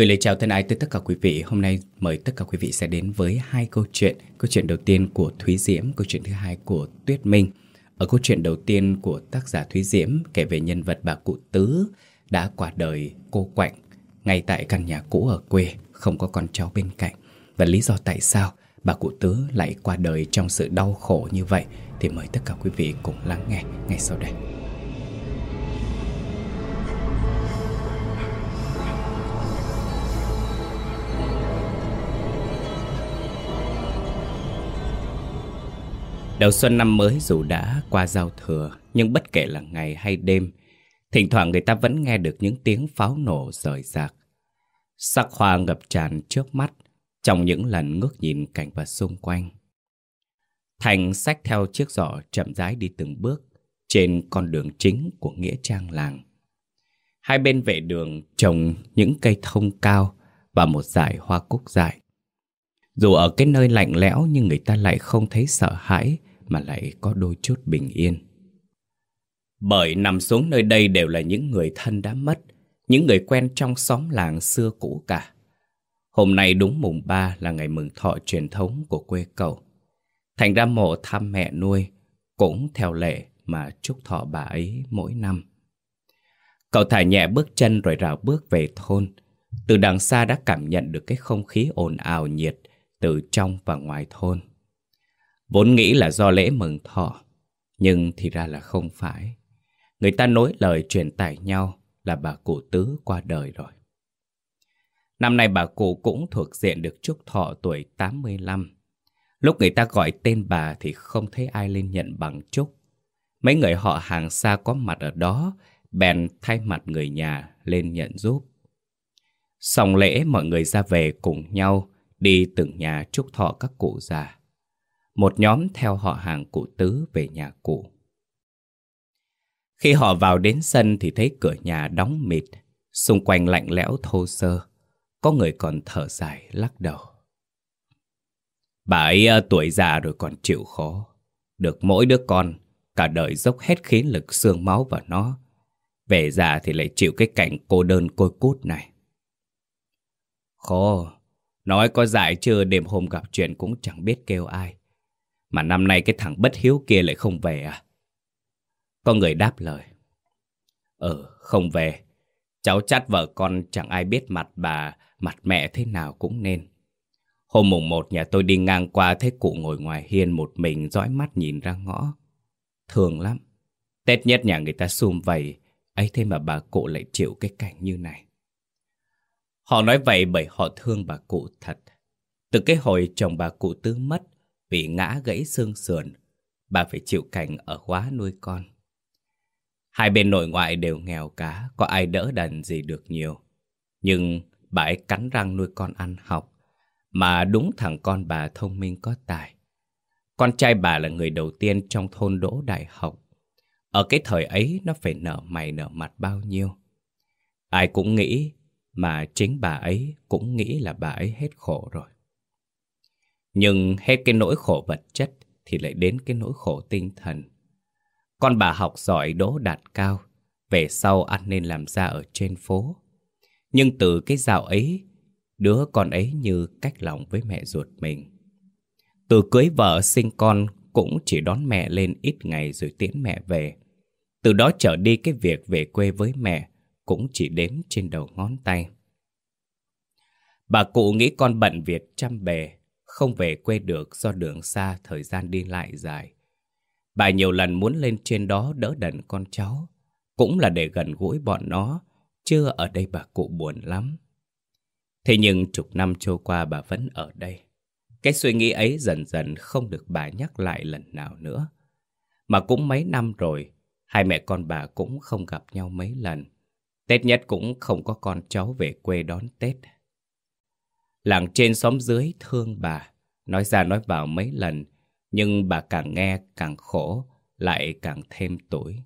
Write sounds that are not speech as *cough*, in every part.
Gửi lời chào thân ái tới tất cả quý vị. Hôm nay mời tất cả quý vị sẽ đến với hai câu chuyện. Câu chuyện đầu tiên của Thúy Diễm, câu chuyện thứ hai của Tuyết Minh. Ở câu chuyện đầu tiên của tác giả Thúy Diễm kể về nhân vật bà cụ Tứ đã qua đời cô quạnh ngay tại căn nhà cũ ở quê, không có con cháu bên cạnh. Và lý do tại sao bà cụ Tứ lại qua đời trong sự đau khổ như vậy thì mời tất cả quý vị cùng lắng nghe ngay sau đây. Đầu xuân năm mới dù đã qua giao thừa, nhưng bất kể là ngày hay đêm, thỉnh thoảng người ta vẫn nghe được những tiếng pháo nổ rời rạc. Sắc hoa ngập tràn trước mắt trong những lần ngước nhìn cảnh vật xung quanh. Thành xách theo chiếc giỏ chậm rãi đi từng bước trên con đường chính của Nghĩa Trang làng. Hai bên vệ đường trồng những cây thông cao và một dải hoa cúc dại. Dù ở cái nơi lạnh lẽo nhưng người ta lại không thấy sợ hãi mà lại có đôi chút bình yên. Bởi nằm xuống nơi đây đều là những người thân đã mất, những người quen trong xóm làng xưa cũ cả. Hôm nay đúng mùng 3 là ngày mừng thọ truyền thống của quê cậu. Thành ra mộ thăm mẹ nuôi cũng theo lệ mà chúc thọ bà ấy mỗi năm. Cậu thả nhẹ bước chân rồi rào bước về thôn. Từ đằng xa đã cảm nhận được cái không khí ồn ào nhiệt từ trong và ngoài thôn. Vốn nghĩ là do lễ mừng thọ, nhưng thì ra là không phải. Người ta nối lời truyền tải nhau là bà cụ tứ qua đời rồi. Năm nay bà cụ cũng thuộc diện được chúc thọ tuổi 85. Lúc người ta gọi tên bà thì không thấy ai lên nhận bằng chúc. Mấy người họ hàng xa có mặt ở đó, bèn thay mặt người nhà lên nhận giúp. Xong lễ mọi người ra về cùng nhau, đi từng nhà chúc thọ các cụ già. Một nhóm theo họ hàng cụ tứ về nhà cụ. Khi họ vào đến sân thì thấy cửa nhà đóng mịt, xung quanh lạnh lẽo thô sơ. Có người còn thở dài lắc đầu. Bà ấy ờ, tuổi già rồi còn chịu khó. Được mỗi đứa con, cả đời dốc hết khí lực xương máu vào nó. Về già thì lại chịu cái cảnh cô đơn côi cút này. Khó, nói có dại chưa đêm hôm gặp chuyện cũng chẳng biết kêu ai. Mà năm nay cái thằng bất hiếu kia lại không về à? Có người đáp lời. Ừ, không về. Cháu chắt vợ con chẳng ai biết mặt bà, mặt mẹ thế nào cũng nên. Hôm mùng một nhà tôi đi ngang qua thấy cụ ngồi ngoài hiên một mình dõi mắt nhìn ra ngõ. Thường lắm. Tết nhất nhà người ta xùm vầy, ấy thế mà bà cụ lại chịu cái cảnh như này. Họ nói vậy bởi họ thương bà cụ thật. Từ cái hồi chồng bà cụ tứ mất vì ngã gãy xương sườn, bà phải chịu cảnh ở quá nuôi con. Hai bên nội ngoại đều nghèo cá, có ai đỡ đần gì được nhiều. Nhưng bà ấy cắn răng nuôi con ăn học, mà đúng thằng con bà thông minh có tài. Con trai bà là người đầu tiên trong thôn đỗ đại học. Ở cái thời ấy nó phải nở mày nở mặt bao nhiêu. Ai cũng nghĩ, mà chính bà ấy cũng nghĩ là bà ấy hết khổ rồi. Nhưng hết cái nỗi khổ vật chất thì lại đến cái nỗi khổ tinh thần. Con bà học giỏi đỗ đạt cao, về sau ăn nên làm ra ở trên phố. Nhưng từ cái dạo ấy, đứa con ấy như cách lòng với mẹ ruột mình. Từ cưới vợ sinh con cũng chỉ đón mẹ lên ít ngày rồi tiễn mẹ về. Từ đó trở đi cái việc về quê với mẹ cũng chỉ đếm trên đầu ngón tay. Bà cụ nghĩ con bận việc chăm bề, không về quê được do đường xa thời gian đi lại dài. Bà nhiều lần muốn lên trên đó đỡ đần con cháu, cũng là để gần gũi bọn nó, chưa ở đây bà cụ buồn lắm. Thế nhưng chục năm trôi qua bà vẫn ở đây. Cái suy nghĩ ấy dần dần không được bà nhắc lại lần nào nữa. Mà cũng mấy năm rồi, hai mẹ con bà cũng không gặp nhau mấy lần. Tết nhất cũng không có con cháu về quê đón Tết. Làng trên xóm dưới thương bà, nói ra nói vào mấy lần, nhưng bà càng nghe càng khổ, lại càng thêm tuổi.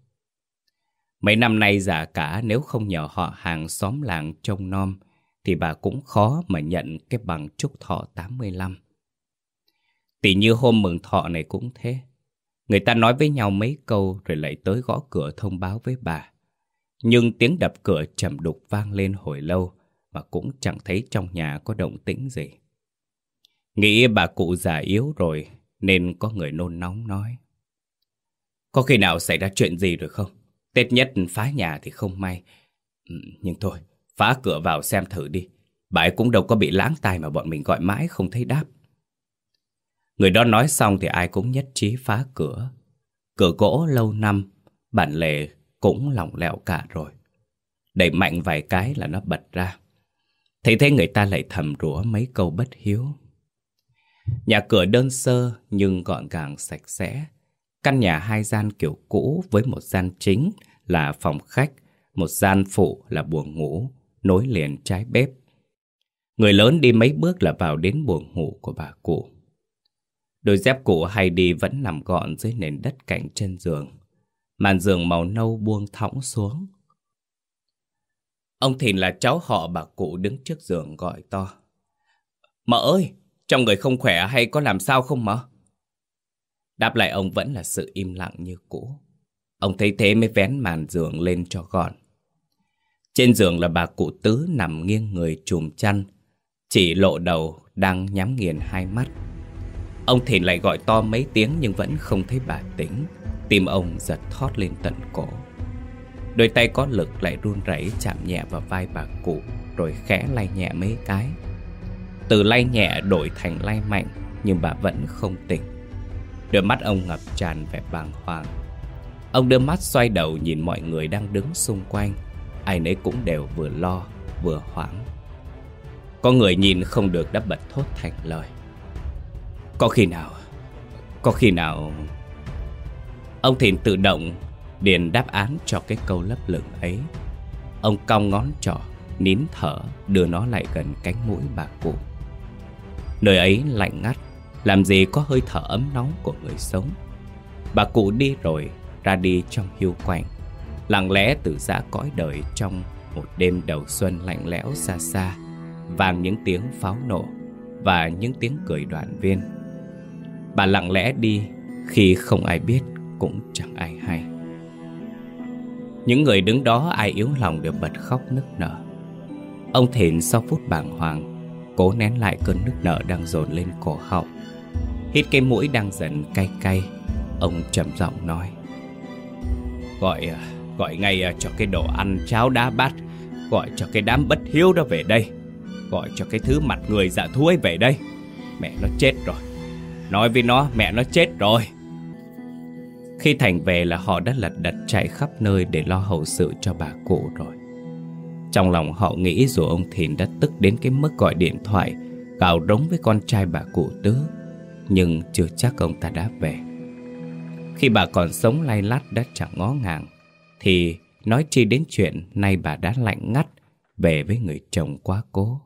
Mấy năm nay già cả nếu không nhờ họ hàng xóm làng trông nom, thì bà cũng khó mà nhận cái bằng chúc thọ 85. Tỷ như hôm mừng thọ này cũng thế. Người ta nói với nhau mấy câu rồi lại tới gõ cửa thông báo với bà. Nhưng tiếng đập cửa chậm đục vang lên hồi lâu mà cũng chẳng thấy trong nhà có động tĩnh gì. Nghĩ bà cụ già yếu rồi nên có người nôn nóng nói. Có khi nào xảy ra chuyện gì rồi không? Tết nhất phá nhà thì không may. Ừ, nhưng thôi, phá cửa vào xem thử đi. Bà ấy cũng đâu có bị lãng tai mà bọn mình gọi mãi không thấy đáp. Người đó nói xong thì ai cũng nhất trí phá cửa. Cửa gỗ lâu năm, bản lề cũng lỏng lẻo cả rồi. Đẩy mạnh vài cái là nó bật ra. Thấy thế người ta lại thầm rủa mấy câu bất hiếu. Nhà cửa đơn sơ nhưng gọn gàng sạch sẽ. Căn nhà hai gian kiểu cũ với một gian chính là phòng khách, một gian phụ là buồng ngủ, nối liền trái bếp. Người lớn đi mấy bước là vào đến buồng ngủ của bà cụ. Đôi dép cụ hay đi vẫn nằm gọn dưới nền đất cạnh chân giường. Màn giường màu nâu buông thõng xuống. Ông Thìn là cháu họ bà cụ đứng trước giường gọi to. Mợ ơi, trong người không khỏe hay có làm sao không mợ? Đáp lại ông vẫn là sự im lặng như cũ. Ông thấy thế mới vén màn giường lên cho gọn. Trên giường là bà cụ tứ nằm nghiêng người trùm chăn, chỉ lộ đầu đang nhắm nghiền hai mắt. Ông Thìn lại gọi to mấy tiếng nhưng vẫn không thấy bà tỉnh. Tim ông giật thót lên tận cổ. Đôi tay có lực lại run rẩy chạm nhẹ vào vai bà cụ, rồi khẽ lay nhẹ mấy cái. Từ lay nhẹ đổi thành lay mạnh, nhưng bà vẫn không tỉnh. Đôi mắt ông ngập tràn vẻ bàng hoàng. Ông đưa mắt xoay đầu nhìn mọi người đang đứng xung quanh. Ai nấy cũng đều vừa lo, vừa hoảng. Có người nhìn không được đã bật thốt thành lời. Có khi nào, Có khi nào, Ông Thìn tự động liền đáp án cho cái câu lấp lửng ấy. Ông cong ngón trỏ, Nín thở, Đưa nó lại gần cánh mũi bà cụ. Nơi ấy lạnh ngắt, Làm gì có hơi thở ấm nóng của người sống. Bà cụ đi rồi, Ra đi trong hiu quạnh, Lặng lẽ từ giã cõi đời Trong một đêm đầu xuân lạnh lẽo xa xa, Vang những tiếng pháo nổ Và những tiếng cười đoàn viên. Bà lặng lẽ đi, Khi không ai biết Cũng chẳng ai hay. Những người đứng đó ai yếu lòng đều bật khóc nức nở. Ông Thịnh sau phút bàng hoàng, Cố nén lại cơn nước nở đang dồn lên cổ họng. Hít cái mũi đang dần cay cay, Ông trầm giọng nói. Gọi à, gọi ngay à, cho cái đồ ăn cháo đá bát, Gọi cho cái đám bất hiếu đó về đây. Gọi cho cái thứ mặt người dạ thúi về đây. Mẹ nó chết rồi. Nói với nó, mẹ nó chết rồi. Khi Thành về là họ đã lật đật chạy khắp nơi để lo hậu sự cho bà cụ rồi. Trong lòng họ nghĩ dù ông Thìn đã tức đến cái mức gọi điện thoại, Gào rống với con trai bà cụ tứ, Nhưng chưa chắc ông ta đã về. Khi bà còn sống lay lắt đã chẳng ngó ngàng, Thì nói chi đến chuyện nay bà đã lạnh ngắt Về với người chồng quá cố.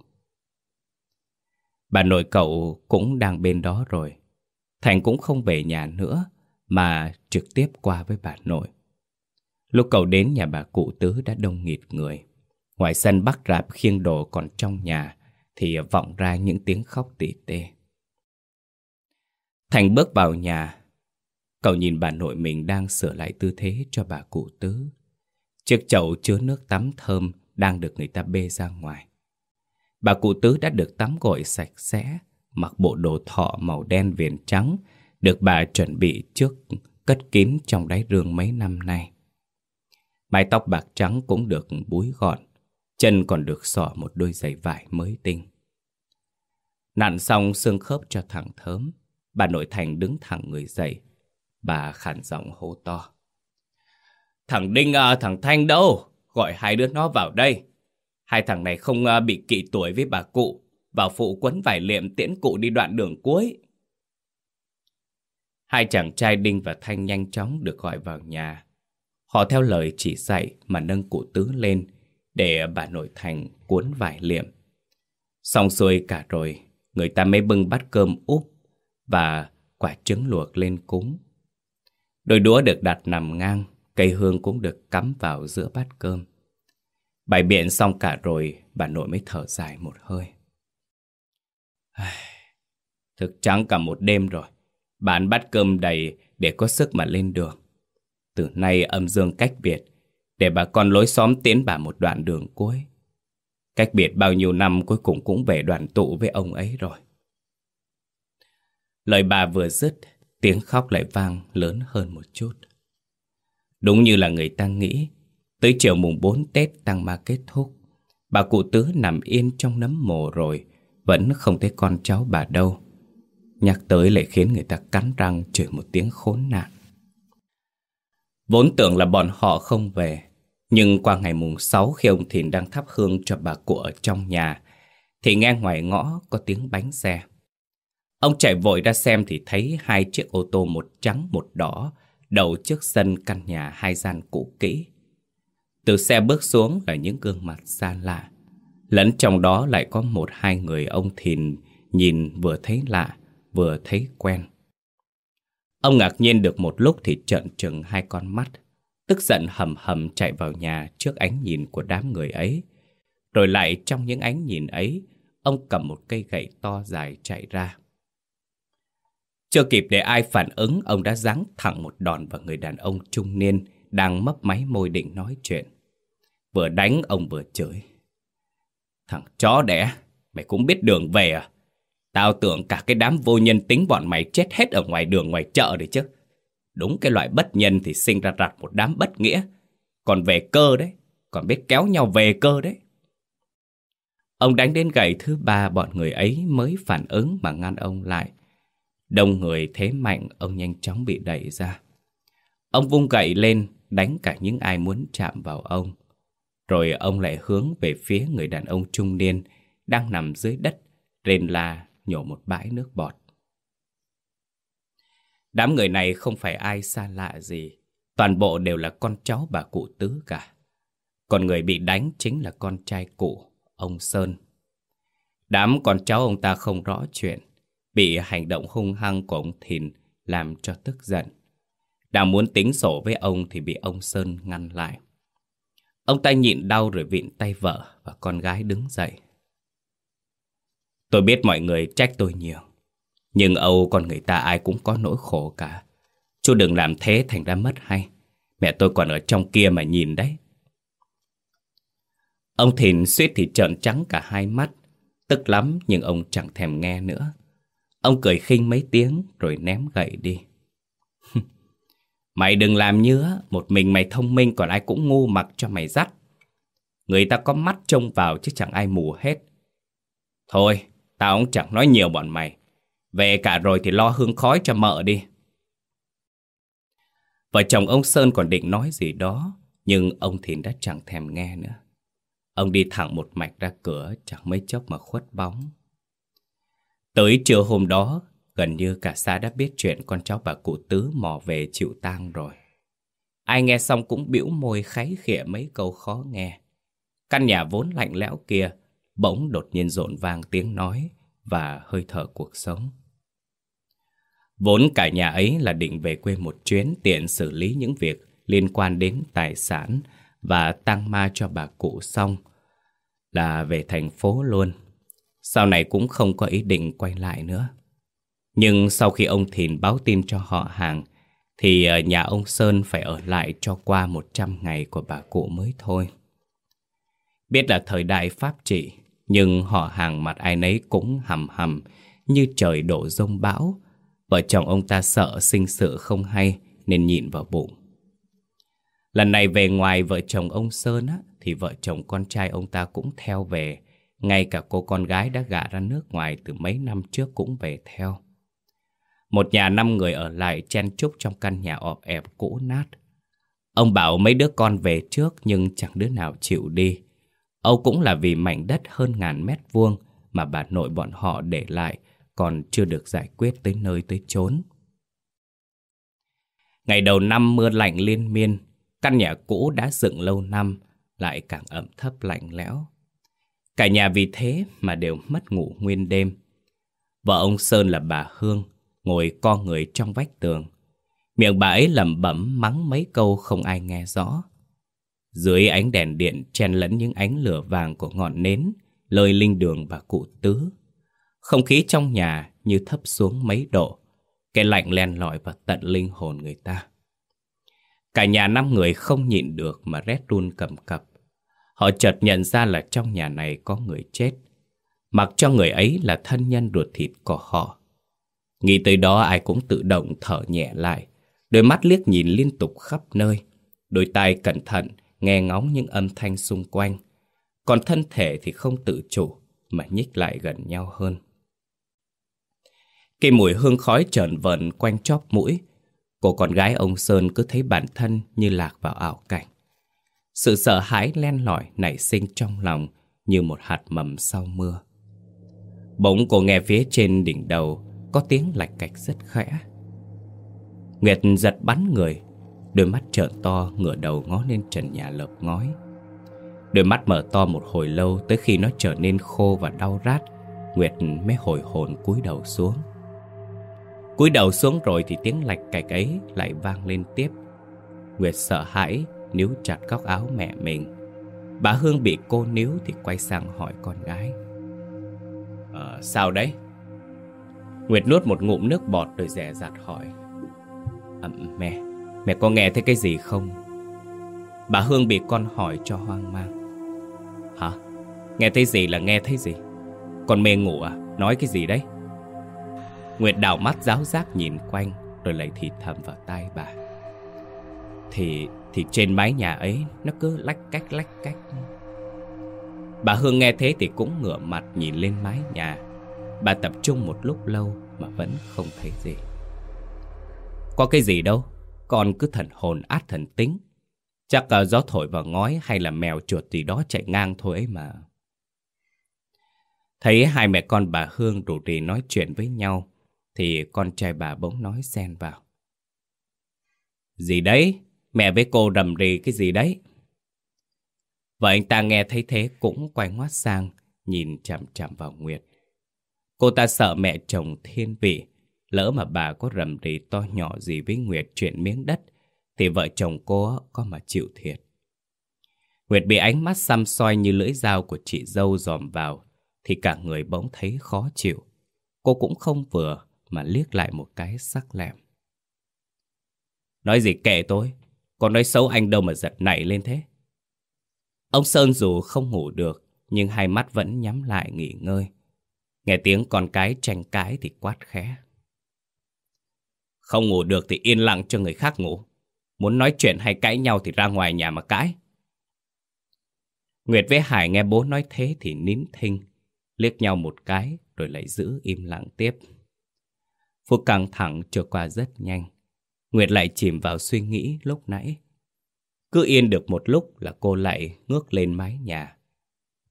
Bà nội cậu cũng đang bên đó rồi. Thành cũng không về nhà nữa mà trực tiếp qua với bà nội. Lúc cậu đến nhà bà cụ tứ đã đông nghịt người. Ngoài sân bắt rạp khiêng đồ còn trong nhà thì vọng ra những tiếng khóc tỉ tê. Thành bước vào nhà. Cậu nhìn bà nội mình đang sửa lại tư thế cho bà cụ tứ. Chiếc chậu chứa nước tắm thơm đang được người ta bê ra ngoài. Bà cụ tứ đã được tắm gội sạch sẽ, mặc bộ đồ thọ màu đen viền trắng, được bà chuẩn bị trước cất kín trong đáy rương mấy năm nay. Mái tóc bạc trắng cũng được búi gọn, chân còn được xỏ một đôi giày vải mới tinh. Nặn xong xương khớp cho thẳng thớm, bà nội thành đứng thẳng người dậy. Bà khản giọng hô to. Thằng Đinh à, thằng Thanh đâu? Gọi hai đứa nó vào đây. Hai thằng này không à, bị kỵ tuổi với bà cụ vào phụ quấn vải liệm tiễn cụ đi đoạn đường cuối. Hai chàng trai Đinh và Thanh nhanh chóng được gọi vào nhà. Họ theo lời chỉ dạy mà nâng cụ tứ lên để bà nội Thành cuốn vải liệm. Xong xuôi cả rồi, người ta mới bưng bát cơm úp và quả trứng luộc lên cúng. Đôi đũa được đặt nằm ngang, cây hương cũng được cắm vào giữa bát cơm. Bài biện xong cả rồi, bà nội mới thở dài một hơi. Thực trắng cả một đêm rồi. Bạn bắt cơm đầy để có sức mà lên đường. Từ nay âm dương cách biệt, để bà con lối xóm tiến bà một đoạn đường cuối. Cách biệt bao nhiêu năm cuối cùng cũng về đoàn tụ với ông ấy rồi. Lời bà vừa dứt, tiếng khóc lại vang lớn hơn một chút. Đúng như là người ta nghĩ, tới chiều mùng 4 Tết tăng ma kết thúc, bà cụ tứ nằm yên trong nấm mồ rồi, vẫn không thấy con cháu bà đâu. Nhắc tới lại khiến người ta cắn răng chửi một tiếng khốn nạn. Vốn tưởng là bọn họ không về, nhưng qua ngày mùng 6 khi ông Thìn đang thắp hương cho bà cụ ở trong nhà, thì nghe ngoài ngõ có tiếng bánh xe. Ông chạy vội ra xem thì thấy hai chiếc ô tô một trắng một đỏ đậu trước sân căn nhà hai gian cũ kỹ. Từ xe bước xuống là những gương mặt xa lạ. Lẫn trong đó lại có một hai người ông Thìn nhìn vừa thấy lạ, vừa thấy quen. Ông ngạc nhiên được một lúc thì trợn trừng hai con mắt, tức giận hầm hầm chạy vào nhà trước ánh nhìn của đám người ấy. Rồi lại trong những ánh nhìn ấy, ông cầm một cây gậy to dài chạy ra. Chưa kịp để ai phản ứng, ông đã giáng thẳng một đòn vào người đàn ông trung niên đang mấp máy môi định nói chuyện. Vừa đánh ông vừa chửi. Thằng chó đẻ, mày cũng biết đường về à? Tao tưởng cả cái đám vô nhân tính bọn mày chết hết ở ngoài đường ngoài chợ đấy chứ. Đúng cái loại bất nhân thì sinh ra rặt một đám bất nghĩa. Còn về cơ đấy, còn biết kéo nhau về cơ đấy. Ông đánh đến gậy thứ ba bọn người ấy mới phản ứng mà ngăn ông lại. Đông người thế mạnh ông nhanh chóng bị đẩy ra. Ông vung gậy lên đánh cả những ai muốn chạm vào ông. Rồi ông lại hướng về phía người đàn ông trung niên đang nằm dưới đất, rên la nhổ một bãi nước bọt. Đám người này không phải ai xa lạ gì, toàn bộ đều là con cháu bà cụ tứ cả. Còn người bị đánh chính là con trai cụ, ông Sơn. Đám con cháu ông ta không rõ chuyện, bị hành động hung hăng của ông Thìn làm cho tức giận. Đang muốn tính sổ với ông thì bị ông Sơn ngăn lại. Ông ta nhịn đau rồi vịn tay vợ và con gái đứng dậy. Tôi biết mọi người trách tôi nhiều. Nhưng Âu con người ta ai cũng có nỗi khổ cả. Chú đừng làm thế thành ra mất hay. Mẹ tôi còn ở trong kia mà nhìn đấy. Ông Thìn suýt thì trợn trắng cả hai mắt. Tức lắm nhưng ông chẳng thèm nghe nữa. Ông cười khinh mấy tiếng rồi ném gậy đi. *laughs* mày đừng làm như một mình mày thông minh còn ai cũng ngu mặc cho mày dắt. Người ta có mắt trông vào chứ chẳng ai mù hết. Thôi, tao cũng chẳng nói nhiều bọn mày. Về cả rồi thì lo hương khói cho mợ đi. Vợ chồng ông Sơn còn định nói gì đó, nhưng ông Thìn đã chẳng thèm nghe nữa. Ông đi thẳng một mạch ra cửa chẳng mấy chốc mà khuất bóng. Tới trưa hôm đó, gần như cả xã đã biết chuyện con cháu bà cụ tứ mò về chịu tang rồi. Ai nghe xong cũng bĩu môi kháy khịa mấy câu khó nghe. Căn nhà vốn lạnh lẽo kia bỗng đột nhiên rộn vang tiếng nói và hơi thở cuộc sống. Vốn cả nhà ấy là định về quê một chuyến tiện xử lý những việc liên quan đến tài sản và tăng ma cho bà cụ xong là về thành phố luôn. Sau này cũng không có ý định quay lại nữa. Nhưng sau khi ông Thìn báo tin cho họ hàng thì ờ, nhà ông Sơn phải ở lại cho qua 100 ngày của bà cụ mới thôi. Biết là thời đại pháp trị, nhưng họ hàng mặt ai nấy cũng hầm hầm như trời đổ rông bão. Vợ chồng ông ta sợ sinh sự không hay nên nhịn vào bụng. Lần này về ngoài vợ chồng ông Sơn á, thì vợ chồng con trai ông ta cũng theo về. Ngay cả cô con gái đã gả ra nước ngoài từ mấy năm trước cũng về theo. Một nhà năm người ở lại chen chúc trong căn nhà ọp ẹp cũ nát. Ông bảo mấy đứa con về trước nhưng chẳng đứa nào chịu đi. Âu cũng là vì mảnh đất hơn ngàn mét vuông mà bà nội bọn họ để lại còn chưa được giải quyết tới nơi tới chốn. Ngày đầu năm mưa lạnh liên miên, căn nhà cũ đã dựng lâu năm lại càng ẩm thấp lạnh lẽo. Cả nhà vì thế mà đều mất ngủ nguyên đêm. Vợ ông Sơn là bà Hương, ngồi co người trong vách tường. Miệng bà ấy lẩm bẩm mắng mấy câu không ai nghe rõ. Dưới ánh đèn điện chen lẫn những ánh lửa vàng của ngọn nến, lời linh đường và cụ tứ. Không khí trong nhà như thấp xuống mấy độ, cái lạnh len lỏi vào tận linh hồn người ta. Cả nhà năm người không nhịn được mà rét run cầm cập. Họ chợt nhận ra là trong nhà này có người chết Mặc cho người ấy là thân nhân ruột thịt của họ Nghĩ tới đó ai cũng tự động thở nhẹ lại Đôi mắt liếc nhìn liên tục khắp nơi Đôi tai cẩn thận nghe ngóng những âm thanh xung quanh. Còn thân thể thì không tự chủ, Mà nhích lại gần nhau hơn. Cái mùi hương khói trởn vần quanh chóp mũi, Cô con gái ông Sơn cứ thấy bản thân như lạc vào ảo cảnh. Sự sợ hãi len lỏi nảy sinh trong lòng Như một hạt mầm sau mưa. Bỗng cô nghe phía trên đỉnh đầu Có tiếng lạch cạch rất khẽ. Nguyệt giật bắn người Đôi mắt trợn to ngửa đầu ngó lên trần nhà lợp ngói. Đôi mắt mở to một hồi lâu Tới khi nó trở nên khô và đau rát Nguyệt mới hồi hồn cúi đầu xuống. Cúi đầu xuống rồi thì tiếng lạch cạch ấy lại vang lên tiếp. Nguyệt sợ hãi níu chặt góc áo mẹ mình. Bà Hương bị cô níu thì quay sang hỏi con gái. Ờ, sao đấy? Nguyệt nuốt một ngụm nước bọt rồi rẻ rạt hỏi. À, Mẹ, mẹ có nghe thấy cái gì không? Bà Hương bị con hỏi cho hoang mang Hả? Nghe thấy gì là nghe thấy gì? Con mê ngủ à? Nói cái gì đấy? Nguyệt đảo mắt giáo giác nhìn quanh, Rồi lại thì thầm vào tai bà Thì thì trên mái nhà ấy, Nó cứ lách cách lách cách Bà Hương nghe thế thì cũng ngửa mặt nhìn lên mái nhà Bà tập trung một lúc lâu mà vẫn không thấy gì Có cái gì đâu con cứ thần hồn át thần tính Chắc uh, gió thổi vào ngói hay là mèo chuột gì đó chạy ngang thôi ấy mà Thấy hai mẹ con bà Hương rủ rì nói chuyện với nhau Thì con trai bà bỗng nói xen vào Gì đấy? Mẹ với cô rầm rì cái gì đấy? Vợ anh ta nghe thấy thế cũng quay ngoắt sang, nhìn chằm chằm vào Nguyệt. Cô ta sợ mẹ chồng thiên vị, lỡ mà bà có rầm rì to nhỏ gì với Nguyệt chuyện miếng đất, thì vợ chồng cô có mà chịu thiệt. Nguyệt bị ánh mắt xăm soi như lưỡi dao của chị dâu dòm vào, thì cả người bỗng thấy khó chịu. Cô cũng không vừa mà liếc lại một cái sắc lẹm. Nói gì kệ tôi, còn nói xấu anh đâu mà giật nảy lên thế. Ông Sơn dù không ngủ được, nhưng hai mắt vẫn nhắm lại nghỉ ngơi. Nghe tiếng con cái tranh cãi thì quát khẽ. Không ngủ được thì yên lặng cho người khác ngủ. Muốn nói chuyện hay cãi nhau thì ra ngoài nhà mà cãi. Nguyệt với Hải nghe bố nói thế thì nín thinh, liếc nhau một cái rồi lại giữ im lặng tiếp. Phút căng thẳng trôi qua rất nhanh. Nguyệt lại chìm vào suy nghĩ lúc nãy. Cứ yên được một lúc là cô lại ngước lên mái nhà.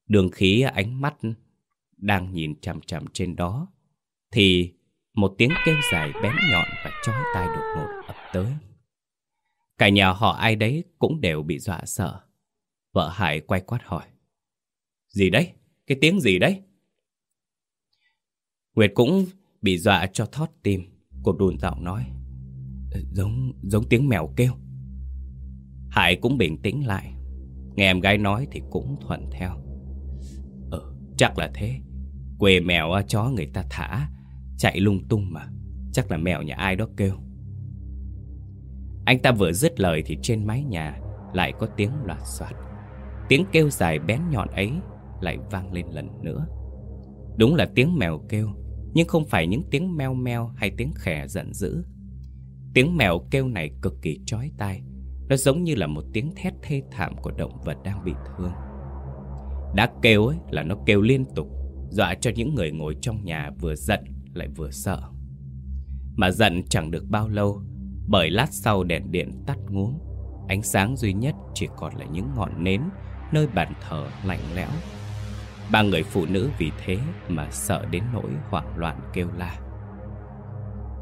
Đường khí ánh mắt đang nhìn chằm chằm trên đó. Thì một tiếng kêu dài bén nhọn và chói tai đột ngột ập tới. Cả nhà họ ai đấy cũng đều bị dọa sợ. Vợ Hải quay quát hỏi. Gì đấy? Cái tiếng gì đấy? Nguyệt cũng bị dọa cho thót tim. Cô đùn giọng nói. Ờ, giống, giống tiếng mèo kêu. Hải cũng bình tĩnh lại Nghe em gái nói thì cũng thuận theo Ừ chắc là thế Quê mèo chó người ta thả Chạy lung tung mà. Chắc là mèo nhà ai đó kêu. Anh ta vừa dứt lời thì trên mái nhà Lại có tiếng loạt soạt. Tiếng kêu dài bén nhọn ấy Lại vang lên lần nữa. Đúng là tiếng mèo kêu, Nhưng không phải những tiếng meo meo Hay tiếng khè giận dữ. Tiếng mèo kêu này cực kỳ chói tai. Nó giống như là một tiếng thét thê thảm của động vật đang bị thương. Đã kêu ấy là nó kêu liên tục, Dọa cho những người ngồi trong nhà vừa giận lại vừa sợ Mà giận chẳng được bao lâu, Bởi lát sau đèn điện tắt ngúm, Ánh sáng duy nhất chỉ còn là những ngọn nến Nơi bàn thờ lạnh lẽo Ba người phụ nữ vì thế mà sợ đến nỗi hoảng loạn kêu la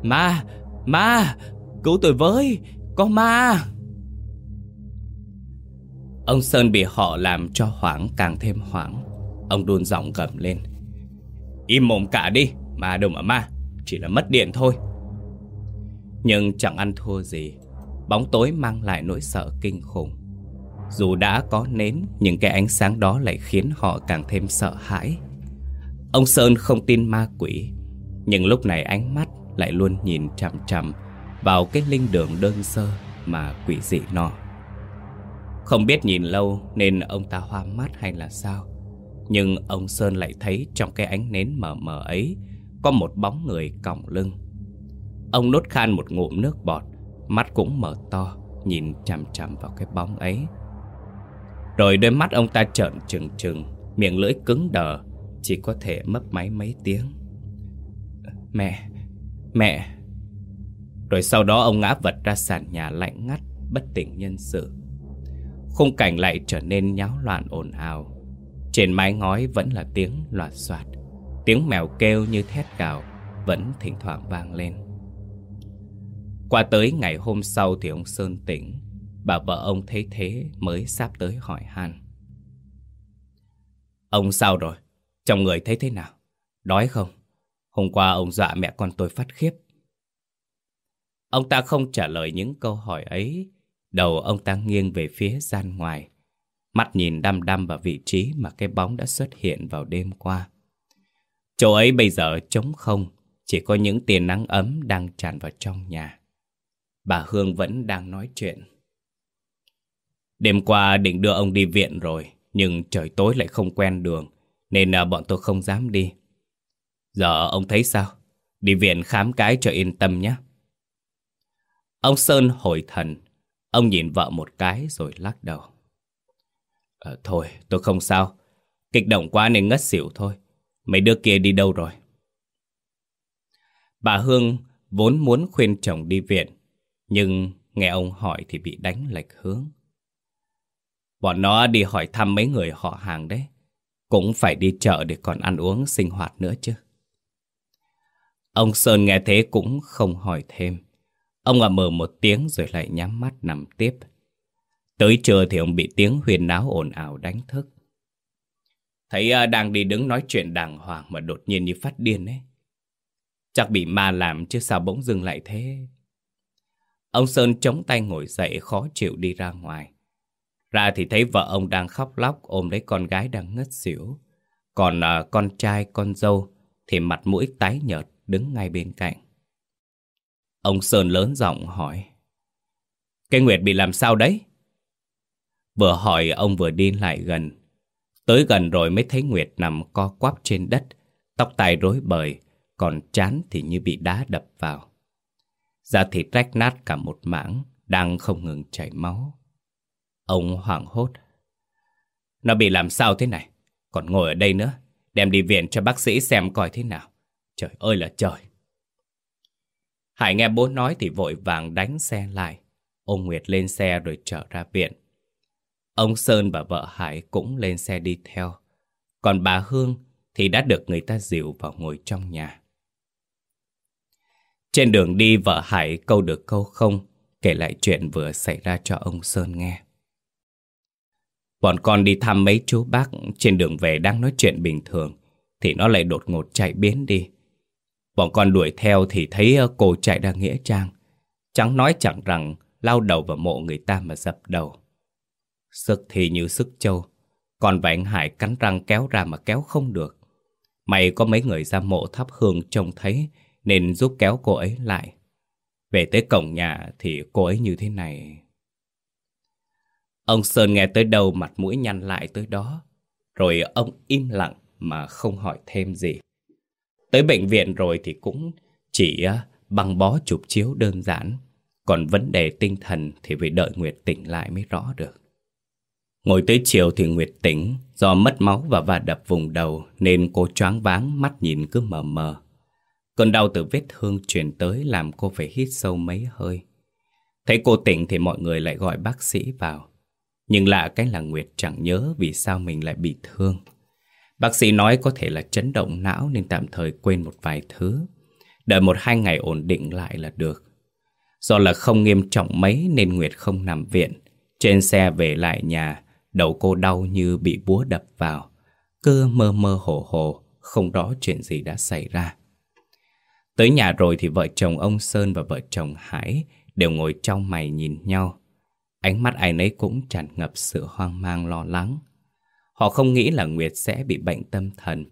Ma! Ma! Cứu tôi với! Có ma! Ông Sơn bị họ làm cho hoảng càng thêm hoảng Ông đun giọng gầm lên Im mồm cả đi mà đâu mà ma. Chỉ là mất điện thôi. Nhưng chẳng ăn thua gì. Bóng tối mang lại nỗi sợ kinh khủng. Dù đã có nến, Nhưng cái ánh sáng đó lại khiến họ càng thêm sợ hãi. Ông Sơn không tin ma quỷ, Nhưng lúc này ánh mắt lại luôn nhìn chằm chằm Vào cái linh đường đơn sơ mà quỷ dị nọ Không biết nhìn lâu nên ông ta hoa mắt hay là sao, Nhưng ông Sơn lại thấy trong cái ánh nến mờ mờ ấy có một bóng người còng lưng. Ông nốt khan một ngụm nước bọt, Mắt cũng mở to, Nhìn chằm chằm vào cái bóng ấy. Rồi đôi mắt ông ta trợn trừng trừng, Miệng lưỡi cứng đờ, Chỉ có thể mấp máy mấy tiếng. Mẹ Mẹ. Rồi sau đó ông ngã vật ra sàn nhà lạnh ngắt, Bất tỉnh nhân sự. Khung cảnh lại trở nên nháo loạn ồn ào. Trên mái ngói vẫn là tiếng loạt soạt. Tiếng mèo kêu như thét gào, Vẫn thỉnh thoảng vang lên Qua tới ngày hôm sau thì ông Sơn tỉnh, Bà vợ ông thấy thế mới sắp tới hỏi han Ông sao rồi? Trong người thấy thế nào? Đói không? Hôm qua ông dọa mẹ con tôi phát khiếp Ông ta không trả lời những câu hỏi ấy Đầu ông ta nghiêng về phía gian ngoài Mắt nhìn đăm đăm vào vị trí mà cái bóng đã xuất hiện vào đêm qua Chỗ ấy bây giờ trống không Chỉ có những tia nắng ấm đang tràn vào trong nhà Bà Hương vẫn đang nói chuyện Đêm qua định đưa ông đi viện rồi Nhưng trời tối lại không quen đường Nên à, bọn tôi không dám đi Giờ ông thấy sao? Đi viện khám cái cho yên tâm nhé Ông Sơn hồi thần Ông nhìn vợ một cái rồi lắc đầu. À, thôi, tôi không sao. Kịch động quá nên ngất xỉu thôi. Mấy đứa kia đi đâu rồi? Bà Hương vốn muốn khuyên chồng đi viện, nhưng nghe ông hỏi thì bị đánh lệch hướng. Bọn nó đi hỏi thăm mấy người họ hàng đấy. Cũng phải đi chợ để còn ăn uống sinh hoạt nữa chứ. Ông Sơn nghe thế cũng không hỏi thêm. Ông ậm mờ một tiếng rồi lại nhắm mắt nằm tiếp. Tới trưa thì ông bị tiếng huyền náo ồn ào đánh thức. Thấy à, đang đi đứng nói chuyện đàng hoàng mà đột nhiên như phát điên ấy. Chắc bị ma làm chứ sao bỗng dưng lại thế. Ông Sơn chống tay ngồi dậy khó chịu đi ra ngoài. Ra thì thấy vợ ông đang khóc lóc ôm lấy con gái đang ngất xỉu. Còn uh, con trai, con dâu thì mặt mũi tái nhợt đứng ngay bên cạnh. Ông Sơn lớn giọng hỏi. cây Nguyệt bị làm sao đấy? Vừa hỏi ông vừa đi lại gần. Tới gần rồi mới thấy Nguyệt nằm co quắp trên đất, tóc tai rối bời, còn chán thì như bị đá đập vào. Da thịt rách nát cả một mảng, đang không ngừng chảy máu. Ông hoảng hốt. Nó bị làm sao thế này? Còn ngồi ở đây nữa, đem đi viện cho bác sĩ xem coi thế nào. Trời ơi là trời! Hải nghe bố nói thì vội vàng đánh xe lại. Ông Nguyệt lên xe rồi trở ra viện. Ông Sơn và vợ Hải cũng lên xe đi theo. Còn bà Hương thì đã được người ta dìu vào ngồi trong nhà. Trên đường đi vợ Hải câu được câu không, kể lại chuyện vừa xảy ra cho ông Sơn nghe. Bọn con đi thăm mấy chú bác trên đường về đang nói chuyện bình thường, thì nó lại đột ngột chạy biến đi. Bọn con đuổi theo thì thấy ờ, cô chạy ra Nghĩa Trang. Chẳng nói chẳng rằng lao đầu vào mộ người ta mà dập đầu. Sức thì như sức trâu. Còn vạn hại Hải cắn răng kéo ra mà kéo không được. May có mấy người ra mộ thắp hương trông thấy, nên giúp kéo cô ấy lại. Về tới cổng nhà thì cô ấy như thế này. Ông Sơn nghe tới đâu mặt mũi nhăn lại tới đó. Rồi ông im lặng mà không hỏi thêm gì. Tới bệnh viện rồi thì cũng chỉ à, băng bó chụp chiếu đơn giản. Còn vấn đề tinh thần thì phải đợi Nguyệt tỉnh lại mới rõ được. Ngồi tới chiều thì Nguyệt tỉnh, do mất máu và va đập vùng đầu nên cô choáng váng mắt nhìn cứ mờ mờ. Cơn đau từ vết thương truyền tới làm cô phải hít sâu mấy hơi. Thấy cô tỉnh thì mọi người lại gọi bác sĩ vào. Nhưng lạ cái là Nguyệt chẳng nhớ vì sao mình lại bị thương. Bác sĩ nói có thể là chấn động não nên tạm thời quên một vài thứ. Đợi một hai ngày ổn định lại là được. Do là không nghiêm trọng mấy nên Nguyệt không nằm viện. Trên xe về lại nhà, đầu cô đau như bị búa đập vào. Cơ mơ mơ hồ hồ, không rõ chuyện gì đã xảy ra. Tới nhà rồi thì vợ chồng ông Sơn và vợ chồng Hải đều ngồi trong mày nhìn nhau. Ánh mắt ai nấy cũng tràn ngập sự hoang mang lo lắng. Họ không nghĩ là Nguyệt sẽ bị bệnh tâm thần.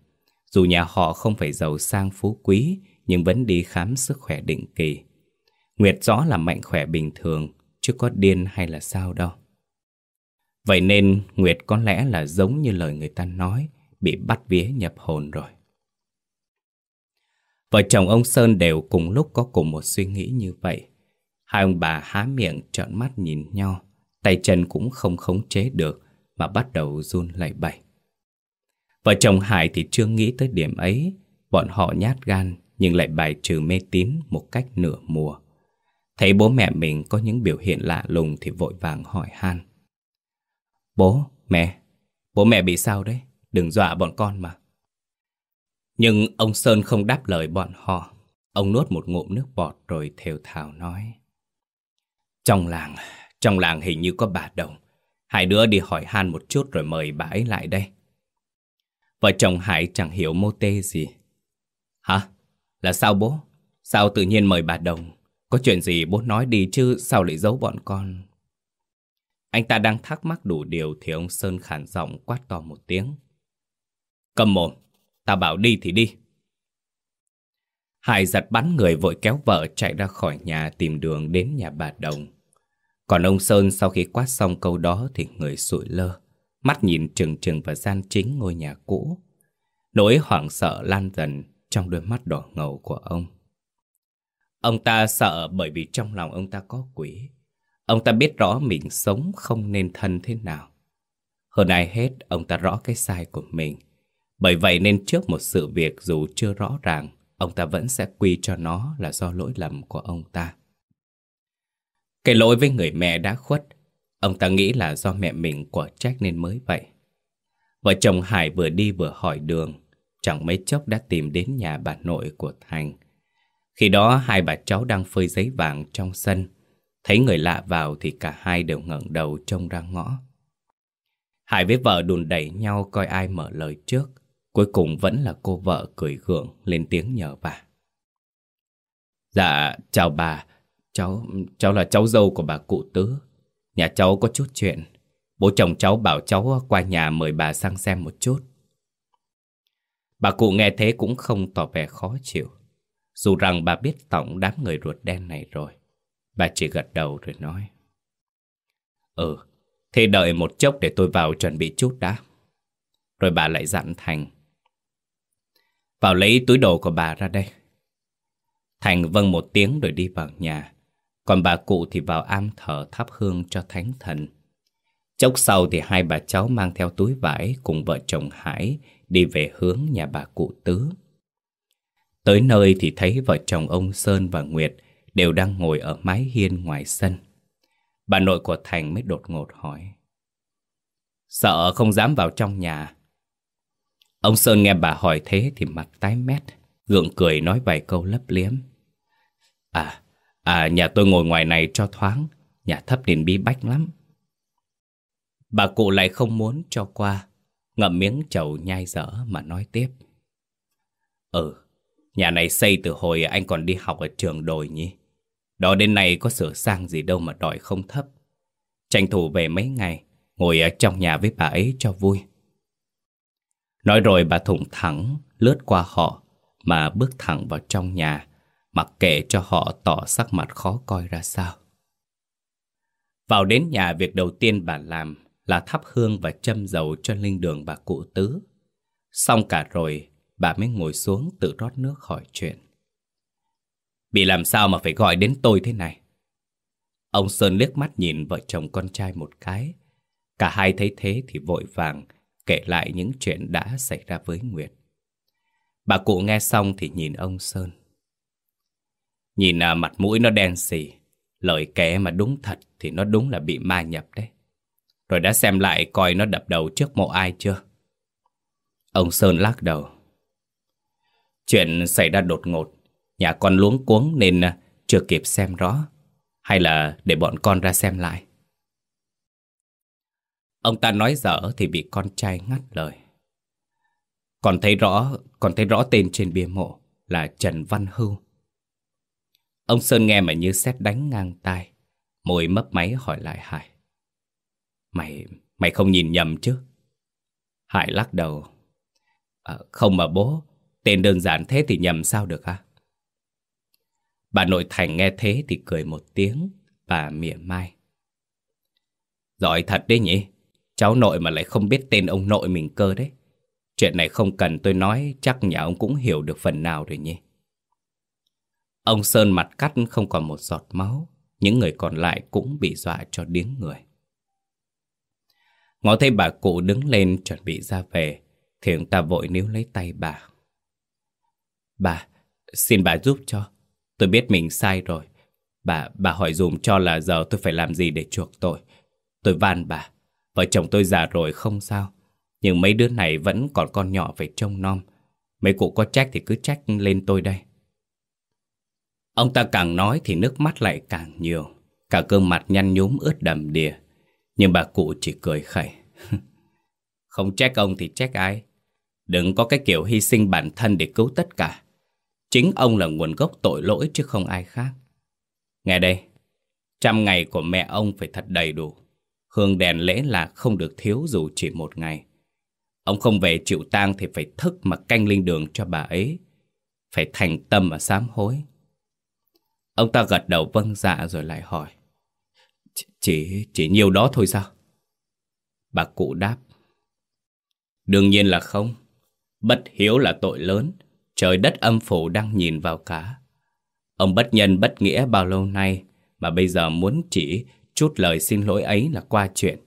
Dù nhà họ không phải giàu sang phú quý, nhưng vẫn đi khám sức khỏe định kỳ. Nguyệt rõ là mạnh khỏe bình thường, chứ có điên hay là sao đâu. Vậy nên Nguyệt có lẽ là giống như lời người ta nói, bị bắt vía nhập hồn rồi. Vợ chồng ông Sơn đều cùng lúc có cùng một suy nghĩ như vậy. Hai ông bà há miệng trợn mắt nhìn nhau, tay chân cũng không khống chế được mà bắt đầu run lẩy bẩy. Vợ chồng Hải thì chưa nghĩ tới điểm ấy, bọn họ nhát gan nhưng lại bài trừ mê tín một cách nửa mùa. Thấy bố mẹ mình có những biểu hiện lạ lùng thì vội vàng hỏi han. Bố, mẹ, bố mẹ bị sao đấy? Đừng dọa bọn con mà. Nhưng ông Sơn không đáp lời bọn họ. Ông nuốt một ngụm nước bọt rồi thều thào nói. Trong làng, trong làng hình như có bà Đồng. Hai đứa đi hỏi han một chút rồi mời bà ấy lại đây. Vợ chồng Hải chẳng hiểu mô tê gì. Hả? Là sao bố? Sao tự nhiên mời bà Đồng? Có chuyện gì bố nói đi chứ sao lại giấu bọn con? Anh ta đang thắc mắc đủ điều thì ông Sơn khản giọng quát to một tiếng. Cầm mồm, ta bảo đi thì đi. Hải giật bắn người vội kéo vợ chạy ra khỏi nhà tìm đường đến nhà bà Đồng. Còn ông Sơn sau khi quát xong câu đó thì người sụi lơ, mắt nhìn trừng trừng vào gian chính ngôi nhà cũ. Nỗi hoảng sợ lan dần trong đôi mắt đỏ ngầu của ông. Ông ta sợ bởi vì trong lòng ông ta có quỷ. Ông ta biết rõ mình sống không nên thân thế nào. Hơn ai hết, ông ta rõ cái sai của mình. Bởi vậy nên trước một sự việc dù chưa rõ ràng, ông ta vẫn sẽ quy cho nó là do lỗi lầm của ông ta. Cái lỗi với người mẹ đã khuất, ông ta nghĩ là do mẹ mình quả trách nên mới vậy. Vợ chồng Hải vừa đi vừa hỏi đường, chẳng mấy chốc đã tìm đến nhà bà nội của Thành. Khi đó hai bà cháu đang phơi giấy vàng trong sân, thấy người lạ vào thì cả hai đều ngẩng đầu trông ra ngõ. Hải với vợ đùn đẩy nhau coi ai mở lời trước, cuối cùng vẫn là cô vợ cười gượng lên tiếng nhờ bà. Dạ, chào bà, cháu cháu là cháu dâu của bà cụ Tứ. Nhà cháu có chút chuyện, bố chồng cháu bảo cháu qua nhà mời bà sang xem một chút. Bà cụ nghe thế cũng không tỏ vẻ khó chịu. Dù rằng bà biết tổng đám người ruột đen này rồi. Bà chỉ gật đầu rồi nói. Ừ, thì đợi một chốc để tôi vào chuẩn bị chút đã. Rồi bà lại dặn Thành. Vào lấy túi đồ của bà ra đây. Thành vâng một tiếng rồi đi vào nhà. Còn bà cụ thì vào am thờ thắp hương cho thánh thần. Chốc sau thì hai bà cháu mang theo túi vải cùng vợ chồng Hải đi về hướng nhà bà cụ Tứ. Tới nơi thì thấy vợ chồng ông Sơn và Nguyệt đều đang ngồi ở mái hiên ngoài sân. Bà nội của Thành mới đột ngột hỏi. Sợ không dám vào trong nhà. Ông Sơn nghe bà hỏi thế thì mặt tái mét, gượng cười nói vài câu lấp liếm. À, à nhà tôi ngồi ngoài này cho thoáng, nhà thấp nên bí bách lắm. Bà cụ lại không muốn cho qua, ngậm miếng chầu nhai dở mà nói tiếp. Ừ, nhà này xây từ hồi anh còn đi học ở trường đồi nhỉ. Đó đến nay có sửa sang gì đâu mà đòi không thấp. Tranh thủ về mấy ngày, ngồi ở trong nhà với bà ấy cho vui. Nói rồi bà thủng thẳng, lướt qua họ, mà bước thẳng vào trong nhà, mặc kệ cho họ tỏ sắc mặt khó coi ra sao. Vào đến nhà, việc đầu tiên bà làm là thắp hương và châm dầu cho linh đường bà cụ tứ. Xong cả rồi, bà mới ngồi xuống tự rót nước hỏi chuyện. Bị làm sao mà phải gọi đến tôi thế này? Ông Sơn liếc mắt nhìn vợ chồng con trai một cái. Cả hai thấy thế thì vội vàng kể lại những chuyện đã xảy ra với Nguyệt. Bà cụ nghe xong thì nhìn ông Sơn. Nhìn à, mặt mũi nó đen xì, lời kể mà đúng thật thì nó đúng là bị ma nhập đấy. Rồi đã xem lại coi nó đập đầu trước mộ ai chưa? Ông Sơn lắc đầu. Chuyện xảy ra đột ngột, nhà con luống cuống nên à, chưa kịp xem rõ. Hay là để bọn con ra xem lại? Ông ta nói dở thì bị con trai ngắt lời. Còn thấy rõ, còn thấy rõ tên trên bia mộ là Trần Văn Hưu. Ông Sơn nghe mà như xét đánh ngang tai, môi mấp máy hỏi lại Hải. Mày, mày không nhìn nhầm chứ? Hải lắc đầu. À, không mà bố, tên đơn giản thế thì nhầm sao được hả? Bà nội Thành nghe thế thì cười một tiếng, và mỉa mai. Giỏi thật đấy nhỉ, Cháu nội mà lại không biết tên ông nội mình cơ đấy. Chuyện này không cần tôi nói, chắc nhà ông cũng hiểu được phần nào rồi nhỉ. Ông Sơn mặt cắt không còn một giọt máu, những người còn lại cũng bị dọa cho điếng người. Ngó thấy bà cụ đứng lên chuẩn bị ra về, thì ông ta vội níu lấy tay bà. Bà, xin bà giúp cho. Tôi biết mình sai rồi. Bà, bà hỏi dùm cho là giờ tôi phải làm gì để chuộc tội. Tôi van bà. Vợ chồng tôi già rồi không sao. Nhưng mấy đứa này vẫn còn con nhỏ phải trông nom. Mấy cụ có trách thì cứ trách lên tôi đây. Ông ta càng nói thì nước mắt lại càng nhiều. Cả gương mặt nhăn nhúm ướt đầm đìa. Nhưng bà cụ chỉ cười khẩy. *laughs* Không trách ông thì trách ai? Đừng có cái kiểu hy sinh bản thân để cứu tất cả. Chính ông là nguồn gốc tội lỗi chứ không ai khác. Nghe đây, trăm ngày của mẹ ông phải thật đầy đủ. Hương đèn lễ là không được thiếu dù chỉ một ngày. Ông không về chịu tang thì phải thức mà canh linh đường cho bà ấy. Phải thành tâm mà sám hối. Ông ta gật đầu vâng dạ rồi lại hỏi. Chỉ, chỉ nhiều đó thôi sao? Bà cụ đáp. Đương nhiên là không. Bất hiếu là tội lớn. Trời đất âm phủ đang nhìn vào cả. Ông bất nhân bất nghĩa bao lâu nay mà bây giờ muốn chỉ chút lời xin lỗi ấy là qua chuyện.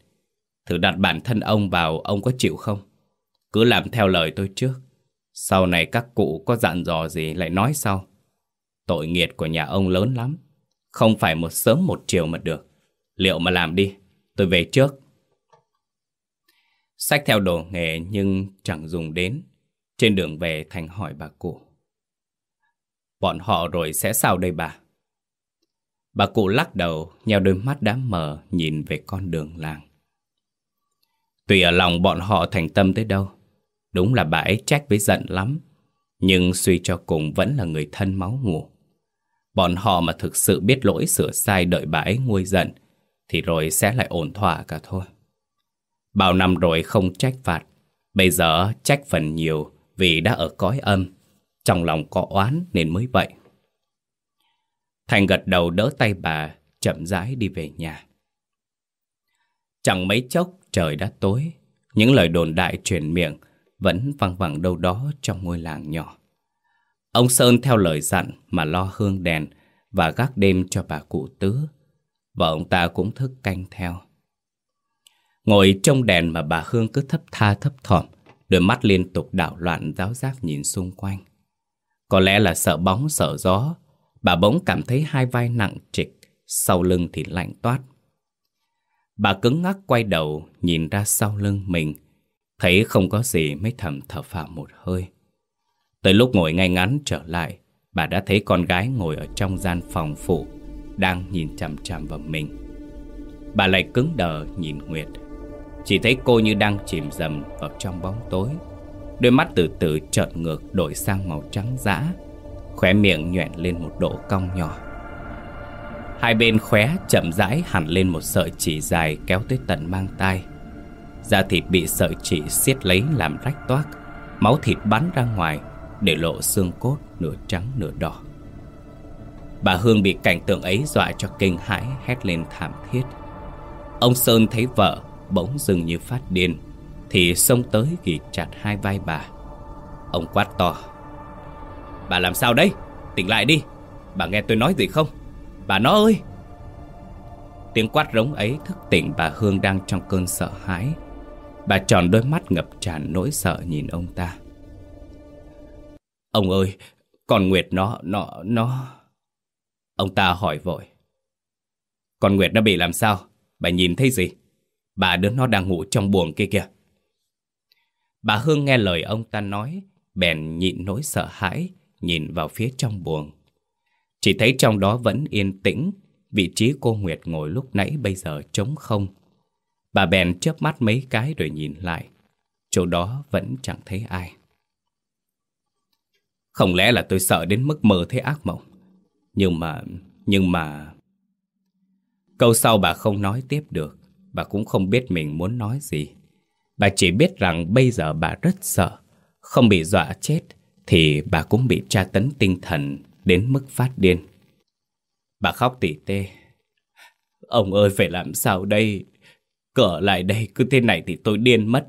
Thử đặt bản thân ông vào ông có chịu không? Cứ làm theo lời tôi trước. Sau này các cụ có dặn dò gì lại nói sau. Tội nghiệt của nhà ông lớn lắm. Không phải một sớm một chiều mà được. Liệu mà làm đi. Tôi về trước. Sách theo đồ nghề nhưng chẳng dùng đến. Trên đường về Thành hỏi bà cụ. Bọn họ rồi sẽ sao đây bà? Bà cụ lắc đầu, nheo đôi mắt đã mờ nhìn về con đường làng. Tùy ở lòng bọn họ thành tâm tới đâu. Đúng là bà ấy trách với giận lắm. Nhưng suy cho cùng vẫn là người thân máu ngủ. Bọn họ mà thực sự biết lỗi sửa sai đợi bà ấy nguôi giận, thì rồi sẽ lại ổn thỏa cả thôi. Bao năm rồi không trách phạt, bây giờ trách phần nhiều vì đã ở cõi âm, trong lòng có oán nên mới vậy. Thành gật đầu đỡ tay bà, chậm rãi đi về nhà. Chẳng mấy chốc trời đã tối, những lời đồn đại truyền miệng vẫn văng vẳng đâu đó trong ngôi làng nhỏ. Ông Sơn theo lời dặn mà lo hương đèn và gác đêm cho bà cụ tứ. Và ông ta cũng thức canh theo. Ngồi trong đèn mà bà Hương cứ thấp tha thấp thỏm, đôi mắt liên tục đảo loạn giáo giác nhìn xung quanh. Có lẽ là sợ bóng sợ gió, bà bỗng cảm thấy hai vai nặng trịch, sau lưng thì lạnh toát. Bà cứng ngắc quay đầu nhìn ra sau lưng mình, thấy không có gì mới thầm thở phào một hơi. Tới lúc ngồi ngay ngắn trở lại, bà đã thấy con gái ngồi ở trong gian phòng phụ, đang nhìn chằm chằm vào mình. Bà lại cứng đờ nhìn Nguyệt. Chỉ thấy cô như đang chìm dầm vào trong bóng tối. Đôi mắt từ từ trợn ngược đổi sang màu trắng dã. Khóe miệng nhoẹn lên một độ cong nhỏ. Hai bên khóe chậm rãi hẳn lên một sợi chỉ dài kéo tới tận mang tai. Da thịt bị sợi chỉ siết lấy làm rách toác. Máu thịt bắn ra ngoài Để lộ xương cốt nửa trắng nửa đỏ. Bà Hương bị cảnh tượng ấy dọa cho kinh hãi hét lên thảm thiết. Ông Sơn thấy vợ bỗng dừng như phát điên Thì xông tới ghi chặt hai vai bà. Ông quát to Bà làm sao đấy Tỉnh lại đi Bà nghe tôi nói gì không? Bà nó ơi! Tiếng quát rống ấy thức tỉnh bà Hương đang trong cơn sợ hãi. Bà tròn đôi mắt ngập tràn nỗi sợ nhìn ông ta. Ông ơi Con Nguyệt nó, nó, nó Ông ta hỏi vội Con Nguyệt nó bị làm sao? Bà nhìn thấy gì? Bà đứa nó đang ngủ trong buồng kia kìa. Bà Hương nghe lời ông ta nói, bèn nhịn nỗi sợ hãi, nhìn vào phía trong buồng. Chỉ thấy trong đó vẫn yên tĩnh, vị trí cô Nguyệt ngồi lúc nãy bây giờ trống không. Bà bèn chớp mắt mấy cái rồi nhìn lại. Chỗ đó vẫn chẳng thấy ai. Không lẽ là tôi sợ đến mức mơ thấy ác mộng. Nhưng mà, nhưng mà... Câu sau bà không nói tiếp được. Bà cũng không biết mình muốn nói gì Bà chỉ biết rằng bây giờ bà rất sợ Không bị dọa chết Thì bà cũng bị tra tấn tinh thần Đến mức phát điên Bà khóc tỉ tê Ông ơi phải làm sao đây Cỡ lại đây cứ thế này thì tôi điên mất.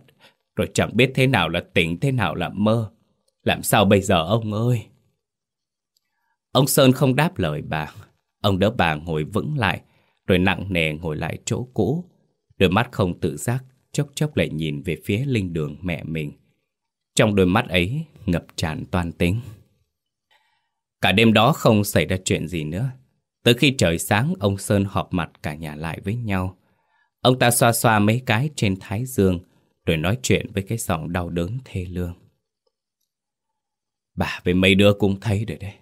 Rồi chẳng biết thế nào là tỉnh, thế nào là mơ. Làm sao bây giờ ông ơi? Ông Sơn không đáp lời bà. Ông đỡ bà ngồi vững lại, rồi nặng nề ngồi lại chỗ cũ. Đôi mắt không tự giác, chốc chốc lại nhìn về phía linh đường mẹ mình. Trong đôi mắt ấy ngập tràn toan tính. Cả đêm đó không xảy ra chuyện gì nữa. Tới khi trời sáng, ông Sơn họp mặt cả nhà lại với nhau. Ông ta xoa xoa mấy cái trên thái dương, rồi nói chuyện với cái giọng đau đớn thê lương. Bà với mấy đứa cũng thấy rồi đấy.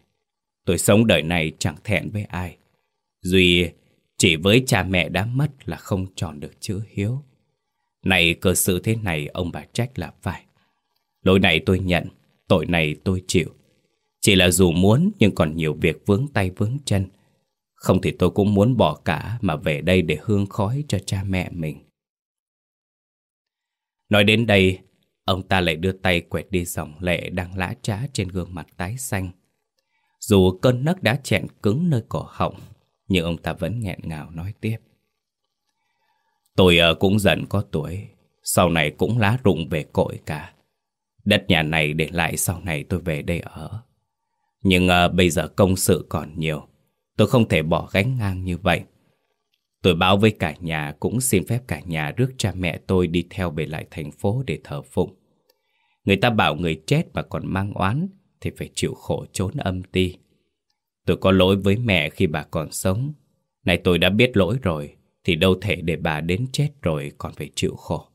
Tôi sống đời này chẳng thẹn với ai. Duy chỉ với cha mẹ đã mất là không tròn được chữ hiếu. Này cơ sự thế này ông bà trách là phải. Lỗi này tôi nhận, tội này tôi chịu. Chỉ là dù muốn nhưng còn nhiều việc vướng tay vướng chân. Không thì tôi cũng muốn bỏ cả mà về đây để hương khói cho cha mẹ mình. Nói đến đây, ông ta lại đưa tay quẹt đi dòng lệ đang lã trá trên gương mặt tái xanh. Dù cơn nấc đã chẹn cứng nơi cổ họng, nhưng ông ta vẫn nghẹn ngào nói tiếp. Tôi ờ, cũng dần có tuổi, sau này cũng lá rụng về cội cả. Đất nhà này để lại sau này tôi về đây ở. Nhưng uh, bây giờ công sự còn nhiều, tôi không thể bỏ gánh ngang như vậy. Tôi báo với cả nhà cũng xin phép cả nhà rước cha mẹ tôi đi theo về lại thành phố để thờ phụng. Người ta bảo người chết mà còn mang oán thì phải chịu khổ trốn âm ti. Tôi có lỗi với mẹ khi bà còn sống. Này tôi đã biết lỗi rồi, thì đâu thể để bà đến chết rồi còn phải chịu khổ.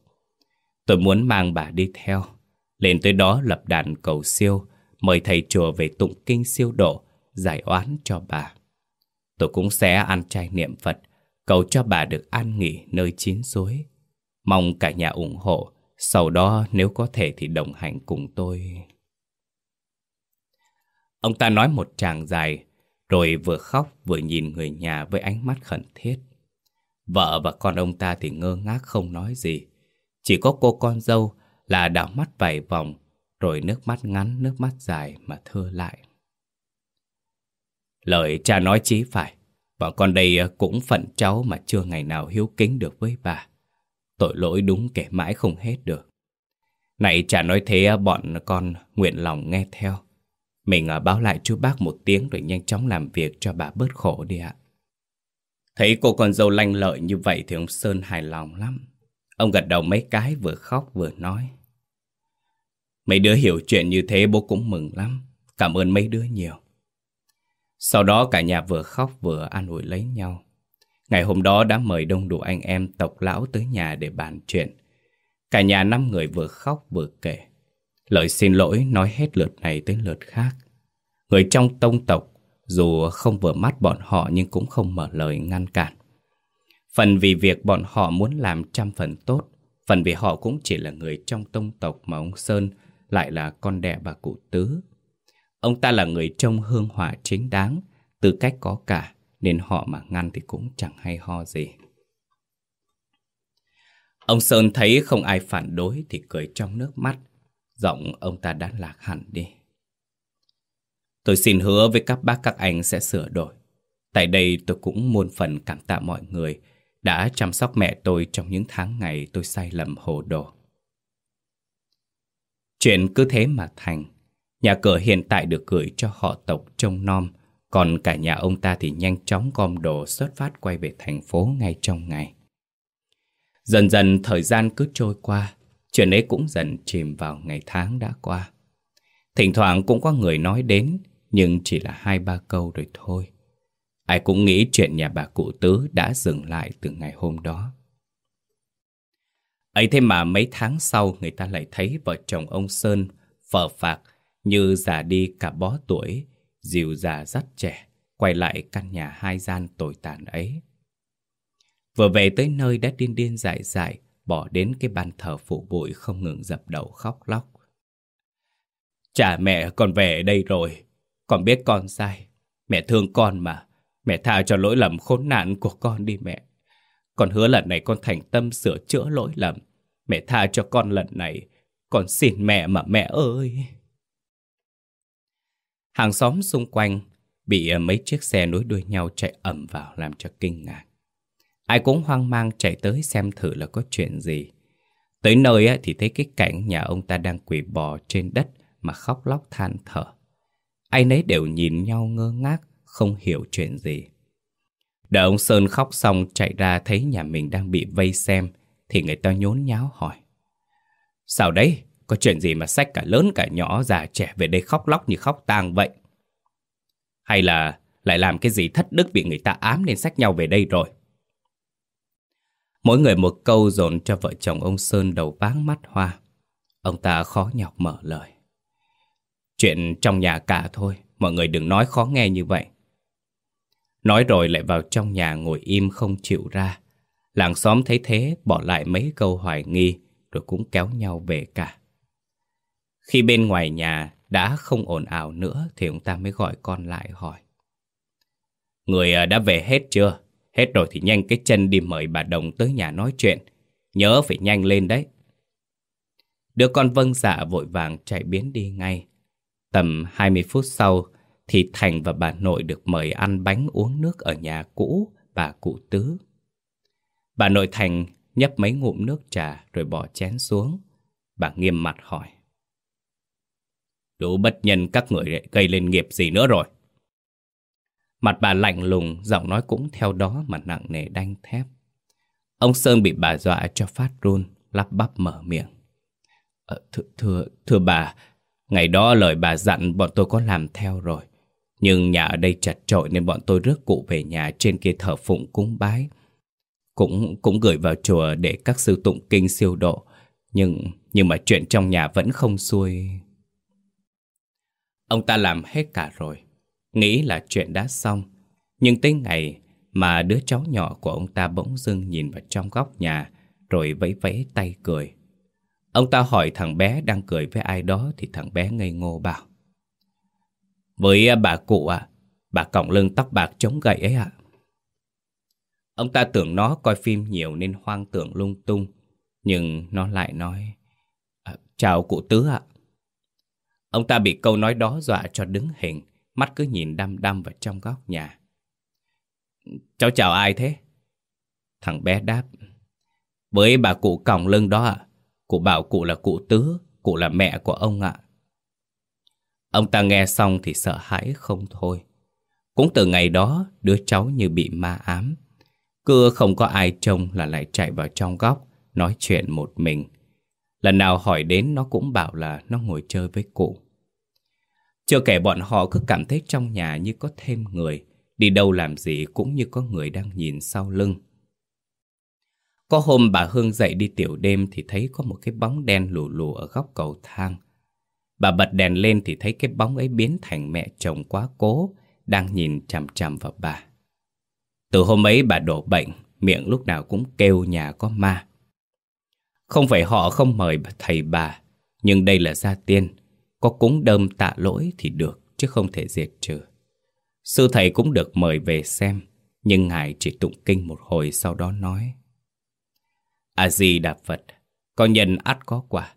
Tôi muốn mang bà đi theo. Lên tới đó lập đàn cầu siêu, mời thầy chùa về tụng kinh siêu độ, giải oán cho bà. Tôi cũng sẽ ăn chay niệm Phật, cầu cho bà được an nghỉ nơi chín suối. Mong cả nhà ủng hộ, sau đó nếu có thể thì đồng hành cùng tôi. Ông ta nói một tràng dài, rồi vừa khóc vừa nhìn người nhà với ánh mắt khẩn thiết. Vợ và con ông ta thì ngơ ngác không nói gì. Chỉ có cô con dâu là đảo mắt vài vòng, rồi nước mắt ngắn, nước mắt dài mà thưa lại. Lời cha nói chí phải, bọn con đây ờ, cũng phận cháu mà chưa ngày nào hiếu kính được với bà. Tội lỗi đúng kể mãi không hết được. Này cha nói thế ờ, bọn con nguyện lòng nghe theo. Mình à, báo lại chú bác một tiếng rồi nhanh chóng làm việc cho bà bớt khổ đi ạ. Thấy cô con dâu lanh lợi như vậy thì ông Sơn hài lòng lắm. Ông gật đầu mấy cái vừa khóc vừa nói. Mấy đứa hiểu chuyện như thế bố cũng mừng lắm. Cảm ơn mấy đứa nhiều. Sau đó cả nhà vừa khóc vừa an ủi lấy nhau. Ngày hôm đó đã mời đông đủ anh em tộc lão tới nhà để bàn chuyện. Cả nhà năm người vừa khóc vừa kể. Lời xin lỗi nói hết lượt này tới lượt khác. Người trong tông tộc, dù không vừa mắt bọn họ nhưng cũng không mở lời ngăn cản. Phần vì việc bọn họ muốn làm trăm phần tốt, phần vì họ cũng chỉ là người trong tông tộc mà ông Sơn lại là con đẻ bà cụ Tứ. Ông ta là người trông hương hỏa chính đáng, tư cách có cả, nên họ mà ngăn thì cũng chẳng hay ho gì. Ông Sơn thấy không ai phản đối thì cười trong nước mắt, Giọng ông ta đã lạc hẳn đi. Tôi xin hứa với các bác các anh sẽ sửa đổi. Tại đây tôi cũng muôn phần cảm tạ mọi người Đã chăm sóc mẹ tôi trong những tháng ngày tôi sai lầm hồ đồ. Chuyện cứ thế mà thành. Nhà cửa hiện tại được gửi cho họ tộc trông nom, Còn cả nhà ông ta thì nhanh chóng gom đồ xuất phát quay về thành phố ngay trong ngày. Dần dần thời gian cứ trôi qua Chuyện ấy cũng dần chìm vào ngày tháng đã qua. Thỉnh thoảng cũng có người nói đến Nhưng chỉ là hai ba câu rồi thôi. Ai cũng nghĩ chuyện nhà bà cụ tứ đã dừng lại từ ngày hôm đó. Ấy thế mà mấy tháng sau người ta lại thấy vợ chồng ông Sơn phờ phạc như già đi cả bó tuổi, dịu già dắt trẻ, quay lại căn nhà hai gian tồi tàn ấy. Vừa về tới nơi đã điên điên dại dại, bỏ đến cái bàn thờ phủ bụi không ngừng dập đầu khóc lóc. Chả mẹ con về đây rồi, con biết con sai. Mẹ thương con mà, mẹ tha cho lỗi lầm khốn nạn của con đi mẹ. Con hứa lần này con thành tâm sửa chữa lỗi lầm. Mẹ tha cho con lần này, con xin mẹ mà mẹ ơi. Hàng xóm xung quanh bị à, mấy chiếc xe nối đuôi nhau chạy ẩm vào làm cho kinh ngạc. Ai cũng hoang mang chạy tới xem thử là có chuyện gì. Tới nơi thì thấy cái cảnh nhà ông ta đang quỳ bò trên đất mà khóc lóc than thở. Ai nấy đều nhìn nhau ngơ ngác, không hiểu chuyện gì. Đợi ông Sơn khóc xong chạy ra thấy nhà mình đang bị vây xem, thì người ta nhốn nháo hỏi. Sao đấy? Có chuyện gì mà sách cả lớn cả nhỏ già trẻ về đây khóc lóc như khóc tang vậy? Hay là lại làm cái gì thất đức bị người ta ám nên sách nhau về đây rồi? Mỗi người một câu dồn cho vợ chồng ông Sơn đầu váng mắt hoa. Ông ta khó nhọc mở lời. Chuyện trong nhà cả thôi, mọi người đừng nói khó nghe như vậy. Nói rồi lại vào trong nhà ngồi im không chịu ra. Làng xóm thấy thế bỏ lại mấy câu hoài nghi rồi cũng kéo nhau về cả. Khi bên ngoài nhà đã không ồn ào nữa thì ông ta mới gọi con lại hỏi. Người à, đã về hết chưa? Hết rồi thì nhanh cái chân đi mời bà Đồng tới nhà nói chuyện. Nhớ phải nhanh lên đấy. Đứa con vâng dạ vội vàng chạy biến đi ngay. Tầm 20 phút sau thì Thành và bà nội được mời ăn bánh uống nước ở nhà cũ, bà cụ Tứ. Bà nội Thành nhấp mấy ngụm nước trà rồi bỏ chén xuống. Bà nghiêm mặt hỏi. Đủ bất nhân các người gây lên nghiệp gì nữa rồi? Mặt bà lạnh lùng, giọng nói cũng theo đó mà nặng nề đanh thép. Ông Sơn bị bà dọa cho phát run, lắp bắp mở miệng. Ờ, thưa, thưa, thưa bà, ngày đó lời bà dặn bọn tôi có làm theo rồi. Nhưng nhà ở đây chặt trội nên bọn tôi rước cụ về nhà trên kia thờ phụng cúng bái. Cũng cũng gửi vào chùa để các sư tụng kinh siêu độ. Nhưng nhưng mà chuyện trong nhà vẫn không xuôi. Ông ta làm hết cả rồi. Nghĩ là chuyện đã xong. Nhưng tới ngày mà đứa cháu nhỏ của ông ta bỗng dưng nhìn vào trong góc nhà rồi vẫy vẫy tay cười. Ông ta hỏi thằng bé đang cười với ai đó thì thằng bé ngây ngô bảo. Với à, bà cụ ạ, bà còng lưng tóc bạc chống gậy ấy ạ. Ông ta tưởng nó coi phim nhiều nên hoang tưởng lung tung, nhưng nó lại nói, ờ, chào cụ tứ ạ. Ông ta bị câu nói đó dọa cho đứng hình, mắt cứ nhìn đăm đăm vào trong góc nhà. Cháu chào ai thế? Thằng bé đáp, với bà cụ còng lưng đó ạ. Cụ bảo cụ là cụ tứ, cụ là mẹ của ông ạ. Ông ta nghe xong thì sợ hãi không thôi. Cũng từ ngày đó, đứa cháu như bị ma ám. Cứ không có ai trông là lại chạy vào trong góc, nói chuyện một mình. Lần nào hỏi đến nó cũng bảo là nó ngồi chơi với cụ. Chưa kể bọn họ cứ cảm thấy trong nhà như có thêm người, đi đâu làm gì cũng như có người đang nhìn sau lưng. Có hôm bà Hương dậy đi tiểu đêm thì thấy có một cái bóng đen lù lù ở góc cầu thang. Bà bật đèn lên thì thấy cái bóng ấy biến thành mẹ chồng quá cố, đang nhìn chằm chằm vào bà. Từ hôm ấy bà đổ bệnh, miệng lúc nào cũng kêu nhà có ma. Không phải họ không mời thầy bà, nhưng đây là gia tiên. Có cúng đơm tạ lỗi thì được, chứ không thể diệt trừ. Sư thầy cũng được mời về xem, nhưng ngài chỉ tụng kinh một hồi sau đó nói. A-di-đà Phật, con nhân ắt có quả.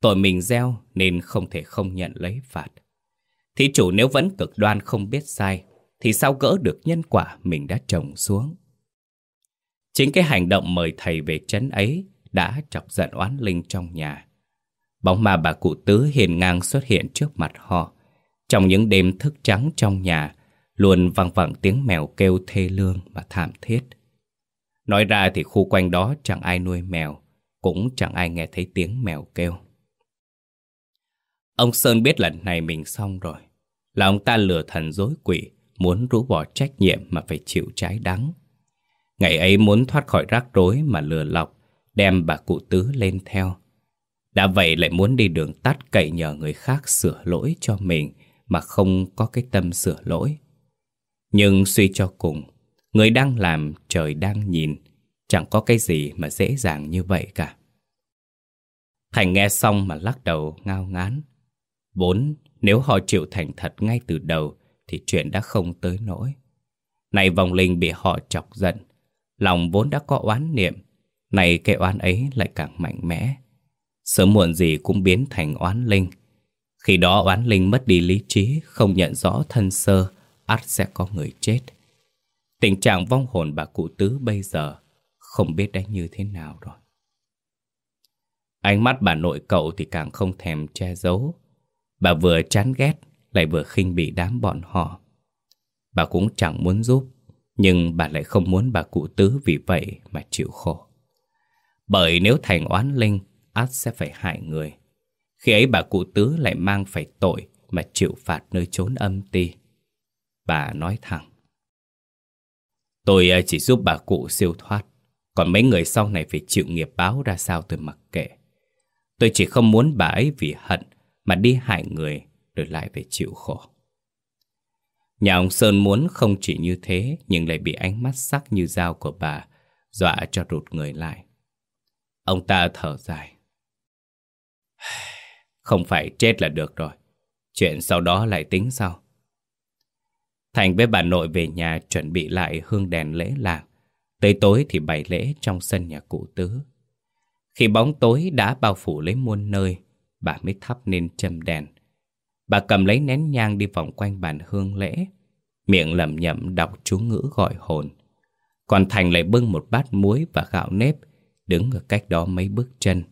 Tội mình gieo nên không thể không nhận lấy phạt. Thí chủ nếu vẫn cực đoan không biết sai, thì sao gỡ được nhân quả mình đã trồng xuống? Chính cái hành động mời thầy về chấn ấy đã chọc giận oán linh trong nhà. Bóng ma bà cụ tứ hiền ngang xuất hiện trước mặt họ. Trong những đêm thức trắng trong nhà, luôn vang vẳng tiếng mèo kêu thê lương và thảm thiết. Nói ra thì khu quanh đó chẳng ai nuôi mèo, cũng chẳng ai nghe thấy tiếng mèo kêu. Ông Sơn biết lần này mình xong rồi, là ông ta lừa thần dối quỷ, muốn rũ bỏ trách nhiệm mà phải chịu trái đắng. Ngày ấy muốn thoát khỏi rắc rối mà lừa lọc, đem bà cụ tứ lên theo. Đã vậy lại muốn đi đường tắt cậy nhờ người khác sửa lỗi cho mình mà không có cái tâm sửa lỗi. Nhưng suy cho cùng, người đang làm trời đang nhìn, chẳng có cái gì mà dễ dàng như vậy cả. Thành nghe xong mà lắc đầu ngao ngán. Vốn nếu họ chịu thành thật ngay từ đầu thì chuyện đã không tới nỗi. Này vòng linh bị họ chọc giận, lòng vốn đã có oán niệm, này cái oán ấy lại càng mạnh mẽ. Sớm muộn gì cũng biến thành oán linh. Khi đó oán linh mất đi lý trí, không nhận rõ thân sơ, ắt sẽ có người chết. Tình trạng vong hồn bà cụ tứ bây giờ không biết đã như thế nào rồi. Ánh mắt bà nội cậu thì càng không thèm che giấu. Bà vừa chán ghét, lại vừa khinh bị đám bọn họ. Bà cũng chẳng muốn giúp, nhưng bà lại không muốn bà cụ tứ vì vậy mà chịu khổ. Bởi nếu thành oán linh, ắt sẽ phải hại người. Khi ấy bà cụ tứ lại mang phải tội mà chịu phạt nơi chốn âm ti. Bà nói thẳng. Tôi à, chỉ giúp bà cụ siêu thoát, còn mấy người sau này phải chịu nghiệp báo ra sao tôi mặc kệ. Tôi chỉ không muốn bà ấy vì hận mà đi hại người rồi lại phải chịu khổ. Nhà ông Sơn muốn không chỉ như thế nhưng lại bị ánh mắt sắc như dao của bà dọa cho rụt người lại. Ông ta thở dài. Không phải chết là được rồi. Chuyện sau đó lại tính sau. Thành với bà nội về nhà chuẩn bị lại hương đèn lễ làng. Tới tối thì bày lễ trong sân nhà cụ tứ. Khi bóng tối đã bao phủ lấy muôn nơi, bà mới thắp nên châm đèn. Bà cầm lấy nén nhang đi vòng quanh bàn hương lễ, miệng lẩm nhẩm đọc chú ngữ gọi hồn. Còn Thành lại bưng một bát muối và gạo nếp, đứng ở cách đó mấy bước chân.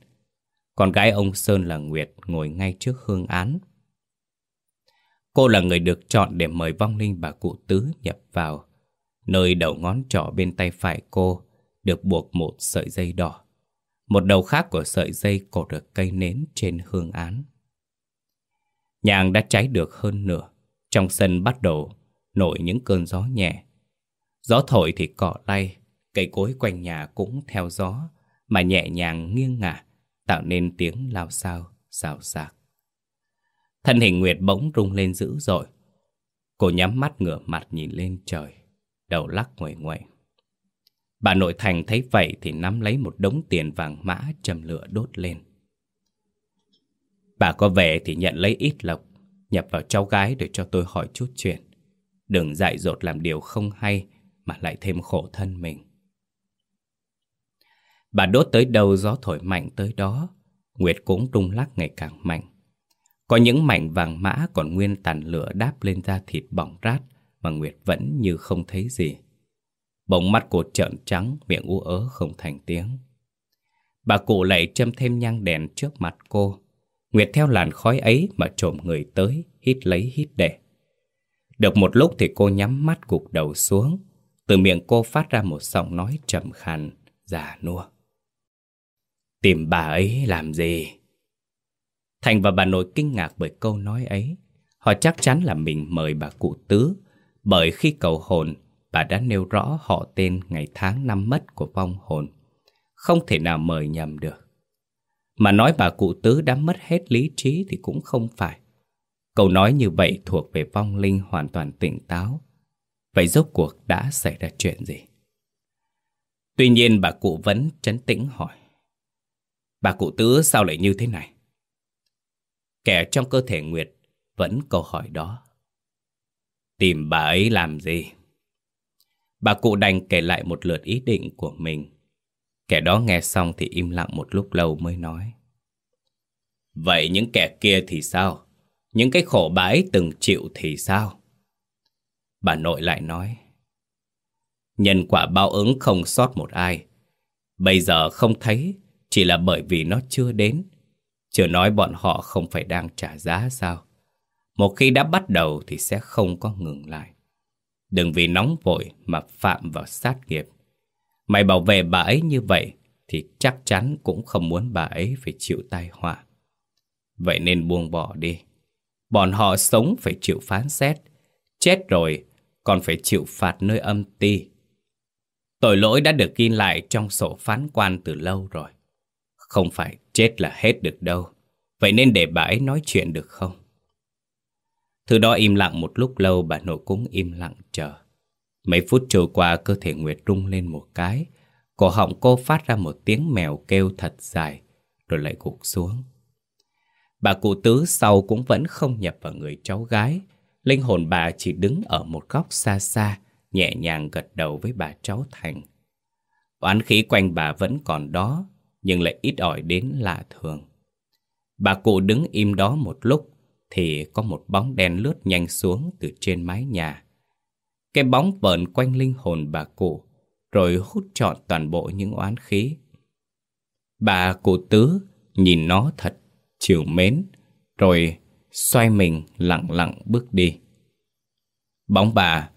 Con gái ông Sơn là Nguyệt ngồi ngay trước hương án. Cô là người được chọn để mời vong linh bà cụ tứ nhập vào. Nơi đầu ngón trỏ bên tay phải cô được buộc một sợi dây đỏ. Một đầu khác của sợi dây cột được cây nến trên hương án. Nhang đã cháy được hơn nửa. Trong sân bắt đầu nổi những cơn gió nhẹ. Gió thổi thì cỏ lay, cây cối quanh nhà cũng theo gió mà nhẹ nhàng nghiêng ngả, tạo nên tiếng lao sao, xào xạc. Thân hình Nguyệt bỗng rung lên dữ dội. Cô nhắm mắt ngửa mặt nhìn lên trời, đầu lắc nguội nguậy. Bà nội thành thấy vậy thì nắm lấy một đống tiền vàng mã châm lửa đốt lên. Bà có về thì nhận lấy ít lộc, nhập vào cháu gái để cho tôi hỏi chút chuyện. Đừng dại dột làm điều không hay mà lại thêm khổ thân mình. Bà đốt tới đâu gió thổi mạnh tới đó, Nguyệt cũng rung lắc ngày càng mạnh. Có những mảnh vàng mã còn nguyên tàn lửa đáp lên da thịt bỏng rát mà Nguyệt vẫn như không thấy gì. Bỗng mắt cô trợn trắng, miệng u ớ không thành tiếng. Bà cụ lại châm thêm nhang đèn trước mặt cô. Nguyệt theo làn khói ấy mà trộm người tới, hít lấy hít để. Được một lúc thì cô nhắm mắt gục đầu xuống. Từ miệng cô phát ra một giọng nói trầm khàn, già nua. Tìm bà ấy làm gì? Thành và bà nội kinh ngạc bởi câu nói ấy. Họ chắc chắn là mình mời bà cụ tứ, bởi khi cầu hồn, bà đã nêu rõ họ tên ngày tháng năm mất của vong hồn. Không thể nào mời nhầm được. Mà nói bà cụ tứ đã mất hết lý trí thì cũng không phải. Câu nói như vậy thuộc về vong linh hoàn toàn tỉnh táo. Vậy rốt cuộc đã xảy ra chuyện gì? Tuy nhiên bà cụ vẫn chấn tĩnh hỏi. Bà cụ tứ sao lại như thế này? Kẻ trong cơ thể Nguyệt vẫn câu hỏi đó. Tìm bà ấy làm gì? Bà cụ đành kể lại một lượt ý định của mình. Kẻ đó nghe xong thì im lặng một lúc lâu mới nói. Vậy những kẻ kia thì sao? Những cái khổ bà ấy từng chịu thì sao? Bà nội lại nói. Nhân quả báo ứng không sót một ai. Bây giờ không thấy chỉ là bởi vì nó chưa đến. Chưa nói bọn họ không phải đang trả giá sao. Một khi đã bắt đầu thì sẽ không có ngừng lại. Đừng vì nóng vội mà phạm vào sát nghiệp. Mày bảo vệ bà ấy như vậy Thì chắc chắn cũng không muốn bà ấy phải chịu tai họa. Vậy nên buông bỏ đi. Bọn họ sống phải chịu phán xét. Chết rồi, còn phải chịu phạt nơi âm ti. Tội lỗi đã được ghi lại trong sổ phán quan từ lâu rồi không phải chết là hết được đâu. Vậy nên để bà ấy nói chuyện được không? Thứ đó im lặng một lúc lâu, bà nội cũng im lặng chờ. Mấy phút trôi qua, cơ thể Nguyệt rung lên một cái. Cổ họng cô phát ra một tiếng mèo kêu thật dài, Rồi lại gục xuống. Bà cụ tứ sau cũng vẫn không nhập vào người cháu gái. Linh hồn bà chỉ đứng ở một góc xa xa, Nhẹ nhàng gật đầu với bà cháu Thành. Oán khí quanh bà vẫn còn đó nhưng lại ít ỏi đến lạ thường. Bà cụ đứng im đó một lúc thì có một bóng đen lướt nhanh xuống từ trên mái nhà. Cái bóng vờn quanh linh hồn bà cụ rồi hút trọn toàn bộ những oán khí. Bà cụ tứ nhìn nó thật chiều mến, rồi xoay mình lặng lặng bước đi. Bóng bà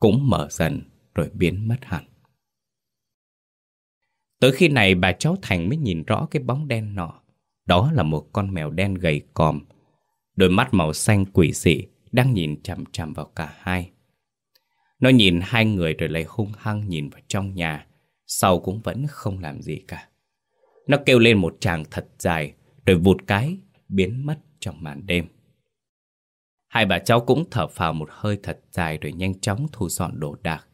cũng mở dần rồi biến mất hẳn. Tới khi này bà cháu Thành mới nhìn rõ cái bóng đen nọ. Đó là một con mèo đen gầy còm, đôi mắt màu xanh quỷ dị đang nhìn chằm chằm vào cả hai. Nó nhìn hai người rồi lại hung hăng nhìn vào trong nhà, sau cũng vẫn không làm gì cả. Nó kêu lên một tràng thật dài, rồi vụt cái, biến mất trong màn đêm. Hai bà cháu cũng thở phào một hơi thật dài rồi nhanh chóng thu dọn đồ đạc.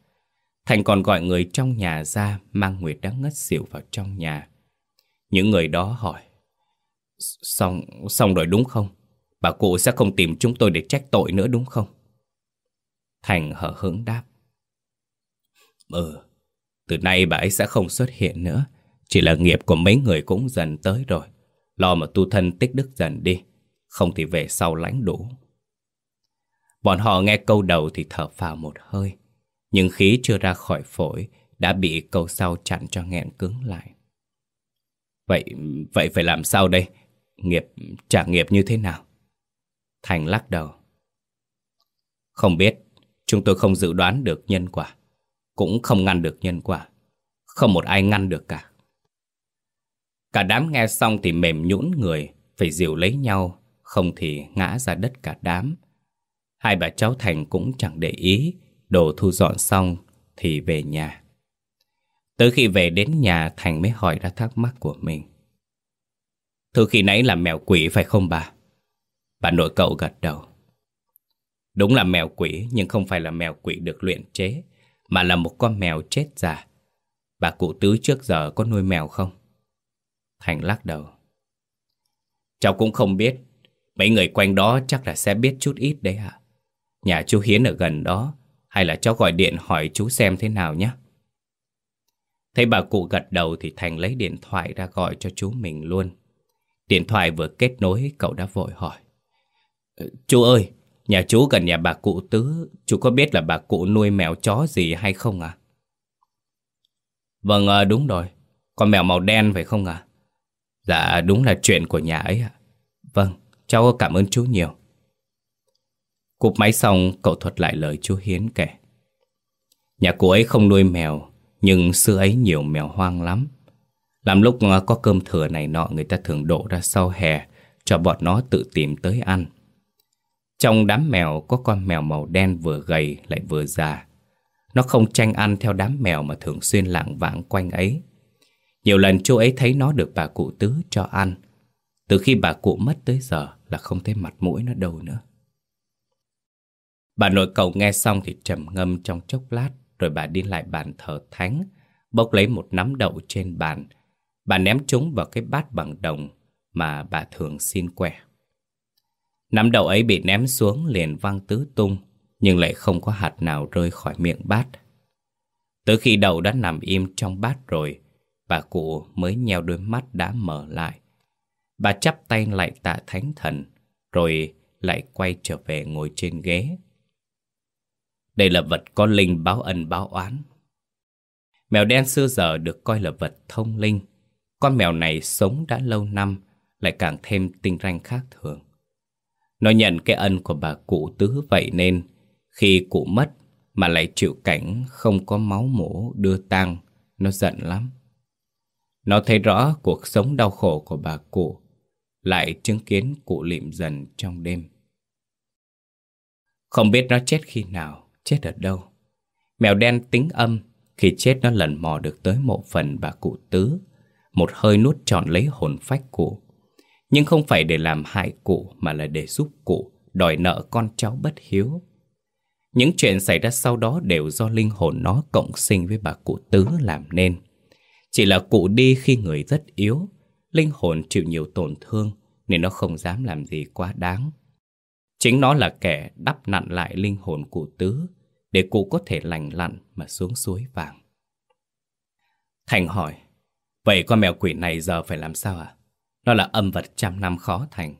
Thành còn gọi người trong nhà ra mang Nguyệt đã ngất xỉu vào trong nhà. Những người đó hỏi Xong, xong rồi đúng không? Bà cụ sẽ không tìm chúng tôi để trách tội nữa đúng không? Thành hở hững đáp Ừ, từ nay bà ấy sẽ không xuất hiện nữa Chỉ là nghiệp của mấy người cũng dần tới rồi Lo mà tu thân tích đức dần đi Không thì về sau lãnh đủ Bọn họ nghe câu đầu thì thở phào một hơi nhưng khí chưa ra khỏi phổi Đã bị câu sau chặn cho nghẹn cứng lại. Vậy, vậy phải làm sao đây? Nghiệp, trả nghiệp như thế nào? Thành lắc đầu. Không biết Chúng tôi không dự đoán được nhân quả. Cũng không ngăn được nhân quả. Không một ai ngăn được cả. Cả đám nghe xong thì mềm nhũn người Phải dìu lấy nhau. Không thì ngã ra đất cả đám. Hai bà cháu Thành cũng chẳng để ý. Đồ thu dọn xong Thì về nhà. Tới khi về đến nhà, Thành mới hỏi ra thắc mắc của mình. Thứ khi nãy là mèo quỷ phải không bà? Bà nội cậu gật đầu. Đúng là mèo quỷ, Nhưng không phải là mèo quỷ được luyện chế, Mà là một con mèo chết già. Bà cụ tứ trước giờ có nuôi mèo không? Thành lắc đầu. Cháu cũng không biết. Mấy người quanh đó chắc là sẽ biết chút ít đấy ạ. Nhà chú Hiến ở gần đó hay là cháu gọi điện hỏi chú xem thế nào nhé. Thấy bà cụ gật đầu thì Thành lấy điện thoại ra gọi cho chú mình luôn. Điện thoại vừa kết nối cậu đã vội hỏi. Ờ, chú ơi, nhà chú gần nhà bà cụ Tứ Chú có biết là bà cụ nuôi mèo chó gì hay không à? Vâng, ờ, đúng rồi. Con mèo màu đen phải không à? Dạ, đúng là chuyện của nhà ấy ạ. Vâng, cháu cảm ơn chú nhiều. Cụp máy xong, cậu thuật lại lời chú Hiến kể. Nhà cô ấy không nuôi mèo, nhưng xưa ấy nhiều mèo hoang lắm. Làm lúc có cơm thừa này nọ người ta thường đổ ra sau hè, cho bọn nó tự tìm tới ăn. Trong đám mèo có con mèo màu đen vừa gầy lại vừa già. Nó không tranh ăn theo đám mèo mà thường xuyên lạng vãng quanh ấy. Nhiều lần chú ấy thấy nó được bà cụ tứ cho ăn. Từ khi bà cụ mất tới giờ là không thấy mặt mũi nó đâu nữa. Bà nội cậu nghe xong thì trầm ngâm trong chốc lát, Rồi bà đi lại bàn thờ thánh, Bốc lấy một nắm đậu trên bàn. Bà ném chúng vào cái bát bằng đồng Mà bà thường xin quẻ Nắm đậu ấy bị ném xuống liền văng tứ tung, Nhưng lại không có hạt nào rơi khỏi miệng bát. Tới khi đậu đã nằm im trong bát rồi, Bà cụ mới nheo đôi mắt đã mở lại. Bà chắp tay lại tạ thánh thần, Rồi lại quay trở về ngồi trên ghế đây là vật có linh báo ân báo oán. Mèo đen xưa giờ được coi là vật thông linh. Con mèo này sống đã lâu năm, lại càng thêm tinh ranh khác thường. Nó nhận cái ân của bà cụ tứ vậy nên, khi cụ mất mà lại chịu cảnh không có máu mổ đưa tang, nó giận lắm. Nó thấy rõ cuộc sống đau khổ của bà cụ, lại chứng kiến cụ lịm dần trong đêm. Không biết nó chết khi nào, chết ở đâu. Mèo đen tính âm, khi chết nó lần mò được tới mộ phần bà cụ tứ, một hơi nuốt trọn lấy hồn phách cụ. Nhưng không phải để làm hại cụ mà là để giúp cụ đòi nợ con cháu bất hiếu. Những chuyện xảy ra sau đó đều do linh hồn nó cộng sinh với bà cụ tứ làm nên. Chỉ là cụ đi khi người rất yếu, linh hồn chịu nhiều tổn thương nên nó không dám làm gì quá đáng. Chính nó là kẻ đắp nặn lại linh hồn cụ tứ để cụ có thể lành lặn mà xuống suối vàng. Thành hỏi, vậy con mèo quỷ này giờ phải làm sao à? Nó là âm vật trăm năm khó thành,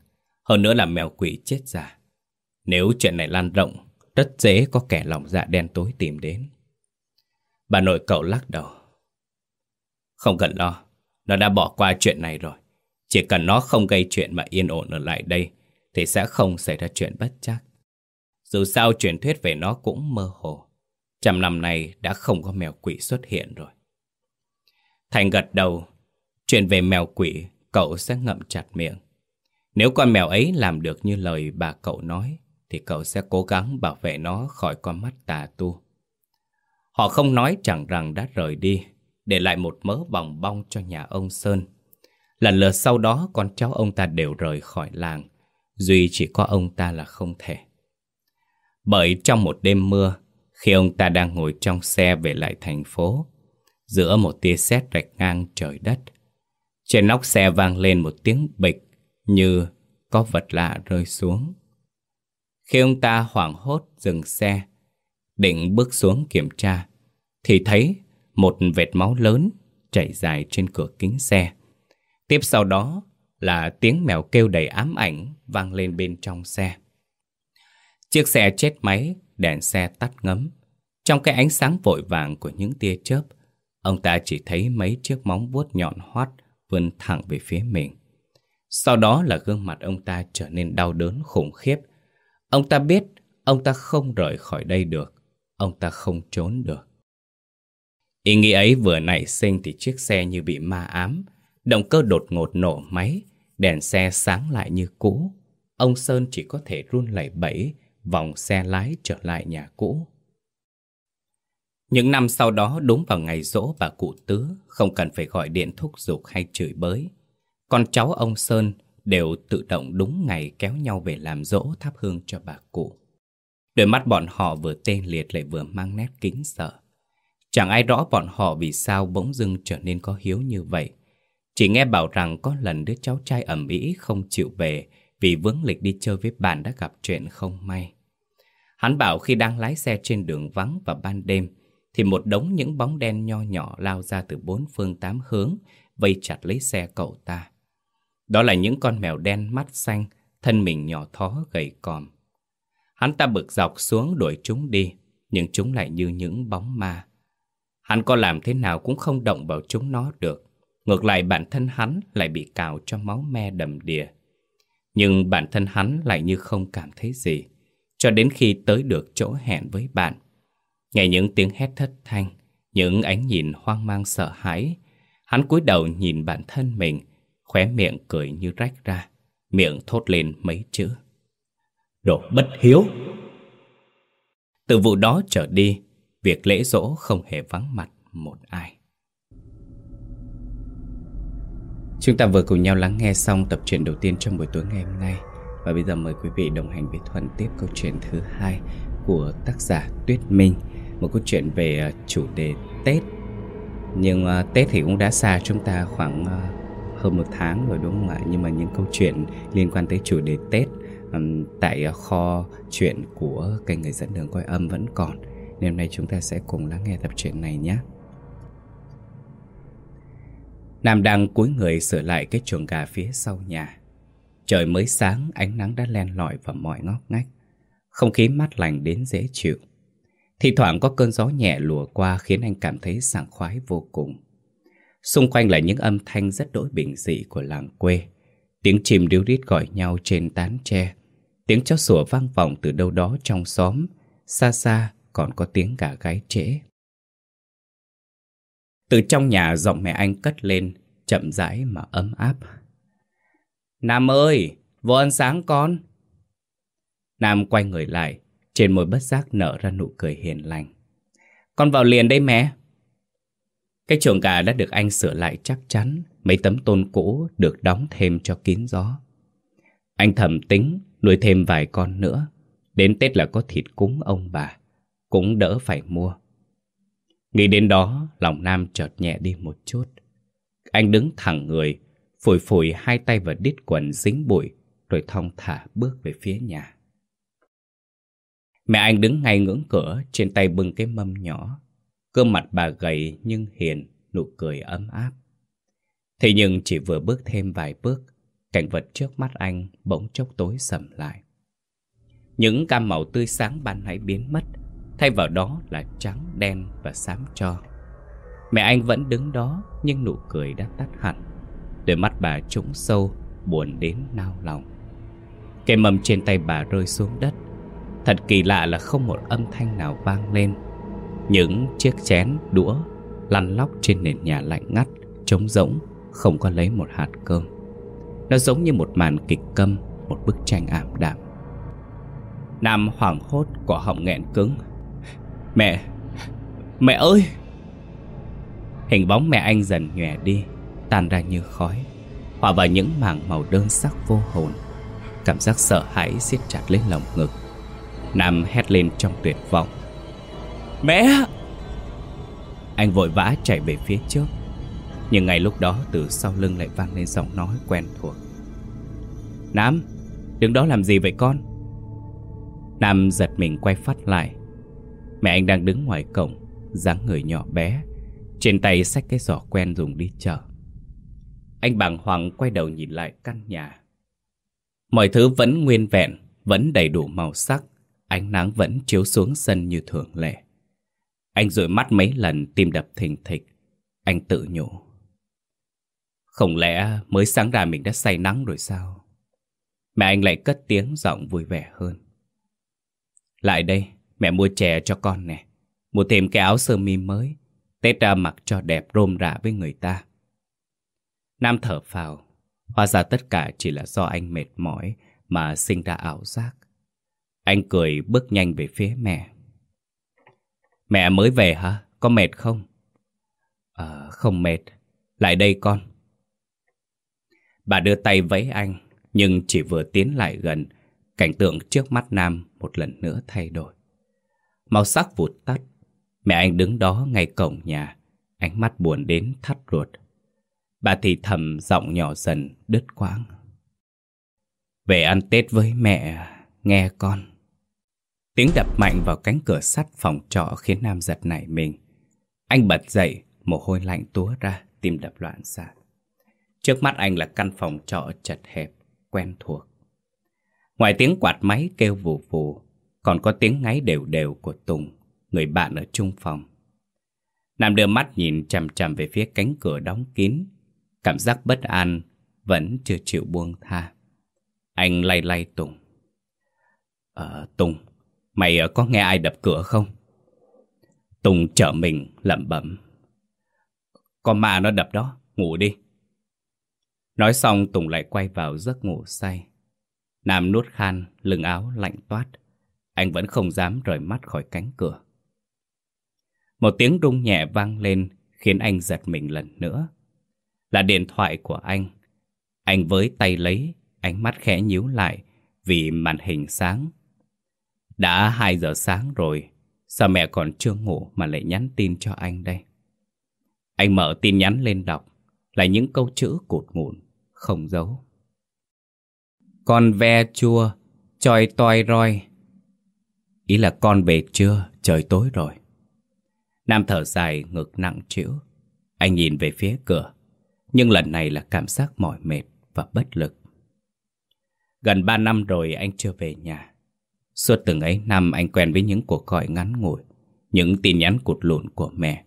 hơn nữa là mèo quỷ chết già. Nếu chuyện này lan rộng, rất dễ có kẻ lòng dạ đen tối tìm đến. Bà nội cậu lắc đầu. Không cần lo, nó đã bỏ qua chuyện này rồi. Chỉ cần nó không gây chuyện mà yên ổn ở lại đây, thì sẽ không xảy ra chuyện bất chắc. Dù sao truyền thuyết về nó cũng mơ hồ. Trăm năm nay đã không có mèo quỷ xuất hiện rồi. Thành gật đầu, chuyện về mèo quỷ cậu sẽ ngậm chặt miệng. Nếu con mèo ấy làm được như lời bà cậu nói, thì cậu sẽ cố gắng bảo vệ nó khỏi con mắt tà tu. Họ không nói chẳng rằng đã rời đi, để lại một mớ vòng bong cho nhà ông Sơn. Lần lượt sau đó con cháu ông ta đều rời khỏi làng, duy chỉ có ông ta là không thể. Bởi trong một đêm mưa, khi ông ta đang ngồi trong xe về lại thành phố, giữa một tia sét rạch ngang trời đất, trên nóc xe vang lên một tiếng bịch như có vật lạ rơi xuống. Khi ông ta hoảng hốt dừng xe, định bước xuống kiểm tra, thì thấy một vệt máu lớn chảy dài trên cửa kính xe. Tiếp sau đó là tiếng mèo kêu đầy ám ảnh vang lên bên trong xe. Chiếc xe chết máy, đèn xe tắt ngấm. Trong cái ánh sáng vội vàng của những tia chớp, ông ta chỉ thấy mấy chiếc móng vuốt nhọn hoắt vươn thẳng về phía mình. Sau đó là gương mặt ông ta trở nên đau đớn khủng khiếp. Ông ta biết ông ta không rời khỏi đây được, ông ta không trốn được. Ý nghĩ ấy vừa nảy sinh thì chiếc xe như bị ma ám, động cơ đột ngột nổ máy, đèn xe sáng lại như cũ. Ông Sơn chỉ có thể run lẩy bẩy, vòng xe lái trở lại nhà cũ. Những năm sau đó đúng vào ngày rỗ bà cụ Tứ không cần phải gọi điện thúc giục hay chửi bới. Con cháu ông Sơn đều tự động đúng ngày kéo nhau về làm rỗ thắp hương cho bà cụ. Đôi mắt bọn họ vừa tê liệt lại vừa mang nét kính sợ. Chẳng ai rõ bọn họ vì sao bỗng dưng trở nên có hiếu như vậy. Chỉ nghe bảo rằng có lần đứa cháu trai ẩm ý không chịu về vì vướng lịch đi chơi với bạn đã gặp chuyện không may. Hắn bảo khi đang lái xe trên đường vắng vào ban đêm thì một đống những bóng đen nho nhỏ lao ra từ bốn phương tám hướng vây chặt lấy xe cậu ta. Đó là những con mèo đen mắt xanh, thân mình nhỏ thó gầy còm. Hắn ta bực dọc xuống đuổi chúng đi, nhưng chúng lại như những bóng ma. Hắn có làm thế nào cũng không động vào chúng nó được. Ngược lại bản thân hắn lại bị cào cho máu me đầm đìa. Nhưng bản thân hắn lại như không cảm thấy gì. Cho đến khi tới được chỗ hẹn với bạn. Nghe những tiếng hét thất thanh, những ánh nhìn hoang mang sợ hãi. Hắn cúi đầu nhìn bản thân mình, khóe miệng cười như rách ra. Miệng thốt lên mấy chữ. Đồ bất hiếu! Từ vụ đó trở đi, việc lễ dỗ không hề vắng mặt một ai. Chúng ta vừa cùng nhau lắng nghe xong tập truyện đầu tiên trong buổi tối ngày hôm nay. Và bây giờ mời quý vị đồng hành với Thuận tiếp câu chuyện thứ hai của tác giả Tuyết Minh. Một câu chuyện về à, chủ đề Tết. Nhưng à, Tết thì cũng đã xa chúng ta khoảng à, hơn một tháng rồi đúng không ạ? Nhưng mà những câu chuyện liên quan tới chủ đề Tết tại kho chuyện của kênh người dẫn đường coi âm vẫn còn. Nên hôm nay chúng ta sẽ cùng lắng nghe tập truyện này nhé. Nam đang cúi người sửa lại cái chuồng gà phía sau nhà. Trời mới sáng, ánh nắng đã len lỏi vào mọi ngóc ngách. Không khí mát lành đến dễ chịu. Thì thoảng có cơn gió nhẹ lùa qua khiến anh cảm thấy sảng khoái vô cùng. Xung quanh là những âm thanh rất đỗi bình dị của làng quê. Tiếng chim điếu rít gọi nhau trên tán tre. Tiếng chó sủa vang vọng từ đâu đó trong xóm. Xa xa còn có tiếng gà gáy trễ. Từ trong nhà giọng mẹ anh cất lên, chậm rãi mà ấm áp. Nam ơi, vô ăn sáng con. Nam quay người lại, trên môi bất giác nở ra nụ cười hiền lành. Con vào liền đây mẹ. Cái chuồng gà đã được anh sửa lại chắc chắn, mấy tấm tôn cũ được đóng thêm cho kín gió. Anh thầm tính nuôi thêm vài con nữa, đến Tết là có thịt cúng ông bà, cũng đỡ phải mua. Nghĩ đến đó, lòng Nam chợt nhẹ đi một chút. Anh đứng thẳng người, phủi phủi hai tay vào đít quần dính bụi, rồi thong thả bước về phía nhà. Mẹ anh đứng ngay ngưỡng cửa, trên tay bưng cái mâm nhỏ. Cơ mặt bà gầy nhưng hiền, nụ cười ấm áp. Thế nhưng chỉ vừa bước thêm vài bước, cảnh vật trước mắt anh bỗng chốc tối sầm lại. Những cam màu tươi sáng ban nãy biến mất, Thay vào đó là trắng, đen và xám cho. Mẹ anh vẫn đứng đó Nhưng nụ cười đã tắt hẳn. Đôi mắt bà trũng sâu Buồn đến nao lòng. Cây mầm trên tay bà rơi xuống đất. Thật kỳ lạ là không một âm thanh nào vang lên. Những chiếc chén, đũa Lăn lóc trên nền nhà lạnh ngắt Trống rỗng Không có lấy một hạt cơm. Nó giống như một màn kịch câm Một bức tranh ảm đạm. Nam hoảng hốt của họng nghẹn cứng. Mẹ Mẹ ơi. Hình bóng mẹ anh dần nhòe đi, Tan ra như khói, Hòa vào những mảng màu đơn sắc vô hồn. Cảm giác sợ hãi siết chặt lên lòng ngực. Nam hét lên trong tuyệt vọng. Mẹ! Anh vội vã chạy về phía trước, Nhưng ngay lúc đó từ sau lưng lại vang lên giọng nói quen thuộc. Nam, Đứng đó làm gì vậy con? Nam giật mình quay phát lại. Mẹ anh đang đứng ngoài cổng, dáng người nhỏ bé. Trên tay xách cái giỏ quen dùng đi chợ. Anh bàng hoàng quay đầu nhìn lại căn nhà. Mọi thứ vẫn nguyên vẹn, Vẫn đầy đủ màu sắc. Ánh nắng vẫn chiếu xuống sân như thường lệ. Anh dụi mắt mấy lần tim đập thình thịch. Anh tự nhủ. Không lẽ mới sáng ra mình đã say nắng rồi sao? Mẹ anh lại cất tiếng giọng vui vẻ hơn. Lại đây. Mẹ mua chè cho con nè. Mua thêm cái áo sơ mi mới. Tết ra mặc cho đẹp rôm rả với người ta. Nam thở phào. Hóa ra tất cả chỉ là do anh mệt mỏi Mà sinh ra ảo giác. Anh cười bước nhanh về phía mẹ. Mẹ mới về hả? Có mệt không? À, không mệt. Lại đây con. Bà đưa tay vẫy anh Nhưng chỉ vừa tiến lại gần Cảnh tượng trước mắt Nam một lần nữa thay đổi. Màu sắc vụt tắt. Mẹ anh đứng đó ngay cổng nhà. Ánh mắt buồn đến thắt ruột. Bà thì thầm giọng nhỏ dần, đứt quãng. Về ăn Tết với mẹ, Nghe con. Tiếng đập mạnh vào cánh cửa sắt phòng trọ Khiến Nam giật nảy mình. Anh bật dậy, Mồ hôi lạnh túa ra, Tim đập loạn xạ. Trước mắt anh là căn phòng trọ chật hẹp, Quen thuộc. Ngoài tiếng quạt máy kêu vù vù còn có tiếng ngáy đều đều của Tùng, người bạn ở chung phòng. Nam đưa mắt nhìn chằm chằm về phía cánh cửa đóng kín. Cảm giác bất an vẫn chưa chịu buông tha. Anh lay lay Tùng. Ờ, Tùng, mày ờ, có nghe ai đập cửa không? Tùng trở mình lẩm bẩm. Con ma nó đập đó, ngủ đi. Nói xong Tùng lại quay vào giấc ngủ say. Nam nuốt khan, lưng áo lạnh toát. Anh vẫn không dám rời mắt khỏi cánh cửa. Một tiếng rung nhẹ vang lên khiến anh giật mình lần nữa. Là điện thoại của anh. Anh với tay lấy, ánh mắt khẽ nhíu lại vì màn hình sáng. Đã 2 giờ sáng rồi, sao mẹ còn chưa ngủ mà lại nhắn tin cho anh đây? Anh mở tin nhắn lên đọc, là những câu chữ cụt ngủn, không giấu. Con ve chua, tròi toi roi, Ý là con về chưa, trời tối rồi. Nam thở dài, ngực nặng trĩu. Anh nhìn về phía cửa, nhưng lần này là cảm giác mỏi mệt và bất lực. Gần ba năm rồi anh chưa về nhà. Suốt từng ấy năm anh quen với những cuộc gọi ngắn ngủi, những tin nhắn cụt lụn của mẹ.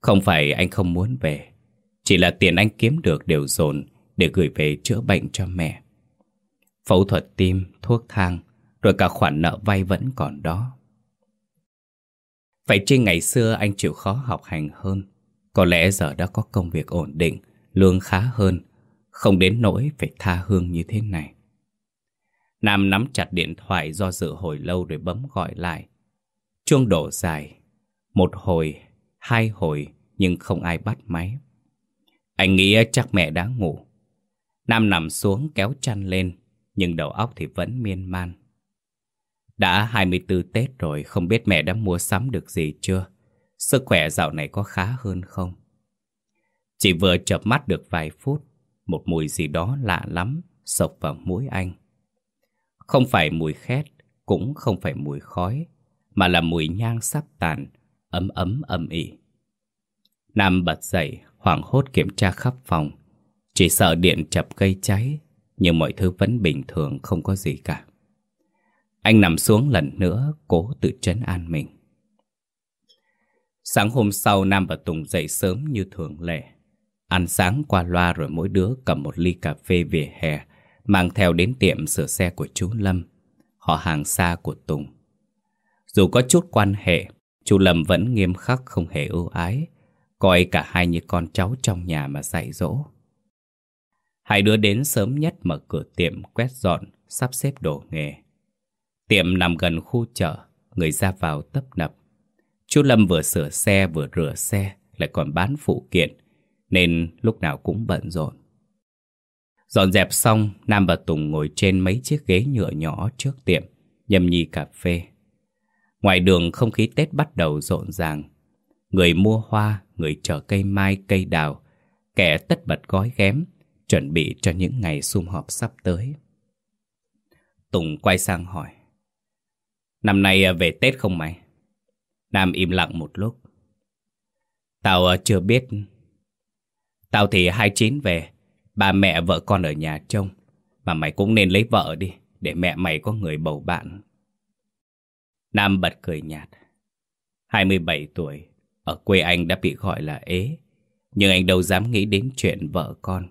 Không phải anh không muốn về, chỉ là tiền anh kiếm được đều dồn để gửi về chữa bệnh cho mẹ. Phẫu thuật tim, thuốc thang, rồi cả khoản nợ vay vẫn còn đó. Vậy chi ngày xưa anh chịu khó học hành hơn? Có lẽ giờ đã có công việc ổn định Lương khá hơn. Không đến nỗi phải tha hương như thế này. Nam nắm chặt điện thoại do dự hồi lâu rồi bấm gọi lại. Chuông đổ dài. Một hồi, hai hồi Nhưng không ai bắt máy. Anh nghĩ chắc mẹ đã ngủ. Nam nằm xuống kéo chăn lên Nhưng đầu óc thì vẫn miên man đã 24 Tết rồi, không biết mẹ đã mua sắm được gì chưa? Sức khỏe dạo này có khá hơn không? Chỉ vừa chợp mắt được vài phút, một mùi gì đó lạ lắm sộc vào mũi anh. Không phải mùi khét, cũng không phải mùi khói, mà là mùi nhang sắp tàn, ấm ấm âm ỉ. Nam bật dậy, hoảng hốt kiểm tra khắp phòng. Chỉ sợ điện chập gây cháy, nhưng mọi thứ vẫn bình thường không có gì cả. Anh nằm xuống lần nữa, cố tự trấn an mình. Sáng hôm sau, Nam và Tùng dậy sớm như thường lệ. Ăn sáng qua loa rồi mỗi đứa cầm một ly cà phê về hè, mang theo đến tiệm sửa xe của chú Lâm, họ hàng xa của Tùng. Dù có chút quan hệ, chú Lâm vẫn nghiêm khắc không hề ưu ái, coi cả hai như con cháu trong nhà mà dạy dỗ. Hai đứa đến sớm nhất mở cửa tiệm quét dọn, sắp xếp đồ nghề. Tiệm nằm gần khu chợ, người ra vào tấp nập. Chú Lâm vừa sửa xe vừa rửa xe, lại còn bán phụ kiện, nên lúc nào cũng bận rộn. Dọn dẹp xong, Nam và Tùng ngồi trên mấy chiếc ghế nhựa nhỏ trước tiệm, nhâm nhi cà phê. Ngoài đường không khí Tết bắt đầu rộn ràng. Người mua hoa, người chở cây mai, cây đào, kẻ tất bật gói ghém, chuẩn bị cho những ngày sum họp sắp tới. Tùng quay sang hỏi. Năm nay à, về Tết không mày? Nam im lặng một lúc. Tao à, chưa biết. Tao thì 29 về, ba mẹ vợ con ở nhà trông. Mà mày cũng nên lấy vợ đi, để mẹ mày có người bầu bạn. Nam bật cười nhạt. 27 tuổi, ở quê anh đã bị gọi là ế. Nhưng anh đâu dám nghĩ đến chuyện vợ con.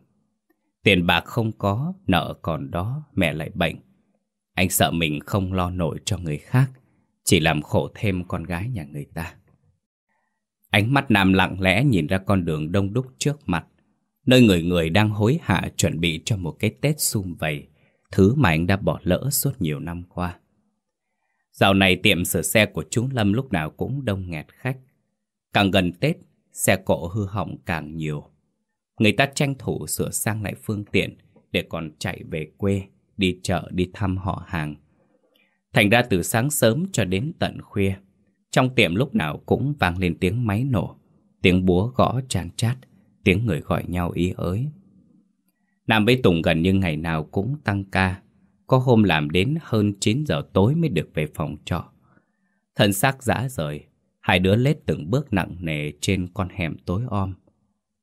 Tiền bạc không có, nợ còn đó, mẹ lại bệnh. Anh sợ mình không lo nổi cho người khác, chỉ làm khổ thêm con gái nhà người ta. Ánh mắt Nam lặng lẽ nhìn ra con đường đông đúc trước mặt, nơi người người đang hối hả chuẩn bị cho một cái Tết sum vầy, thứ mà anh đã bỏ lỡ suốt nhiều năm qua. Dạo này tiệm sửa xe của chú Lâm lúc nào cũng đông nghẹt khách. Càng gần Tết, xe cộ hư hỏng càng nhiều. Người ta tranh thủ sửa sang lại phương tiện để còn chạy về quê, đi chợ, đi thăm họ hàng. Thành ra từ sáng sớm cho đến tận khuya, trong tiệm lúc nào cũng vang lên tiếng máy nổ, tiếng búa gõ chan chát, tiếng người gọi nhau ý ới. Nam với Tùng gần như ngày nào cũng tăng ca, có hôm làm đến hơn 9 giờ tối mới được về phòng trọ. Thân xác dã rời, hai đứa lết từng bước nặng nề trên con hẻm tối om.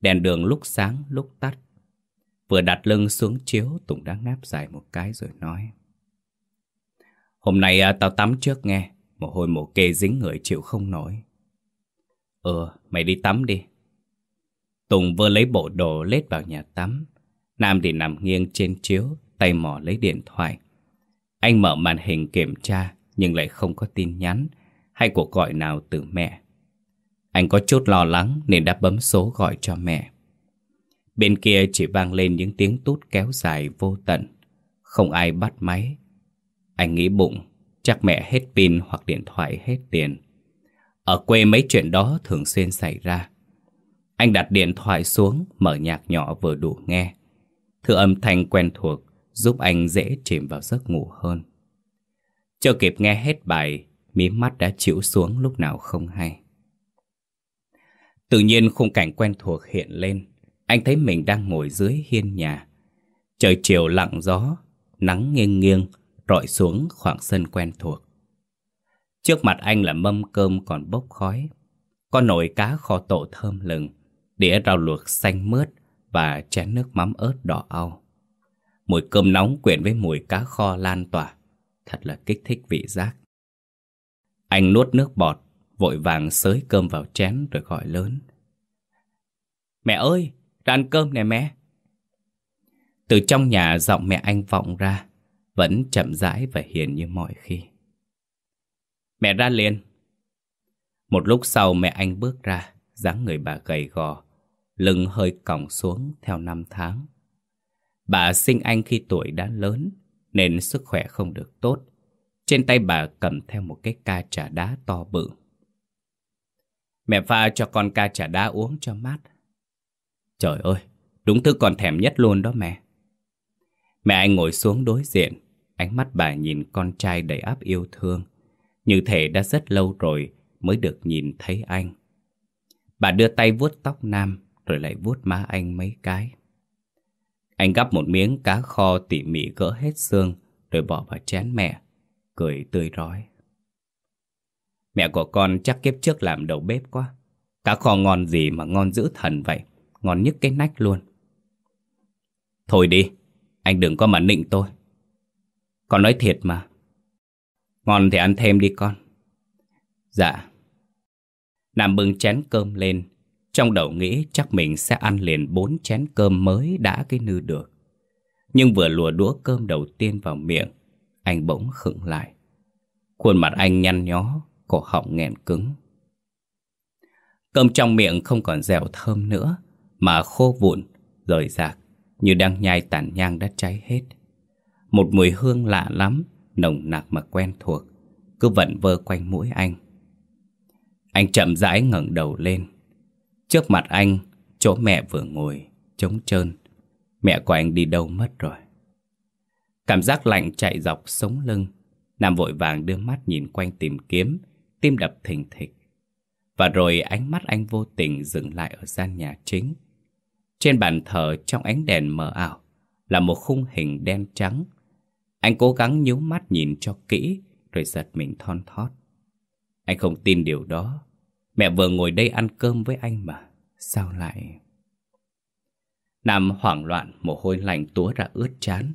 Đèn đường lúc sáng lúc tắt. Vừa đặt lưng xuống chiếu, Tùng đã ngáp dài một cái rồi nói. Hôm nay à, tao tắm trước nghe, mồ hôi mồ kê dính người chịu không nổi. Ừ, mày đi tắm đi. Tùng vừa lấy bộ đồ lết vào nhà tắm. Nam thì nằm nghiêng trên chiếu, tay mò lấy điện thoại. Anh mở màn hình kiểm tra nhưng lại không có tin nhắn hay cuộc gọi nào từ mẹ. Anh có chút lo lắng nên đã bấm số gọi cho mẹ. Bên kia chỉ vang lên những tiếng tút kéo dài vô tận. Không ai bắt máy. Anh nghĩ bụng, chắc mẹ hết pin hoặc điện thoại hết tiền. Ở quê mấy chuyện đó thường xuyên xảy ra. Anh đặt điện thoại xuống, mở nhạc nhỏ vừa đủ nghe. Thứ âm thanh quen thuộc giúp anh dễ chìm vào giấc ngủ hơn. Chưa kịp nghe hết bài, mí mắt đã chịu xuống lúc nào không hay. Tự nhiên khung cảnh quen thuộc hiện lên, anh thấy mình đang ngồi dưới hiên nhà. Trời chiều lặng gió, nắng nghiêng nghiêng, rọi xuống khoảng sân quen thuộc. Trước mặt anh là mâm cơm còn bốc khói, có nồi cá kho tổ thơm lừng, đĩa rau luộc xanh mướt và chén nước mắm ớt đỏ au. Mùi cơm nóng quyện với mùi cá kho lan tỏa, thật là kích thích vị giác. Anh nuốt nước bọt, vội vàng xới cơm vào chén rồi gọi lớn. Mẹ ơi, ra ăn cơm nè mẹ. Từ trong nhà giọng mẹ anh vọng ra, vẫn chậm rãi và hiền như mọi khi. Mẹ ra liền. Một lúc sau mẹ anh bước ra, dáng người bà gầy gò, lưng hơi còng xuống theo năm tháng. Bà sinh anh khi tuổi đã lớn, nên sức khỏe không được tốt. Trên tay bà cầm theo một cái ca trà đá to bự. Mẹ pha cho con ca trà đá uống cho mát. Trời ơi, đúng thứ còn thèm nhất luôn đó mẹ. Mẹ anh ngồi xuống đối diện, ánh mắt bà nhìn con trai đầy áp yêu thương. Như thể đã rất lâu rồi mới được nhìn thấy anh. Bà đưa tay vuốt tóc Nam rồi lại vuốt má anh mấy cái. Anh gắp một miếng cá kho tỉ mỉ gỡ hết xương rồi bỏ vào chén mẹ, cười tươi rói. Mẹ của con chắc kiếp trước làm đầu bếp quá. Cá kho ngon gì mà ngon dữ thần vậy, ngon nhất cái nách luôn. Thôi đi, anh đừng có mà nịnh tôi. Con nói thiệt mà. Ngon thì ăn thêm đi con. Dạ. Nam bưng chén cơm lên, trong đầu nghĩ chắc mình sẽ ăn liền bốn chén cơm mới đã cái nư được. Nhưng vừa lùa đũa cơm đầu tiên vào miệng, anh bỗng khựng lại. Khuôn mặt anh nhăn nhó, cổ họng nghẹn cứng. Cơm trong miệng không còn dẻo thơm nữa, mà khô vụn, rời rạc, như đang nhai tàn nhang đã cháy hết. Một mùi hương lạ lắm, nồng nặc mà quen thuộc, cứ vẩn vơ quanh mũi anh. Anh chậm rãi ngẩng đầu lên. Trước mặt anh, chỗ mẹ vừa ngồi, trống trơn. Mẹ của anh đi đâu mất rồi. Cảm giác lạnh chạy dọc sống lưng. Nam vội vàng đưa mắt nhìn quanh tìm kiếm, tim đập thình thịch. Và rồi ánh mắt anh vô tình dừng lại ở gian nhà chính. Trên bàn thờ trong ánh đèn mờ ảo là một khung hình đen trắng. Anh cố gắng nhíu mắt nhìn cho kỹ rồi giật mình thon thót. Anh không tin điều đó. Mẹ vừa ngồi đây ăn cơm với anh mà. Sao lại... Nam hoảng loạn, mồ hôi lạnh túa ra ướt chán.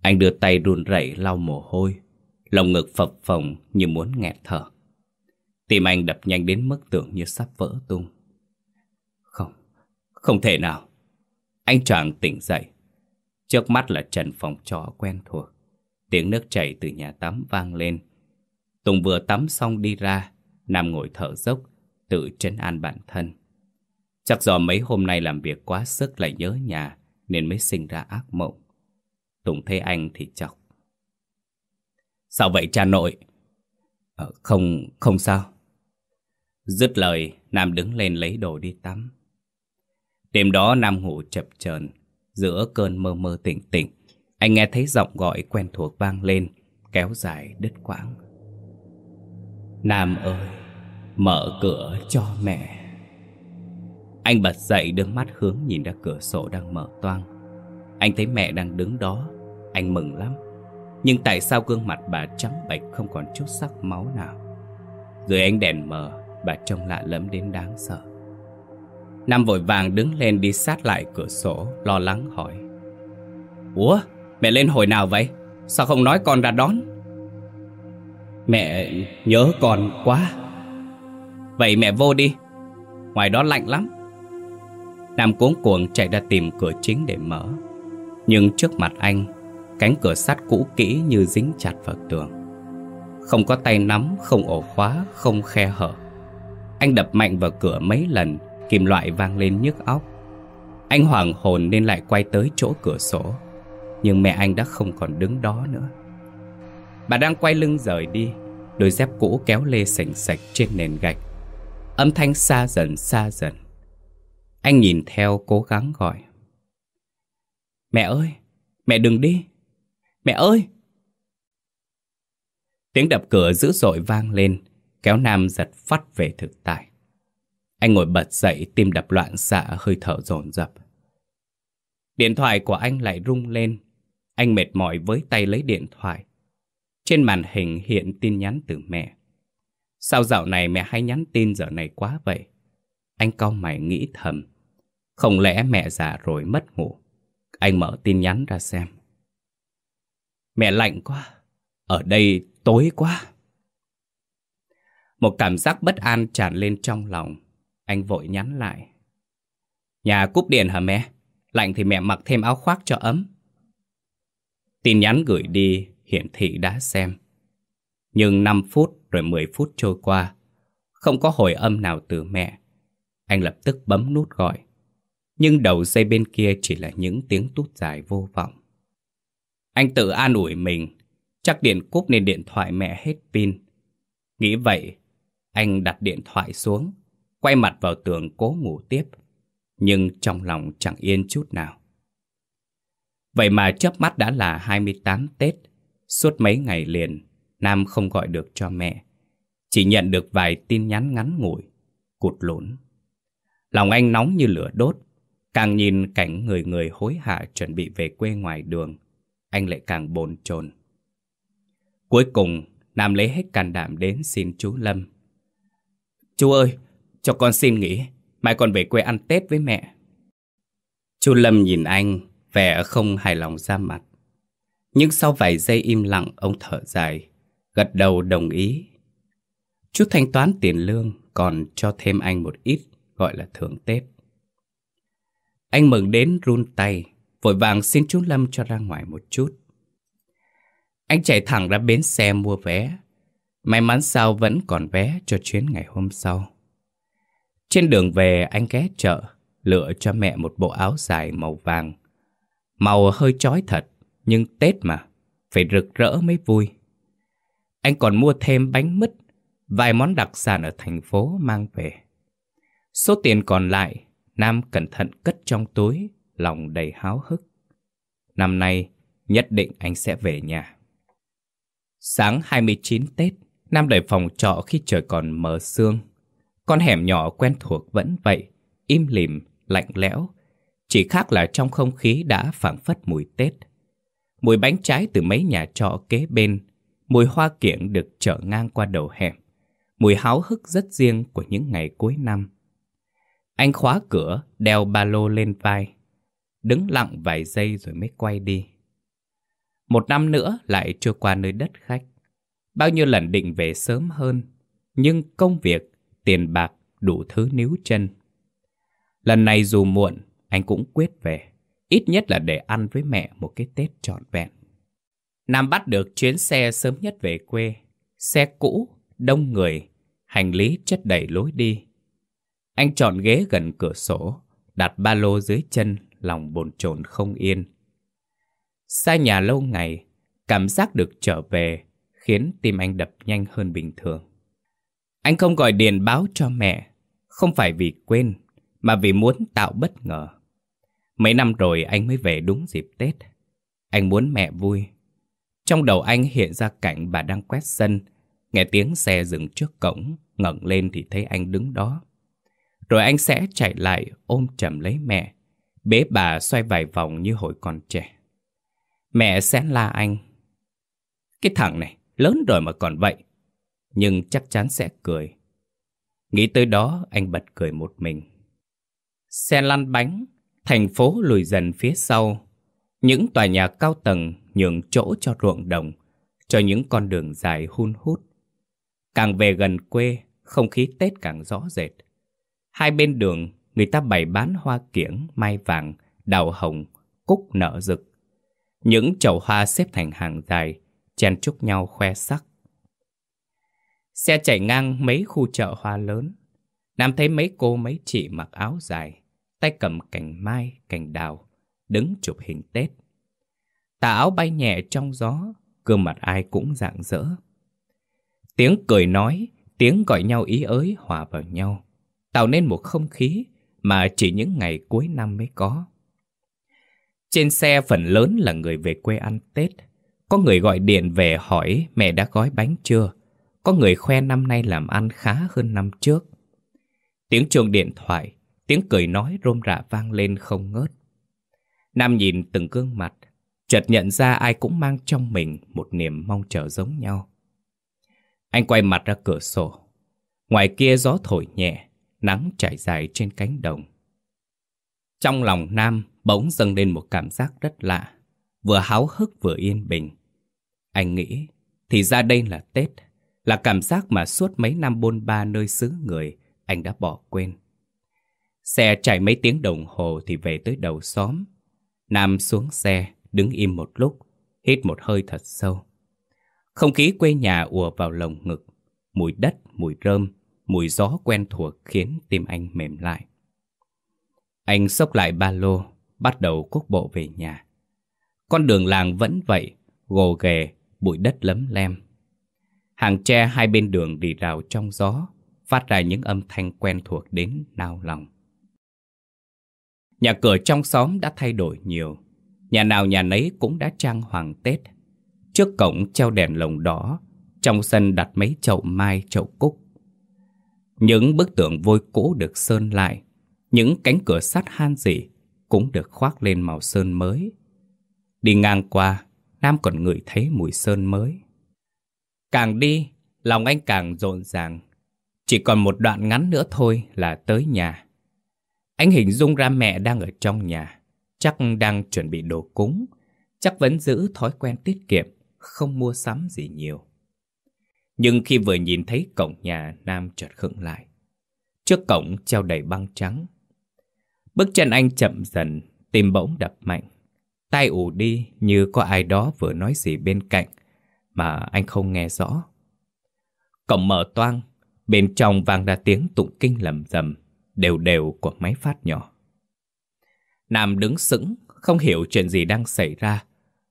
Anh đưa tay run rẩy lau mồ hôi. Lồng ngực phập phồng như muốn nghẹt thở. Tim anh đập nhanh đến mức tưởng như sắp vỡ tung. Không, không thể nào. Anh chàng tỉnh dậy. Trước mắt là trần phòng trọ quen thuộc. Tiếng nước chảy từ nhà tắm vang lên. Tùng vừa tắm xong đi ra, nằm ngồi thở dốc, tự trấn an bản thân. Chắc do mấy hôm nay làm việc quá sức lại nhớ nhà nên mới sinh ra ác mộng. Tùng thấy anh thì chọc. Sao vậy cha nội? Ờ, không, không sao. Dứt lời, Nam đứng lên lấy đồ đi tắm. Đêm đó Nam ngủ chập chờn giữa cơn mơ mơ tỉnh tỉnh. Anh nghe thấy giọng gọi quen thuộc vang lên, kéo dài đứt quãng. Nam ơi, mở cửa cho mẹ. Anh bật dậy đưa mắt hướng nhìn ra cửa sổ đang mở toang. Anh thấy mẹ đang đứng đó, anh mừng lắm. Nhưng tại sao gương mặt bà trắng bệch không còn chút sắc máu nào? Dưới ánh đèn mờ, bà trông lạ lẫm đến đáng sợ. Nam vội vàng đứng lên đi sát lại cửa sổ, lo lắng hỏi. Ủa, mẹ lên hồi nào vậy? Sao không nói con ra đón? Mẹ nhớ con quá. Vậy mẹ vô đi, ngoài đó lạnh lắm. Nam cuống cuồng chạy ra tìm cửa chính để mở. Nhưng trước mặt anh, cánh cửa sắt cũ kỹ như dính chặt vào tường. Không có tay nắm, không ổ khóa, không khe hở. Anh đập mạnh vào cửa mấy lần, kim loại vang lên nhức óc. Anh hoảng hồn nên lại quay tới chỗ cửa sổ. Nhưng mẹ anh đã không còn đứng đó nữa. Bà đang quay lưng rời đi, đôi dép cũ kéo lê sành sạch trên nền gạch. Âm thanh xa dần xa dần. Anh nhìn theo cố gắng gọi. Mẹ ơi, mẹ đừng đi. Mẹ ơi! Tiếng đập cửa dữ dội vang lên, kéo Nam giật phát về thực tại. Anh ngồi bật dậy, tim đập loạn xạ, hơi thở dồn dập. Điện thoại của anh lại rung lên. Anh mệt mỏi với tay lấy điện thoại. Trên màn hình hiện tin nhắn từ mẹ. Sao dạo này mẹ hay nhắn tin giờ này quá vậy? Anh cau mày nghĩ thầm. Không lẽ mẹ già rồi mất ngủ? Anh mở tin nhắn ra xem. Mẹ lạnh quá. Ở đây tối quá. Một cảm giác bất an tràn lên trong lòng. Anh vội nhắn lại. Nhà cúp điện hả mẹ? Lạnh thì mẹ mặc thêm áo khoác cho ấm. Tin nhắn gửi đi hiển thị đã xem. Nhưng 5 phút rồi 10 phút trôi qua, không có hồi âm nào từ mẹ. Anh lập tức bấm nút gọi. Nhưng đầu dây bên kia chỉ là những tiếng tút dài vô vọng. Anh tự an ủi mình, chắc điện cúp nên điện thoại mẹ hết pin. Nghĩ vậy, anh đặt điện thoại xuống, quay mặt vào tường cố ngủ tiếp. Nhưng trong lòng chẳng yên chút nào. Vậy mà chớp mắt đã là 28 Tết. Suốt mấy ngày liền, Nam không gọi được cho mẹ. Chỉ nhận được vài tin nhắn ngắn ngủi, cụt lún. Lòng anh nóng như lửa đốt. Càng nhìn cảnh người người hối hả chuẩn bị về quê ngoài đường, anh lại càng bồn chồn. Cuối cùng, Nam lấy hết can đảm đến xin chú Lâm. Chú ơi, cho con xin nghỉ, mai con về quê ăn Tết với mẹ. Chu Lâm nhìn anh, vẻ không hài lòng ra mặt. Nhưng sau vài giây im lặng, ông thở dài, Gật đầu đồng ý. Chú thanh toán tiền lương còn cho thêm anh một ít gọi là thưởng Tết. Anh mừng đến run tay, vội vàng xin chú Lâm cho ra ngoài một chút. Anh chạy thẳng ra bến xe mua vé. May mắn sao vẫn còn vé cho chuyến ngày hôm sau. Trên đường về anh ghé chợ, lựa cho mẹ một bộ áo dài màu vàng. Màu hơi chói thật, nhưng Tết mà, phải rực rỡ mới vui. Anh còn mua thêm bánh mứt, vài món đặc sản ở thành phố mang về. Số tiền còn lại, Nam cẩn thận cất trong túi, lòng đầy háo hức. Năm nay, nhất định anh sẽ về nhà. Sáng 29 Tết, Nam đợi phòng trọ khi trời còn mờ sương. Con hẻm nhỏ quen thuộc vẫn vậy, im lìm, lạnh lẽo. Chỉ khác là trong không khí đã phảng phất mùi Tết. Mùi bánh trái từ mấy nhà trọ kế bên, mùi hoa kiểng được trở ngang qua đầu hẻm, mùi háo hức rất riêng của những ngày cuối năm. Anh khóa cửa, đeo ba lô lên vai, đứng lặng vài giây rồi mới quay đi. Một năm nữa lại trôi qua nơi đất khách. Bao nhiêu lần định về sớm hơn, nhưng công việc, tiền bạc, đủ thứ níu chân. Lần này dù muộn, anh cũng quyết về. Ít nhất là để ăn với mẹ một cái Tết trọn vẹn. Nam bắt được chuyến xe sớm nhất về quê. Xe cũ, đông người, hành lý chất đầy lối đi. Anh chọn ghế gần cửa sổ, đặt ba lô dưới chân, lòng bồn chồn không yên. Xa nhà lâu ngày, cảm giác được trở về khiến tim anh đập nhanh hơn bình thường. Anh không gọi điện báo cho mẹ, không phải vì quên, mà vì muốn tạo bất ngờ. Mấy năm rồi anh mới về đúng dịp Tết. Anh muốn mẹ vui. Trong đầu anh hiện ra cảnh bà đang quét sân, nghe tiếng xe dừng trước cổng, ngẩng lên thì thấy anh đứng đó. Rồi anh sẽ chạy lại ôm chầm lấy mẹ, bế bà xoay vài vòng như hồi còn trẻ. Mẹ sẽ la anh. Cái thằng này, lớn rồi mà còn vậy. Nhưng chắc chắn sẽ cười. Nghĩ tới đó, anh bật cười một mình. Xe lăn bánh, thành phố lùi dần phía sau. Những tòa nhà cao tầng nhường chỗ cho ruộng đồng, cho những con đường dài hun hút. Càng về gần quê, không khí Tết càng rõ rệt. Hai bên đường, người ta bày bán hoa kiểng, mai vàng, đào hồng, cúc nở rực. Những chậu hoa xếp thành hàng dài, chen chúc nhau khoe sắc. Xe chạy ngang mấy khu chợ hoa lớn. Nam thấy mấy cô mấy chị mặc áo dài, tay cầm cành mai, cành đào, đứng chụp hình Tết. Tà áo bay nhẹ trong gió, gương mặt ai cũng rạng rỡ. Tiếng cười nói, tiếng gọi nhau ý ới hòa vào nhau, tạo nên một không khí mà chỉ những ngày cuối năm mới có. Trên xe phần lớn là người về quê ăn Tết. Có người gọi điện về hỏi mẹ đã gói bánh chưa. Có người khoe năm nay làm ăn khá hơn năm trước. Tiếng chuông điện thoại, tiếng cười nói rôm rả vang lên không ngớt. Nam nhìn từng gương mặt, chợt nhận ra ai cũng mang trong mình một niềm mong chờ giống nhau. Anh quay mặt ra cửa sổ. Ngoài kia gió thổi nhẹ, nắng trải dài trên cánh đồng. Trong lòng Nam bỗng dâng lên một cảm giác rất lạ, vừa háo hức vừa yên bình. Anh nghĩ, thì ra đây là Tết, là cảm giác mà suốt mấy năm bôn ba nơi xứ người, anh đã bỏ quên. Xe chạy mấy tiếng đồng hồ thì về tới đầu xóm. Nam xuống xe, đứng im một lúc, hít một hơi thật sâu. Không khí quê nhà ùa vào lồng ngực, mùi đất, mùi rơm, mùi gió quen thuộc khiến tim anh mềm lại. Anh xốc lại ba lô, bắt đầu quốc bộ về nhà. Con đường làng vẫn vậy, gồ ghề, bụi đất lấm lem. Hàng tre hai bên đường đi rào trong gió, phát ra những âm thanh quen thuộc đến nao lòng. Nhà cửa trong xóm đã thay đổi nhiều. Nhà nào nhà nấy cũng đã trang hoàng Tết. Trước cổng treo đèn lồng đỏ, trong sân đặt mấy chậu mai, chậu cúc. Những bức tượng vôi cũ được sơn lại, những cánh cửa sắt han dị cũng được khoác lên màu sơn mới. Đi ngang qua, Nam còn ngửi thấy mùi sơn mới. Càng đi, lòng anh càng rộn ràng. Chỉ còn một đoạn ngắn nữa thôi là tới nhà. Anh hình dung ra mẹ đang ở trong nhà, chắc đang chuẩn bị đồ cúng, chắc vẫn giữ thói quen tiết kiệm, không mua sắm gì nhiều. Nhưng khi vừa nhìn thấy cổng nhà, Nam chợt khựng lại. Trước cổng treo đầy băng trắng. Bước chân anh chậm dần, tim bỗng đập mạnh. Tai ù đi như có ai đó vừa nói gì bên cạnh mà anh không nghe rõ. Cổng mở toang, bên trong vang ra tiếng tụng kinh lầm rầm, đều đều của máy phát nhỏ. Nam đứng sững, không hiểu chuyện gì đang xảy ra.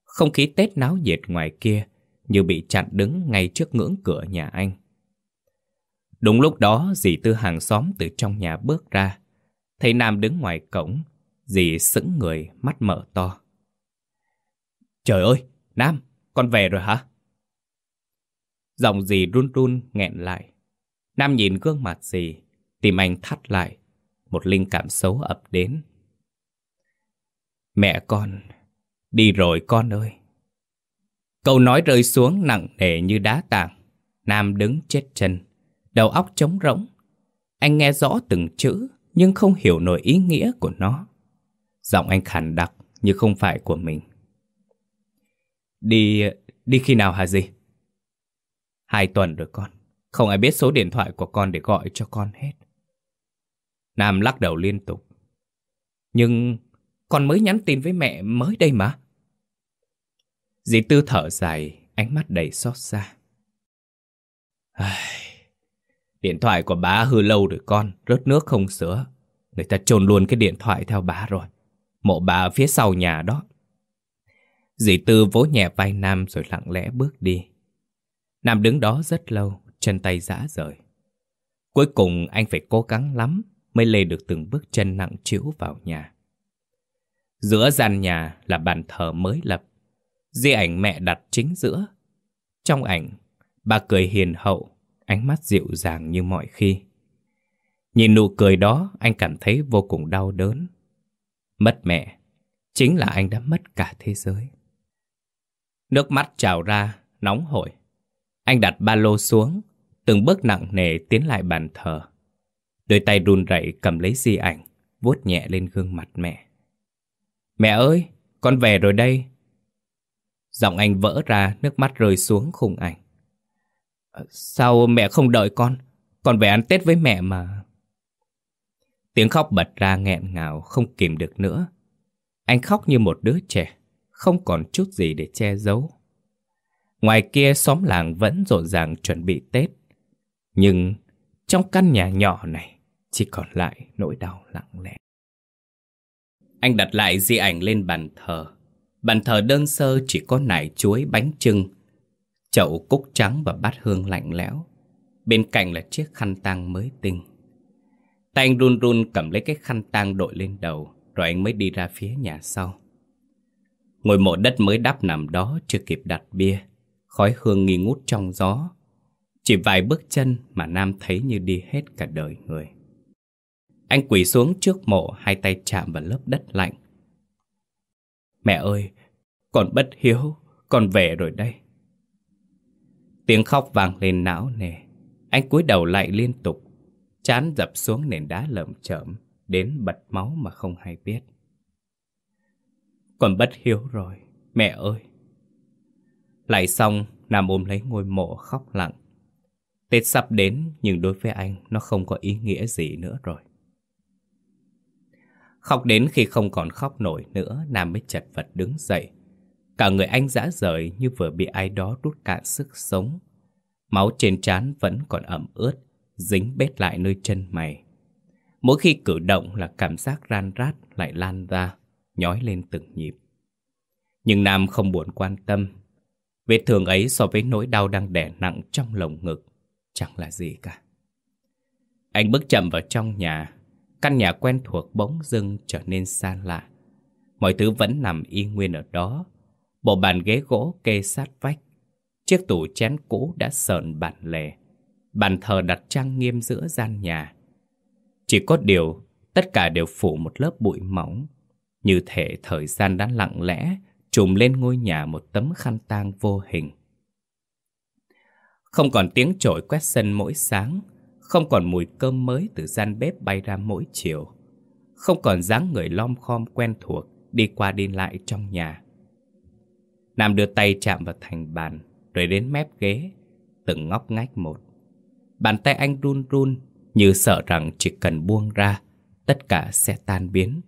Không khí Tết náo nhiệt ngoài kia như bị chặn đứng ngay trước ngưỡng cửa nhà anh. Đúng lúc đó dì Tư hàng xóm từ trong nhà bước ra. Thấy Nam đứng ngoài cổng, dì sững người, mắt mở to. Trời ơi, Nam, con về rồi hả? Giọng dì run run nghẹn lại. Nam nhìn gương mặt dì, tìm anh thắt lại. Một linh cảm xấu ập đến. Mẹ con, đi rồi con ơi. Câu nói rơi xuống nặng nề như đá tảng. Nam đứng chết chân, đầu óc trống rỗng. Anh nghe rõ từng chữ, nhưng không hiểu nổi ý nghĩa của nó. Giọng anh khàn đặc như không phải của mình. Đi... đi khi nào hả gì? Hai tuần rồi con. Không ai biết số điện thoại của con để gọi cho con hết. Nam lắc đầu liên tục. Nhưng con mới nhắn tin với mẹ mới đây mà. Dì Tư thở dài, ánh mắt đầy xót xa. Điện thoại của bà hư lâu rồi con, rớt nước không sửa. Người ta trồn luôn cái điện thoại theo bà rồi. Mộ bà ở phía sau nhà đó. Dì Tư vỗ nhẹ vai Nam rồi lặng lẽ bước đi. Nam đứng đó rất lâu, chân tay rã rời. Cuối cùng anh phải cố gắng lắm mới lê được từng bước chân nặng trĩu vào nhà. Giữa gian nhà là bàn thờ mới lập. Di ảnh mẹ đặt chính giữa. Trong ảnh, bà cười hiền hậu, ánh mắt dịu dàng như mọi khi. Nhìn nụ cười đó, anh cảm thấy vô cùng đau đớn. Mất mẹ, chính là anh đã mất cả thế giới. Nước mắt trào ra, nóng hổi. Anh đặt ba lô xuống, từng bước nặng nề tiến lại bàn thờ. Đôi tay run rẩy cầm lấy di ảnh, vuốt nhẹ lên gương mặt mẹ. Mẹ ơi, con về rồi đây. Giọng anh vỡ ra, nước mắt rơi xuống khung ảnh. Sao mẹ không đợi con? Con về ăn Tết với mẹ mà. Tiếng khóc bật ra nghẹn ngào, không kìm được nữa. Anh khóc như một đứa trẻ, không còn chút gì để che giấu. Ngoài kia xóm làng vẫn rộn ràng chuẩn bị Tết. Nhưng trong căn nhà nhỏ này chỉ còn lại nỗi đau lặng lẽ. Anh đặt lại di ảnh lên bàn thờ. Bàn thờ đơn sơ chỉ có nải chuối bánh trưng, chậu cúc trắng và bát hương lạnh lẽo. Bên cạnh là chiếc khăn tang mới tinh. Tay anh run run cầm lấy cái khăn tang đội lên đầu, rồi anh mới đi ra phía nhà sau. Ngôi mộ đất mới đắp nằm đó chưa kịp đặt bia, khói hương nghi ngút trong gió. Chỉ vài bước chân mà Nam thấy như đi hết cả đời người. Anh quỳ xuống trước mộ, hai tay chạm vào lớp đất lạnh. Mẹ ơi, con bất hiếu, con về rồi đây. Tiếng khóc vang lên não nề. Anh cúi đầu lại liên tục, chán dập xuống nền đá lởm chởm, đến bật máu mà không hay biết. Con bất hiếu rồi, mẹ ơi. Lại xong, Nam ôm lấy ngôi mộ khóc lặng. Tết sắp đến nhưng đối với anh nó không có ý nghĩa gì nữa rồi. Khóc đến khi không còn khóc nổi nữa, Nam mới chật vật đứng dậy. Cả người anh dã rời như vừa bị ai đó rút cạn sức sống. Máu trên trán vẫn còn ẩm ướt, dính bết lại nơi chân mày. Mỗi khi cử động là cảm giác ran rát lại lan ra, nhói lên từng nhịp. Nhưng Nam không buồn quan tâm. Vết thương ấy so với nỗi đau đang đè nặng trong lồng ngực, chẳng là gì cả. Anh bước chậm vào trong nhà, Căn nhà quen thuộc bỗng dưng trở nên xa lạ. Mọi thứ vẫn nằm y nguyên ở đó. Bộ bàn ghế gỗ kê sát vách. Chiếc tủ chén cũ đã sờn bản lề. Bàn thờ đặt trang nghiêm giữa gian nhà. Chỉ có điều, tất cả đều phủ một lớp bụi mỏng. Như thể thời gian đã lặng lẽ trùm lên ngôi nhà một tấm khăn tang vô hình. Không còn tiếng trội quét sân mỗi sáng, không còn mùi cơm mới từ gian bếp bay ra mỗi chiều Không còn dáng người lom khom quen thuộc Đi qua đi lại trong nhà Nam đưa tay chạm vào thành bàn Rồi đến mép ghế từng ngóc ngách một. Bàn tay anh run run như sợ rằng chỉ cần buông ra, tất cả sẽ tan biến.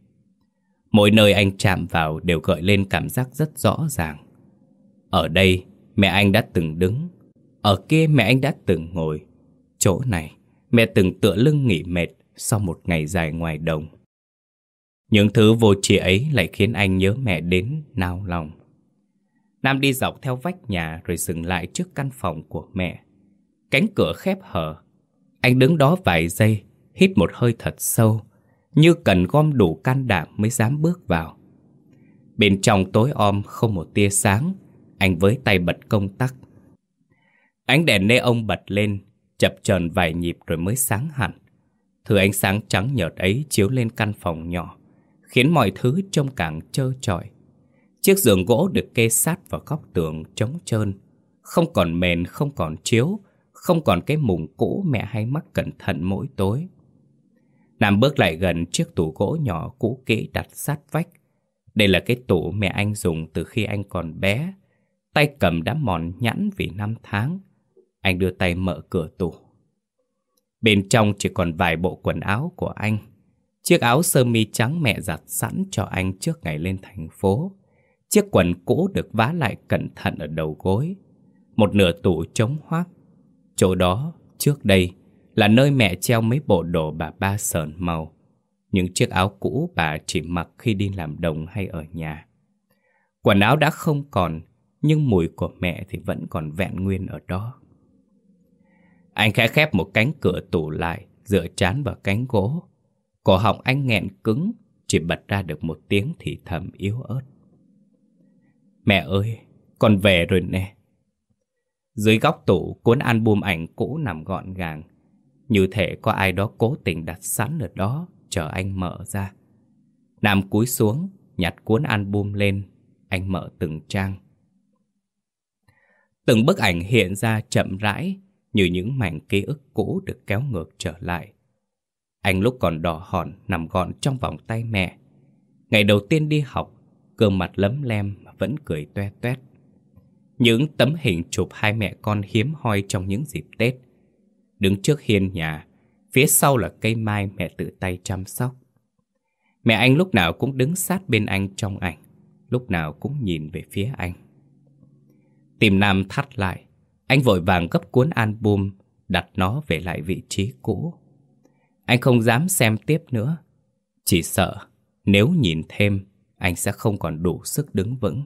Mỗi nơi anh chạm vào đều gợi lên cảm giác rất rõ ràng. Ở đây, mẹ anh đã từng đứng. Ở kia mẹ anh đã từng ngồi. Chỗ này, mẹ từng tựa lưng nghỉ mệt sau một ngày dài ngoài đồng. Những thứ vô tri ấy lại khiến anh nhớ mẹ đến nao lòng. Nam đi dọc theo vách nhà rồi dừng lại trước căn phòng của mẹ. Cánh cửa khép hở. Anh đứng đó vài giây, hít một hơi thật sâu, như cần gom đủ can đảm mới dám bước vào. Bên trong tối om không một tia sáng, anh với tay bật công tắc. Ánh đèn nê ông bật lên, chập chờn vài nhịp rồi mới sáng hẳn. Thứ ánh sáng trắng nhợt ấy chiếu lên căn phòng nhỏ, khiến mọi thứ trông càng trơ trọi. Chiếc giường gỗ được kê sát vào góc tường trống trơn, không còn mền, không còn chiếu, không còn cái mùng cũ mẹ hay mắc cẩn thận mỗi tối. Nam bước lại gần chiếc tủ gỗ nhỏ cũ kỹ đặt sát vách. Đây là cái tủ mẹ anh dùng từ khi anh còn bé. Tay cầm đã mòn nhẵn vì năm tháng. Anh đưa tay mở cửa tủ. Bên trong chỉ còn vài bộ quần áo của anh. Chiếc áo sơ mi trắng mẹ giặt sẵn cho anh trước ngày lên thành phố. Chiếc quần cũ được vá lại cẩn thận ở đầu gối. Một nửa tủ trống hoác. Chỗ đó, trước đây, là nơi mẹ treo mấy bộ đồ bà ba sờn màu. Những chiếc áo cũ bà chỉ mặc khi đi làm đồng hay ở nhà. Quần áo đã không còn, nhưng mùi của mẹ thì vẫn còn vẹn nguyên ở đó. Anh khẽ khép một cánh cửa tủ lại, dựa chán vào cánh gỗ. Cổ họng anh nghẹn cứng, chỉ bật ra được một tiếng thì thầm yếu ớt. Mẹ ơi, con về rồi nè. Dưới góc tủ, cuốn album ảnh cũ nằm gọn gàng. Như thể có ai đó cố tình đặt sẵn ở đó, chờ anh mở ra. Nam cúi xuống, nhặt cuốn album lên, anh mở từng trang. Từng bức ảnh hiện ra chậm rãi, như những mảnh ký ức cũ được kéo ngược trở lại. Anh lúc còn đỏ hòn nằm gọn trong vòng tay mẹ. Ngày đầu tiên đi học, gương mặt lấm lem mà vẫn cười toe toét. Những tấm hình chụp hai mẹ con hiếm hoi trong những dịp Tết. Đứng trước hiên nhà, phía sau là cây mai mẹ tự tay chăm sóc. Mẹ anh lúc nào cũng đứng sát bên anh trong ảnh, lúc nào cũng nhìn về phía anh. Tìm Nam thắt lại, anh vội vàng gấp cuốn album, đặt nó về lại vị trí cũ. Anh không dám xem tiếp nữa, chỉ sợ nếu nhìn thêm, anh sẽ không còn đủ sức đứng vững.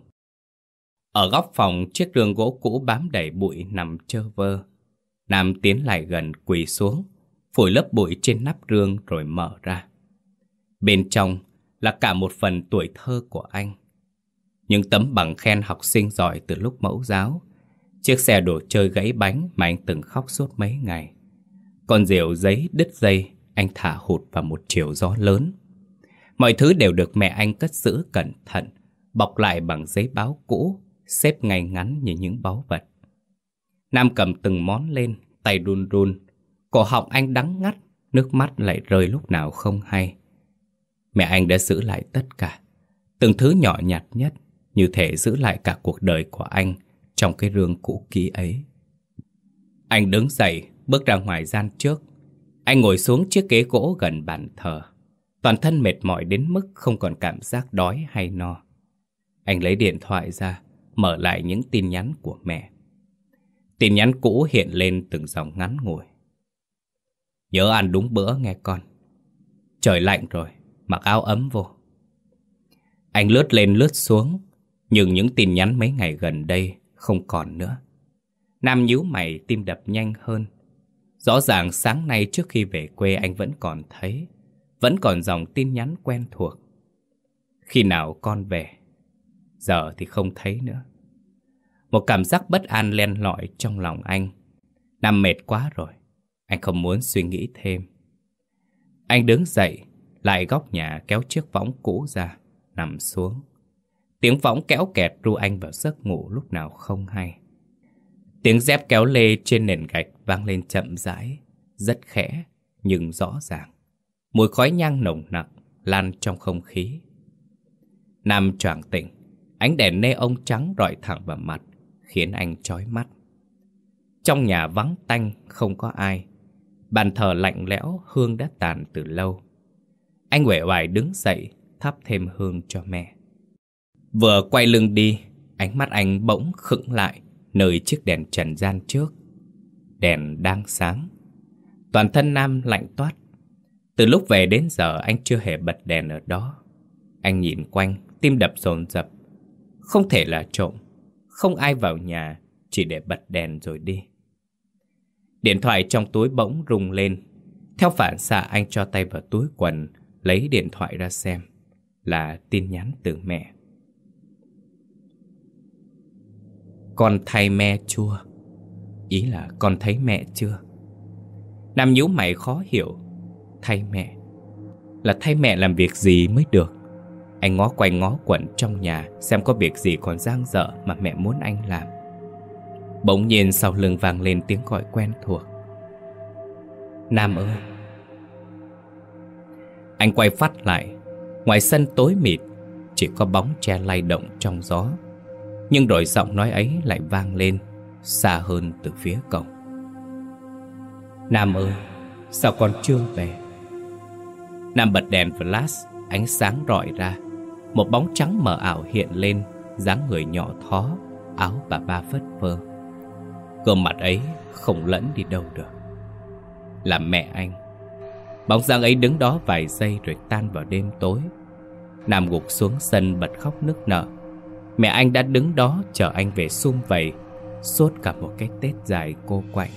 Ở góc phòng, chiếc giường gỗ cũ bám đầy bụi nằm trơ vơ. Nam tiến lại gần quỳ xuống, phủi lớp bụi trên nắp rương rồi mở ra. Bên trong là cả một phần tuổi thơ của anh. Những tấm bằng khen học sinh giỏi từ lúc mẫu giáo, chiếc xe đồ chơi gãy bánh mà anh từng khóc suốt mấy ngày. Con rượu giấy đứt dây anh thả hụt vào một chiều gió lớn. Mọi thứ đều được mẹ anh cất giữ cẩn thận, bọc lại bằng giấy báo cũ, xếp ngay ngắn như những báu vật. Nam cầm từng món lên, tay run run. Cổ họng anh đắng ngắt, nước mắt lại rơi lúc nào không hay. Mẹ anh đã giữ lại tất cả. Từng thứ nhỏ nhặt nhất, như thể giữ lại cả cuộc đời của anh trong cái rương cũ kỹ ấy. Anh đứng dậy, bước ra ngoài gian trước. Anh ngồi xuống chiếc ghế gỗ gần bàn thờ. Toàn thân mệt mỏi đến mức không còn cảm giác đói hay no. Anh lấy điện thoại ra, mở lại những tin nhắn của mẹ. Tin nhắn cũ hiện lên từng dòng ngắn ngủi. Nhớ ăn đúng bữa nghe con. Trời lạnh rồi, mặc áo ấm vô. Anh lướt lên lướt xuống, nhưng những tin nhắn mấy ngày gần đây không còn nữa. Nam nhíu mày tim đập nhanh hơn. Rõ ràng sáng nay trước khi về quê anh vẫn còn thấy, vẫn còn dòng tin nhắn quen thuộc. Khi nào con về? Giờ thì không thấy nữa. Một cảm giác bất an len lỏi trong lòng anh. Nằm mệt quá rồi, anh không muốn suy nghĩ thêm. Anh đứng dậy, lại góc nhà kéo chiếc võng cũ ra, nằm xuống. Tiếng võng kéo kẹt ru anh vào giấc ngủ lúc nào không hay. Tiếng dép kéo lê trên nền gạch vang lên chậm rãi, rất khẽ nhưng rõ ràng. Mùi khói nhang nồng nặc lan trong không khí. Nam choàng tỉnh, ánh đèn nê ông trắng rọi thẳng vào mặt, khiến anh chói mắt. Trong nhà vắng tanh, không có ai. Bàn thờ lạnh lẽo, hương đã tàn từ lâu. Anh quể oải đứng dậy, thắp thêm hương cho mẹ. Vừa quay lưng đi, ánh mắt anh bỗng khựng lại nơi chiếc đèn trần gian trước. Đèn đang sáng. Toàn thân Nam lạnh toát. Từ lúc về đến giờ anh chưa hề bật đèn ở đó. Anh nhìn quanh, tim đập dồn dập. Không thể là trộm. Không ai vào nhà, chỉ để bật đèn rồi đi. Điện thoại trong túi bỗng rung lên. Theo phản xạ anh cho tay vào túi quần, lấy điện thoại ra xem. Là tin nhắn từ mẹ. Con thay mẹ chua. Ý là con thấy mẹ chưa? Nam nhíu mày khó hiểu. Thay mẹ. Là thay mẹ làm việc gì mới được? Anh ngó quanh ngó quẩn trong nhà xem có việc gì còn giang dở mà mẹ muốn anh làm. Bỗng nhiên sau lưng vang lên tiếng gọi quen thuộc. Nam ơi! Anh quay phát lại. Ngoài sân tối mịt, chỉ có bóng che lay động trong gió. Nhưng rồi giọng nói ấy lại vang lên, xa hơn từ phía cổng. Nam ơi, sao con chưa về? Nam bật đèn flash, ánh sáng rọi ra. Một bóng trắng mờ ảo hiện lên, dáng người nhỏ thó, áo bà ba phất phơ. Gương mặt ấy không lẫn đi đâu được. Là mẹ anh. Bóng dáng ấy đứng đó vài giây rồi tan vào đêm tối. Nam gục xuống sân bật khóc nức nở. Mẹ anh đã đứng đó chờ anh về sum vầy Suốt cả một cái Tết dài cô quạnh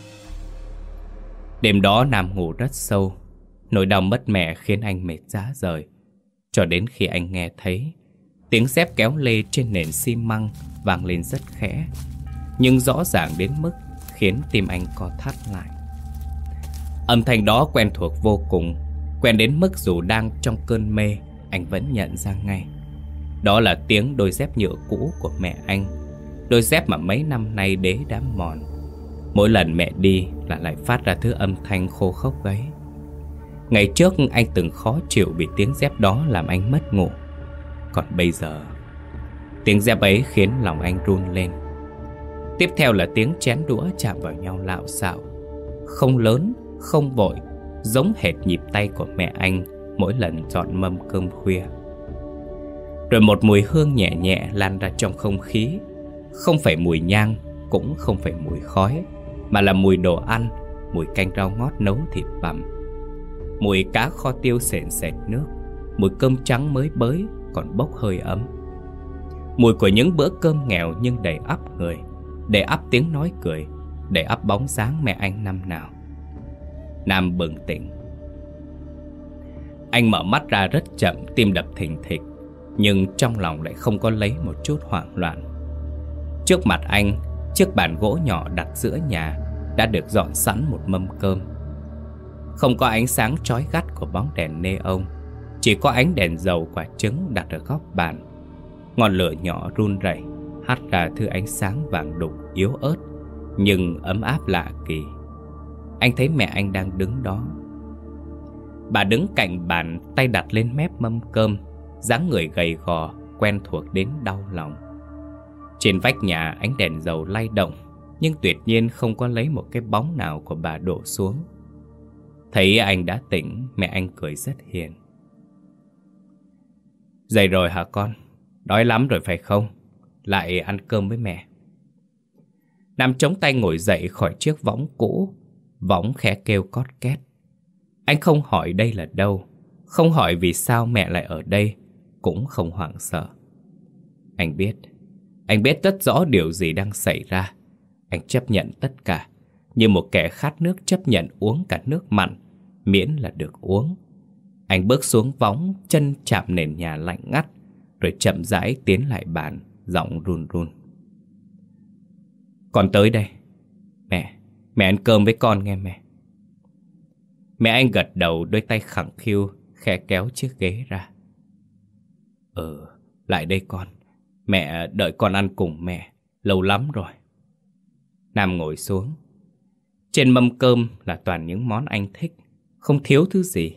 Đêm đó Nam ngủ rất sâu Nỗi đau mất mẹ khiến anh mệt giá rời cho đến khi anh nghe thấy, Tiếng dép kéo lê trên nền xi măng Vang lên rất khẽ. Nhưng rõ ràng đến mức Khiến tim anh co thắt lại. Âm thanh đó quen thuộc vô cùng, Quen đến mức dù đang trong cơn mê, Anh vẫn nhận ra ngay. Đó là tiếng đôi dép nhựa cũ của mẹ anh, Đôi dép mà mấy năm nay đế đã mòn. Mỗi lần mẹ đi là lại phát ra thứ âm thanh khô khốc ấy. Ngày trước anh từng khó chịu vì tiếng dép đó làm anh mất ngủ. Còn bây giờ Tiếng dép ấy khiến lòng anh run lên. Tiếp theo là tiếng chén đũa chạm vào nhau lạo xạo. Không lớn, không vội Giống hệt nhịp tay của mẹ anh Mỗi lần dọn mâm cơm khuya. Rồi một mùi hương nhẹ nhẹ lan ra trong không khí. Không phải mùi nhang Cũng không phải mùi khói Mà là mùi đồ ăn Mùi canh rau ngót nấu thịt bằm. Mùi cá kho tiêu sền sệt nước. Mùi cơm trắng mới bới, Còn bốc hơi ấm. Mùi của những bữa cơm nghèo nhưng đầy ắp người. Đầy ắp tiếng nói cười. Đầy ắp bóng dáng mẹ anh năm nào. Nam bừng tỉnh. Anh mở mắt ra rất chậm, Tim đập thình thịch, nhưng trong lòng lại không có lấy một chút hoảng loạn. Trước mặt anh, Chiếc bàn gỗ nhỏ đặt giữa nhà Đã được dọn sẵn một mâm cơm. Không có ánh sáng chói gắt của bóng đèn nê ông Chỉ có ánh đèn dầu quả trứng đặt ở góc bàn Ngọn lửa nhỏ run rẩy Hắt ra thứ ánh sáng vàng đục yếu ớt Nhưng ấm áp lạ kỳ Anh thấy mẹ anh đang đứng đó Bà đứng cạnh bàn Tay đặt lên mép mâm cơm dáng người gầy gò, quen thuộc đến đau lòng. Trên vách nhà ánh đèn dầu lay động, nhưng tuyệt nhiên không có lấy một cái bóng nào của bà đổ xuống. Thấy anh đã tỉnh, mẹ anh cười rất hiền. Dậy rồi hả con? Đói lắm rồi phải không? Lại ăn cơm với mẹ. Nam chống tay ngồi dậy khỏi chiếc võng cũ, võng khẽ kêu cót két. Anh không hỏi đây là đâu, không hỏi vì sao mẹ lại ở đây, cũng không hoảng sợ. Anh biết, anh biết rất rõ điều gì đang xảy ra. Anh chấp nhận tất cả, như một kẻ khát nước chấp nhận uống cả nước mặn, miễn là được uống. Anh bước xuống võng, chân chạm nền nhà lạnh ngắt, rồi chậm rãi tiến lại bàn, giọng run run. Con tới đây. Mẹ, mẹ ăn cơm với con nghe mẹ. Mẹ anh gật đầu đôi tay khẳng khiu, khẽ kéo chiếc ghế ra. Ừ, lại đây con. Mẹ đợi con ăn cùng mẹ. Lâu lắm rồi. Nam ngồi xuống. Trên mâm cơm là toàn những món anh thích. Không thiếu thứ gì.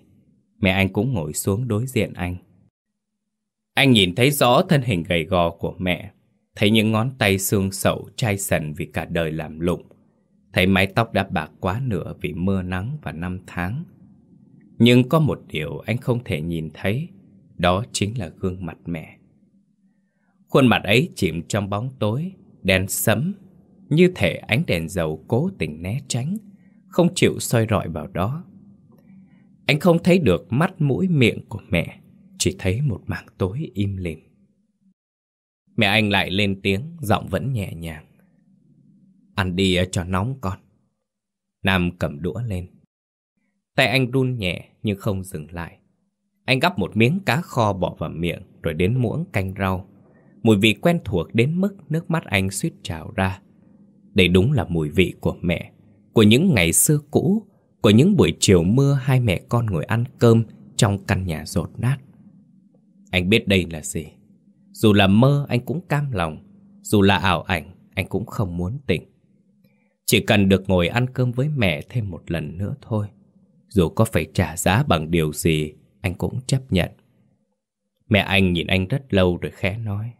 Mẹ anh cũng ngồi xuống đối diện anh. Anh nhìn thấy rõ thân hình gầy gò của mẹ. Thấy những ngón tay xương sậu chai sần vì cả đời làm lụng. Thấy mái tóc đã bạc quá nửa vì mưa nắng và năm tháng. Nhưng có một điều anh không thể nhìn thấy, đó chính là gương mặt mẹ. Khuôn mặt ấy chìm trong bóng tối, đen sẫm, như thể ánh đèn dầu cố tình né tránh, không chịu soi rọi vào đó. Anh không thấy được mắt mũi miệng của mẹ, chỉ thấy một mảng tối im lìm. Mẹ anh lại lên tiếng, giọng vẫn nhẹ nhàng. Ăn đi cho nóng con. Nam cầm đũa lên. Tay anh run nhẹ nhưng không dừng lại. Anh gắp một miếng cá kho bỏ vào miệng rồi đến muỗng canh rau. Mùi vị quen thuộc đến mức nước mắt anh suýt trào ra. Đây đúng là mùi vị của mẹ, của những ngày xưa cũ, của những buổi chiều mưa hai mẹ con ngồi ăn cơm trong căn nhà rột nát. Anh biết đây là gì. Dù là mơ anh cũng cam lòng, dù là ảo ảnh anh cũng không muốn tỉnh. Chỉ cần được ngồi ăn cơm với mẹ thêm một lần nữa thôi. Dù có phải trả giá bằng điều gì, anh cũng chấp nhận. Mẹ anh nhìn anh rất lâu rồi khẽ nói.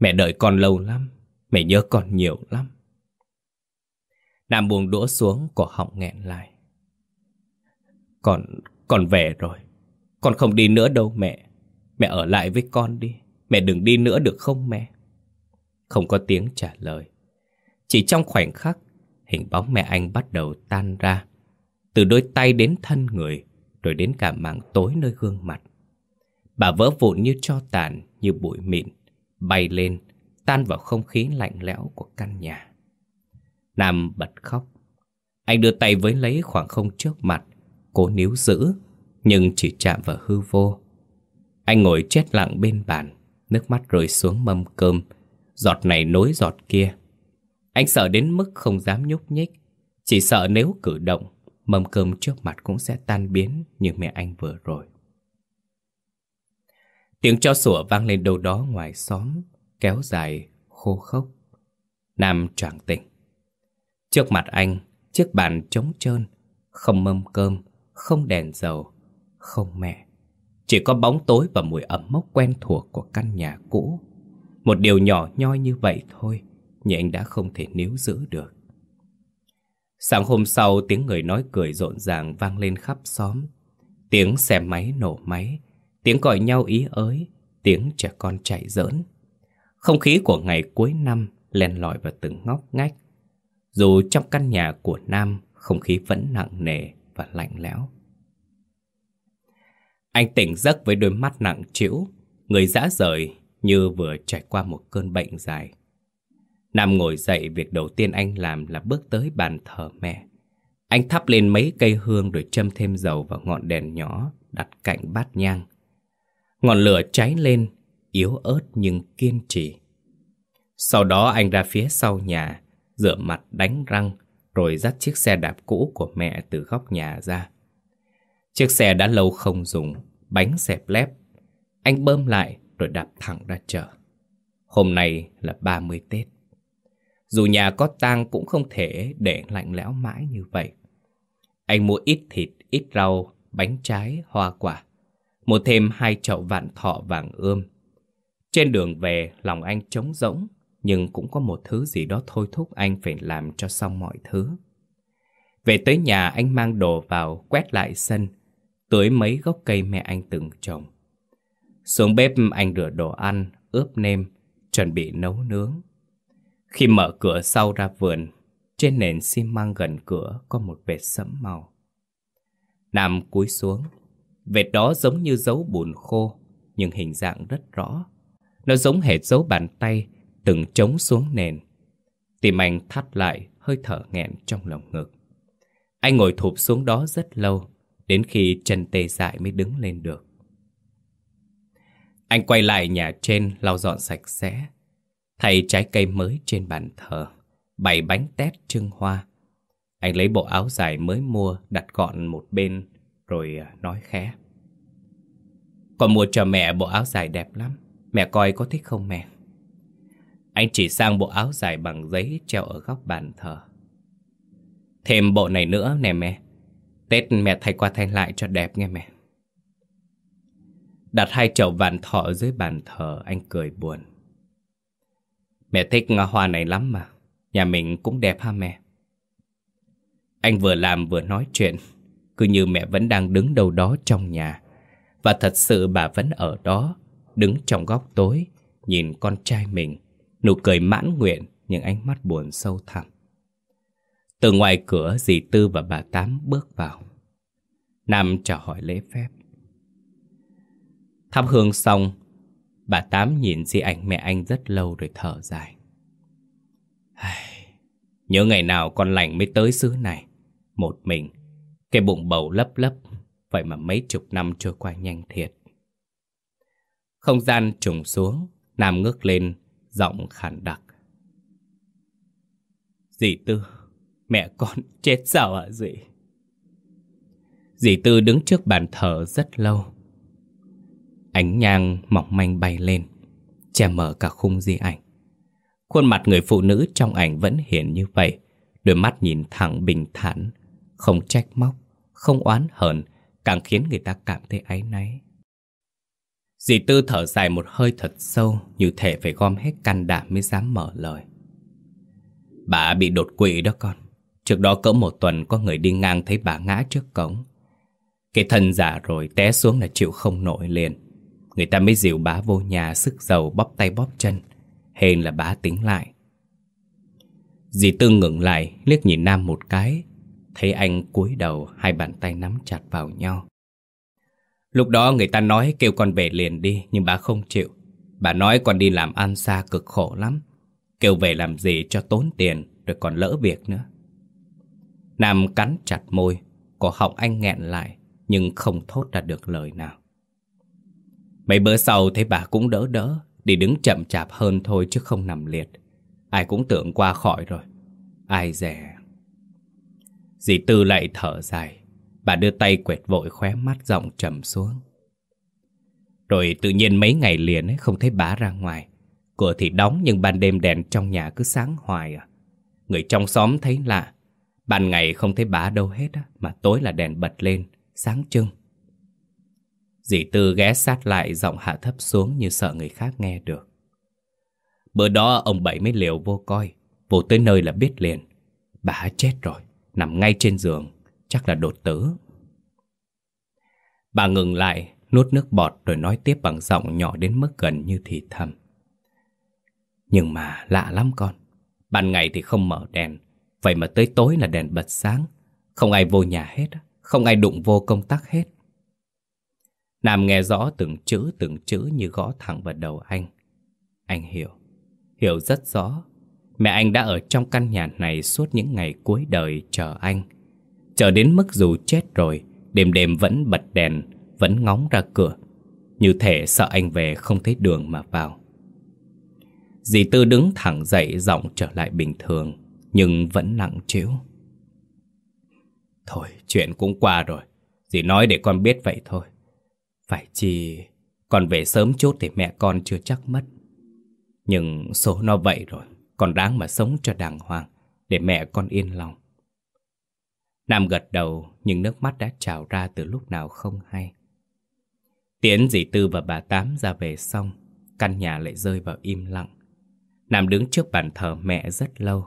Mẹ đợi con lâu lắm, mẹ nhớ con nhiều lắm. Nam buông đũa xuống, cổ họng nghẹn lại. Con, con về rồi. Con không đi nữa đâu mẹ. Mẹ ở lại với con đi. Mẹ đừng đi nữa được không mẹ? Không có tiếng trả lời. Chỉ trong khoảnh khắc, hình bóng mẹ anh bắt đầu tan ra. Từ đôi tay đến thân người, rồi đến cả mảng tối nơi gương mặt. Bà vỡ vụn như cho tàn, như bụi mịn, bay lên, tan vào không khí lạnh lẽo của căn nhà. Nam bật khóc. Anh đưa tay với lấy khoảng không trước mặt, cố níu giữ, nhưng chỉ chạm vào hư vô. Anh ngồi chết lặng bên bàn, nước mắt rơi xuống mâm cơm, giọt này nối giọt kia. Anh sợ đến mức không dám nhúc nhích, chỉ sợ nếu cử động, mâm cơm trước mặt cũng sẽ tan biến như mẹ anh vừa rồi. Tiếng cho sủa vang lên đâu đó ngoài xóm, kéo dài, khô khốc. Nam choàng tỉnh. Trước mặt anh, chiếc bàn trống trơn, không mâm cơm, không đèn dầu, không mẹ. Chỉ có bóng tối và mùi ẩm mốc quen thuộc của căn nhà cũ. Một điều nhỏ nhoi như vậy thôi, nhưng anh đã không thể níu giữ được. Sáng hôm sau, tiếng người nói cười rộn ràng vang lên khắp xóm. Tiếng xe máy nổ máy, tiếng gọi nhau ý ới, tiếng trẻ con chạy giỡn. Không khí của ngày cuối năm len lỏi vào từng ngóc ngách. Dù trong căn nhà của Nam, không khí vẫn nặng nề và lạnh lẽo. Anh tỉnh giấc với đôi mắt nặng trĩu, người dã rời như vừa trải qua một cơn bệnh dài. Nam ngồi dậy, việc đầu tiên anh làm là bước tới bàn thờ mẹ. Anh thắp lên mấy cây hương rồi châm thêm dầu vào ngọn đèn nhỏ đặt cạnh bát nhang. Ngọn lửa cháy lên, yếu ớt nhưng kiên trì. Sau đó anh ra phía sau nhà, rửa mặt đánh răng, rồi dắt chiếc xe đạp cũ của mẹ từ góc nhà ra. Chiếc xe đã lâu không dùng, bánh xẹp lép. Anh bơm lại rồi đạp thẳng ra chợ. Hôm nay là 30 Tết. Dù nhà có tang cũng không thể để lạnh lẽo mãi như vậy. Anh mua ít thịt, ít rau, bánh trái, hoa quả. Mua thêm hai chậu vạn thọ vàng ươm. Trên đường về, lòng anh trống rỗng, nhưng cũng có một thứ gì đó thôi thúc anh phải làm cho xong mọi thứ. Về tới nhà anh mang đồ vào quét lại sân, tưới mấy gốc cây mẹ anh từng trồng. Xuống bếp anh rửa đồ ăn, ướp nêm, chuẩn bị nấu nướng. Khi mở cửa sau ra vườn, trên nền xi măng gần cửa có một vệt sẫm màu. Nam cúi xuống, vệt đó giống như dấu bùn khô, nhưng hình dạng rất rõ. Nó giống hệt dấu bàn tay từng trống xuống nền. Tim anh thắt lại, hơi thở nghẹn trong lòng ngực. Anh ngồi thụp xuống đó rất lâu, đến khi chân tê dại mới đứng lên được. Anh quay lại nhà trên lau dọn sạch sẽ, thay trái cây mới trên bàn thờ, bày bánh tét trưng hoa. Anh lấy bộ áo dài mới mua đặt gọn một bên rồi à, nói khẽ. Con mua cho mẹ bộ áo dài đẹp lắm, mẹ coi có thích không mẹ? Anh chỉ sang bộ áo dài bằng giấy treo ở góc bàn thờ. Thêm bộ này nữa nè mẹ. Tết mẹ thay qua thay lại cho đẹp nghe mẹ. Đặt hai chậu vạn thọ dưới bàn thờ, anh cười buồn. Mẹ thích hoa này lắm mà. Nhà mình cũng đẹp ha mẹ. Anh vừa làm vừa nói chuyện, Cứ như mẹ vẫn đang đứng đâu đó trong nhà Và thật sự bà vẫn ở đó, Đứng trong góc tối, Nhìn con trai mình Nụ cười mãn nguyện, Nhưng ánh mắt buồn sâu thẳm. Từ ngoài cửa, dì Tư và bà Tám bước vào. Nam chào hỏi lễ phép. Thắp hương xong, Bà Tám nhìn di ảnh mẹ anh rất lâu rồi thở dài. Nhớ ngày nào con lành mới tới xứ này. Một mình, Cái bụng bầu lấp lấp, Vậy mà mấy chục năm trôi qua nhanh thiệt. Không gian trùng xuống, Nam ngước lên Giọng khàn đặc. Dì Tư, Mẹ con chết sao ạ, dì? Dì Tư đứng trước bàn thờ rất lâu. Ánh nhang mỏng manh bay lên, Che mở cả khung di ảnh. Khuôn mặt người phụ nữ trong ảnh vẫn hiện như vậy, Đôi mắt nhìn thẳng bình thản, Không trách móc, Không oán hờn, Càng khiến người ta cảm thấy áy náy. Dì Tư thở dài một hơi thật sâu, Như thể phải gom hết can đảm mới dám mở lời. Bà bị đột quỵ đó con. Trước đó cỡ một tuần có người đi ngang thấy bà ngã trước cổng. Cái thân giả rồi té xuống là chịu không nổi liền. Người ta mới dìu bà vô nhà sức dầu bóp tay bóp chân. Hên là bà tính lại. Dì Tư ngừng lại, liếc nhìn Nam một cái. Thấy anh cúi đầu, hai bàn tay nắm chặt vào nhau. Lúc đó người ta nói kêu con về liền đi, Nhưng bà không chịu. Bà nói con đi làm ăn xa cực khổ lắm. Kêu về làm gì cho tốn tiền, Rồi còn lỡ việc nữa. Nam cắn chặt môi, Cổ họng anh nghẹn lại, Nhưng không thốt ra được lời nào. Mấy bữa sau thấy bà cũng đỡ đỡ, Đi đứng chậm chạp hơn thôi chứ không nằm liệt. Ai cũng tưởng qua khỏi rồi. Ai dè. Dì Tư lại thở dài. Bà đưa tay quẹt vội khóe mắt giọng trầm xuống. Rồi tự nhiên mấy ngày liền ấy không thấy bà ra ngoài. Cửa thì đóng nhưng ban đêm đèn trong nhà cứ sáng hoài à. Người trong xóm thấy lạ. Ban ngày không thấy bà đâu hết á Mà tối là đèn bật lên Sáng trưng. Dì Tư ghé sát lại giọng hạ thấp xuống như sợ người khác nghe được. Bữa đó ông Bảy mới liều vô coi, vô tới nơi là biết liền. Bà chết rồi, nằm ngay trên giường, chắc là đột tử. Bà ngừng lại, nuốt nước bọt rồi nói tiếp bằng giọng nhỏ đến mức gần như thì thầm. Nhưng mà lạ lắm con, ban ngày thì không mở đèn, vậy mà tới tối là đèn bật sáng, không ai vô nhà hết, không ai đụng vô công tắc hết. Nam nghe rõ từng chữ từng chữ như gõ thẳng vào đầu anh. Anh hiểu, hiểu rất rõ. Mẹ anh đã ở trong căn nhà này suốt những ngày cuối đời chờ anh. Chờ đến mức dù chết rồi, đêm đêm vẫn bật đèn, vẫn ngóng ra cửa. Như thể sợ anh về không thấy đường mà vào. Dì Tư đứng thẳng dậy giọng trở lại bình thường, nhưng vẫn nặng trĩu. Thôi, chuyện cũng qua rồi. Dì nói để con biết vậy thôi. Phải chi Còn về sớm chút thì mẹ con chưa chắc mất Nhưng số nó vậy rồi Còn đáng mà sống cho đàng hoàng Để mẹ con yên lòng Nam gật đầu, Nhưng nước mắt đã trào ra từ lúc nào không hay. Tiến dì Tư và bà Tám ra về xong, Căn nhà lại rơi vào im lặng. Nam đứng trước bàn thờ mẹ rất lâu.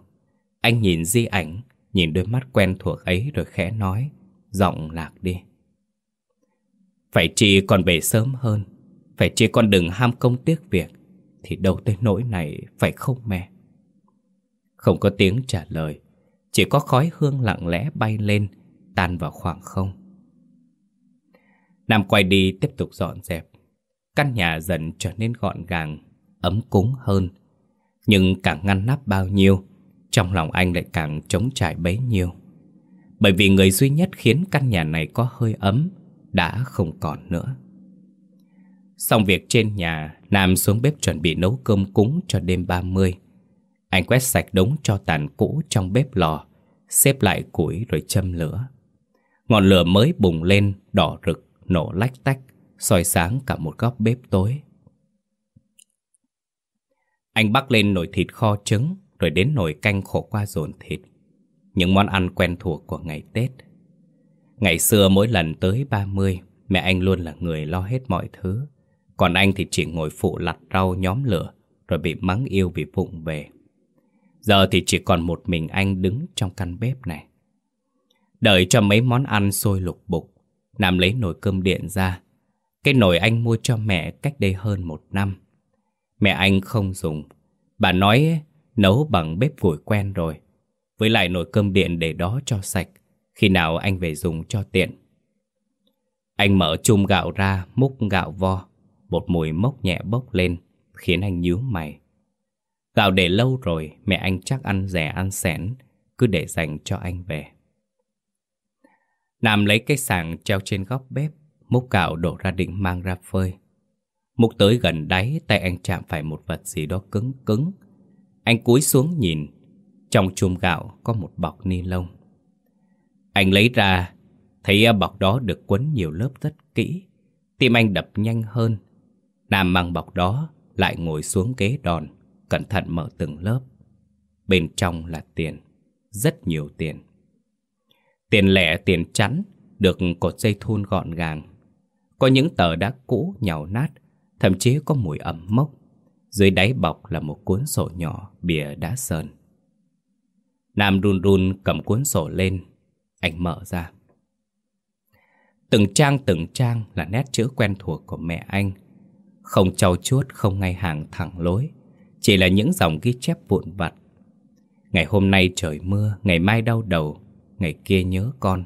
Anh nhìn di ảnh, Nhìn đôi mắt quen thuộc ấy rồi khẽ nói, Giọng lạc đi. Phải chỉ còn về sớm hơn, Phải chỉ con đừng ham công tiếc việc, Thì đâu tới nỗi này, phải không mẹ? Không có tiếng trả lời chỉ có khói hương lặng lẽ bay lên Tan vào khoảng không Nam quay đi tiếp tục dọn dẹp Căn nhà dần trở nên gọn gàng Ấm cúng hơn Nhưng càng ngăn nắp bao nhiêu Trong lòng anh lại càng trống trải bấy nhiêu Bởi vì người duy nhất khiến căn nhà này có hơi ấm đã không còn nữa. Xong việc trên nhà, Nam xuống bếp chuẩn bị nấu cơm cúng cho đêm 30. Anh quét sạch đống cho tàn cũ trong bếp lò, xếp lại củi rồi châm lửa. Ngọn lửa mới bùng lên, đỏ rực, nổ lách tách, soi sáng cả một góc bếp tối. Anh bắt lên nồi thịt kho trứng, rồi đến nồi canh khổ qua dồn thịt. Những món ăn quen thuộc của ngày Tết. Ngày xưa mỗi lần tới 30, mẹ anh luôn là người lo hết mọi thứ. Còn anh thì chỉ ngồi phụ lặt rau nhóm lửa, rồi bị mắng yêu vì vụng về. Giờ thì chỉ còn một mình anh đứng trong căn bếp này. Đợi cho mấy món ăn sôi lục bục, Nam lấy nồi cơm điện ra. Cái nồi anh mua cho mẹ cách đây hơn một năm. Mẹ anh không dùng. Bà nói, nấu bằng bếp củi quen rồi. Với lại nồi cơm điện để đó cho sạch. Khi nào anh về dùng cho tiện. Anh mở chung gạo ra, múc gạo vo. Một mùi mốc nhẹ bốc lên, Khiến anh nhíu mày. Gạo để lâu rồi Mẹ anh chắc ăn rẻ ăn xén, Cứ để dành cho anh về. Nam lấy cái sàng treo trên góc bếp Múc gạo đổ ra định mang ra phơi. Múc tới gần đáy Tay anh chạm phải một vật gì đó cứng cứng. Anh cúi xuống nhìn Trong chùm gạo có một bọc ni lông. Anh lấy ra Thấy bọc đó được quấn nhiều lớp rất kỹ. Tim anh đập nhanh hơn. Nam mang bọc đó Lại ngồi xuống ghế đòn. Cẩn thận mở từng lớp. Bên trong là tiền Rất nhiều tiền. Tiền lẻ tiền chắn Được cột dây thun gọn gàng. Có những tờ đã cũ nhàu nát Thậm chí có mùi ẩm mốc. Dưới đáy bọc là một cuốn sổ nhỏ Bìa đá sờn Nam run run cầm cuốn sổ lên Anh mở ra. Từng trang từng trang là nét chữ quen thuộc của mẹ anh. Không trau chuốt, không ngay hàng thẳng lối. Chỉ là những dòng ghi chép vụn vặt. Ngày hôm nay trời mưa, ngày mai đau đầu Ngày kia nhớ con.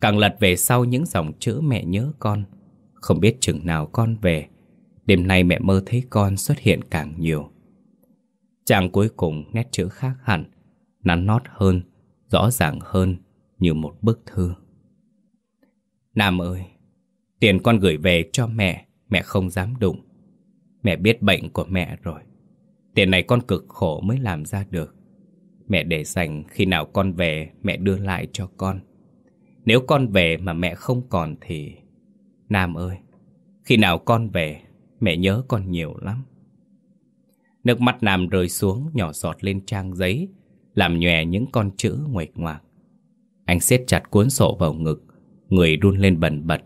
Càng lật về sau những dòng chữ mẹ nhớ con. Không biết chừng nào con về Đêm nay mẹ mơ thấy con xuất hiện càng nhiều. Trang cuối cùng nét chữ khác hẳn Nắn nót hơn Rõ ràng hơn Như một bức thư. Nam ơi Tiền con gửi về cho mẹ Mẹ không dám đụng. Mẹ biết bệnh của mẹ rồi. Tiền này con cực khổ mới làm ra được. Mẹ để dành, khi nào con về, Mẹ đưa lại cho con. Nếu con về mà mẹ không còn thì, Nam ơi, Khi nào con về, Mẹ nhớ con nhiều lắm. Nước mắt Nam rơi xuống, Nhỏ giọt lên trang giấy, Làm nhòe những con chữ nguệch ngoạc. Anh siết chặt cuốn sổ vào ngực, Người run lên bần bật.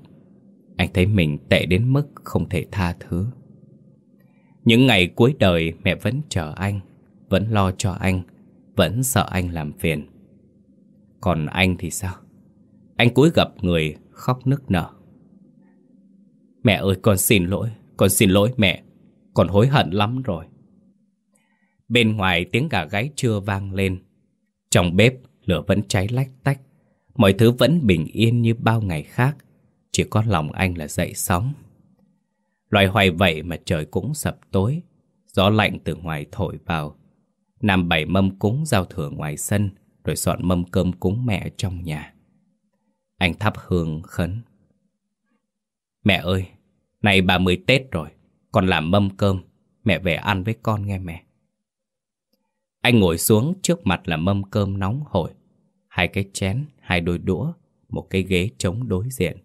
Anh thấy mình tệ đến mức không thể tha thứ. Những ngày cuối đời mẹ vẫn chờ anh, Vẫn lo cho anh, Vẫn sợ anh làm phiền. Còn anh thì sao? Anh cúi gặp người, khóc nức nở. Mẹ ơi, con xin lỗi, Con xin lỗi mẹ, Con hối hận lắm rồi. Bên ngoài tiếng gà gáy chưa vang lên. Trong bếp, lửa vẫn cháy lách tách. Mọi thứ vẫn bình yên như bao ngày khác. Chỉ có lòng anh là dậy sóng. Loài hoài vậy mà trời cũng sập tối. Gió lạnh từ ngoài thổi vào. Nam bày mâm cúng giao thừa ngoài sân Rồi soạn mâm cơm cúng mẹ trong nhà. Anh thắp hương khấn. Mẹ ơi, nay 30 Tết rồi Con làm mâm cơm Mẹ về ăn với con nghe mẹ. Anh ngồi xuống trước mặt là mâm cơm nóng hổi. Hai cái chén, hai đôi đũa Một cái ghế trống đối diện.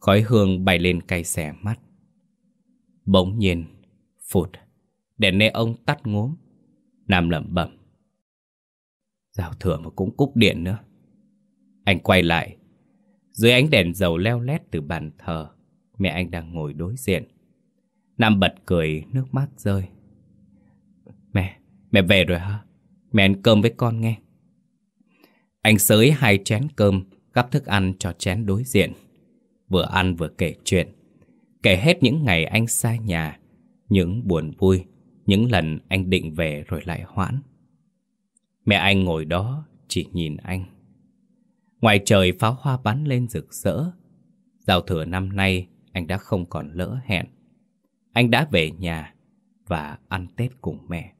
Khói hương bay lên cay xẻ mắt. Bỗng nhiên Phụt Đèn nê ông tắt ngốm Nam lẩm bẩm. Giao thừa mà cũng cúp điện nữa. Anh quay lại Dưới ánh đèn dầu leo lét từ bàn thờ Mẹ anh đang ngồi đối diện. Nam bật cười nước mắt rơi. Mẹ, mẹ về rồi hả? Mẹ ăn cơm với con nghe. Anh sới hai chén cơm Gắp thức ăn cho chén đối diện. Vừa ăn vừa kể chuyện. Kể hết những ngày anh xa nhà, Những buồn vui, Những lần anh định về rồi lại hoãn Mẹ anh ngồi đó chỉ nhìn anh Ngoài trời pháo hoa bắn lên rực rỡ, Giao thừa năm nay anh đã không còn lỡ hẹn. Anh đã về nhà và ăn Tết cùng mẹ.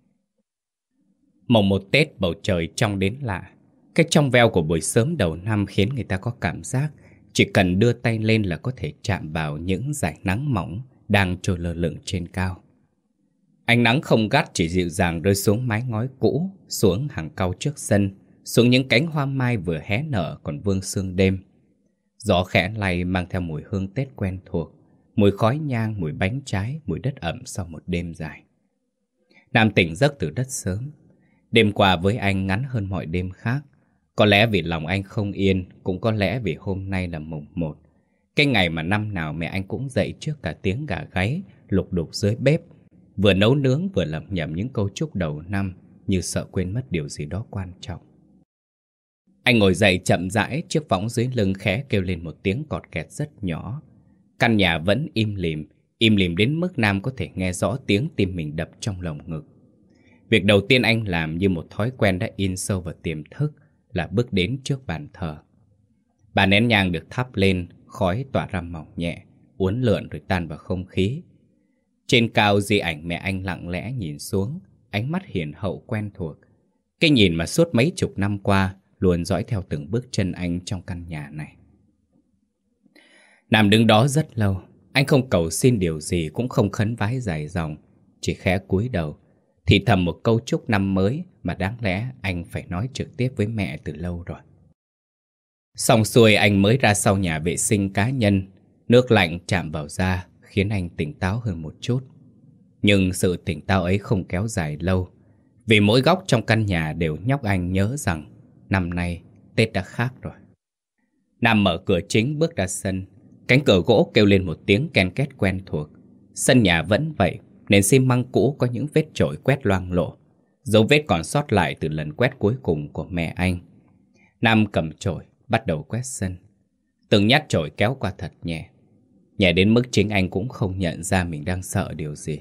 Mồng một Tết bầu trời trong đến lạ. Cái trong veo của buổi sớm đầu năm khiến người ta có cảm giác chỉ cần đưa tay lên là có thể chạm vào những dải nắng mỏng đang trôi lơ lửng trên cao. Ánh nắng không gắt chỉ dịu dàng rơi xuống mái ngói cũ, xuống hàng cau trước sân, xuống những cánh hoa mai vừa hé nở còn vương sương đêm. Gió khẽ lay mang theo mùi hương Tết quen thuộc, mùi khói nhang, mùi bánh trái, mùi đất ẩm sau một đêm dài. Nam tỉnh giấc từ đất sớm. Đêm qua với anh ngắn hơn mọi đêm khác. Có lẽ vì lòng anh không yên, cũng có lẽ vì hôm nay là mùng một. Cái ngày mà năm nào mẹ anh cũng dậy trước cả tiếng gà gáy, lục đục dưới bếp. Vừa nấu nướng vừa lẩm nhẩm những câu chúc đầu năm như sợ quên mất điều gì đó quan trọng. Anh ngồi dậy chậm rãi, chiếc võng dưới lưng khẽ kêu lên một tiếng cọt kẹt rất nhỏ. Căn nhà vẫn im lìm, im lìm đến mức Nam có thể nghe rõ tiếng tim mình đập trong lồng ngực. Việc đầu tiên anh làm như một thói quen đã in sâu vào tiềm thức là bước đến trước bàn thờ. Bàn nén nhang được thắp lên, khói tỏa ra mỏng nhẹ, uốn lượn rồi tan vào không khí. Trên cao di ảnh mẹ anh lặng lẽ nhìn xuống, ánh mắt hiền hậu quen thuộc. Cái nhìn mà suốt mấy chục năm qua luôn dõi theo từng bước chân anh trong căn nhà này. Nam đứng đó rất lâu, anh không cầu xin điều gì cũng không khấn vái dài dòng, chỉ khẽ cúi đầu, thì thầm một câu chúc năm mới mà đáng lẽ anh phải nói trực tiếp với mẹ từ lâu rồi. Xong xuôi anh mới ra sau nhà vệ sinh cá nhân, nước lạnh chạm vào da khiến anh tỉnh táo hơn một chút. Nhưng sự tỉnh táo ấy không kéo dài lâu, vì mỗi góc trong căn nhà đều nhóc anh nhớ rằng năm nay Tết đã khác rồi. Nam mở cửa chính bước ra sân, cánh cửa gỗ kêu lên một tiếng ken két quen thuộc. Sân nhà vẫn vậy, nền xi măng cũ có những vết trội quét loang lộ. Dấu vết còn sót lại từ lần quét cuối cùng của mẹ anh. Nam cầm chổi, bắt đầu quét sân. Từng nhát chổi kéo qua thật nhẹ. Nhẹ đến mức chính anh cũng không nhận ra mình đang sợ điều gì.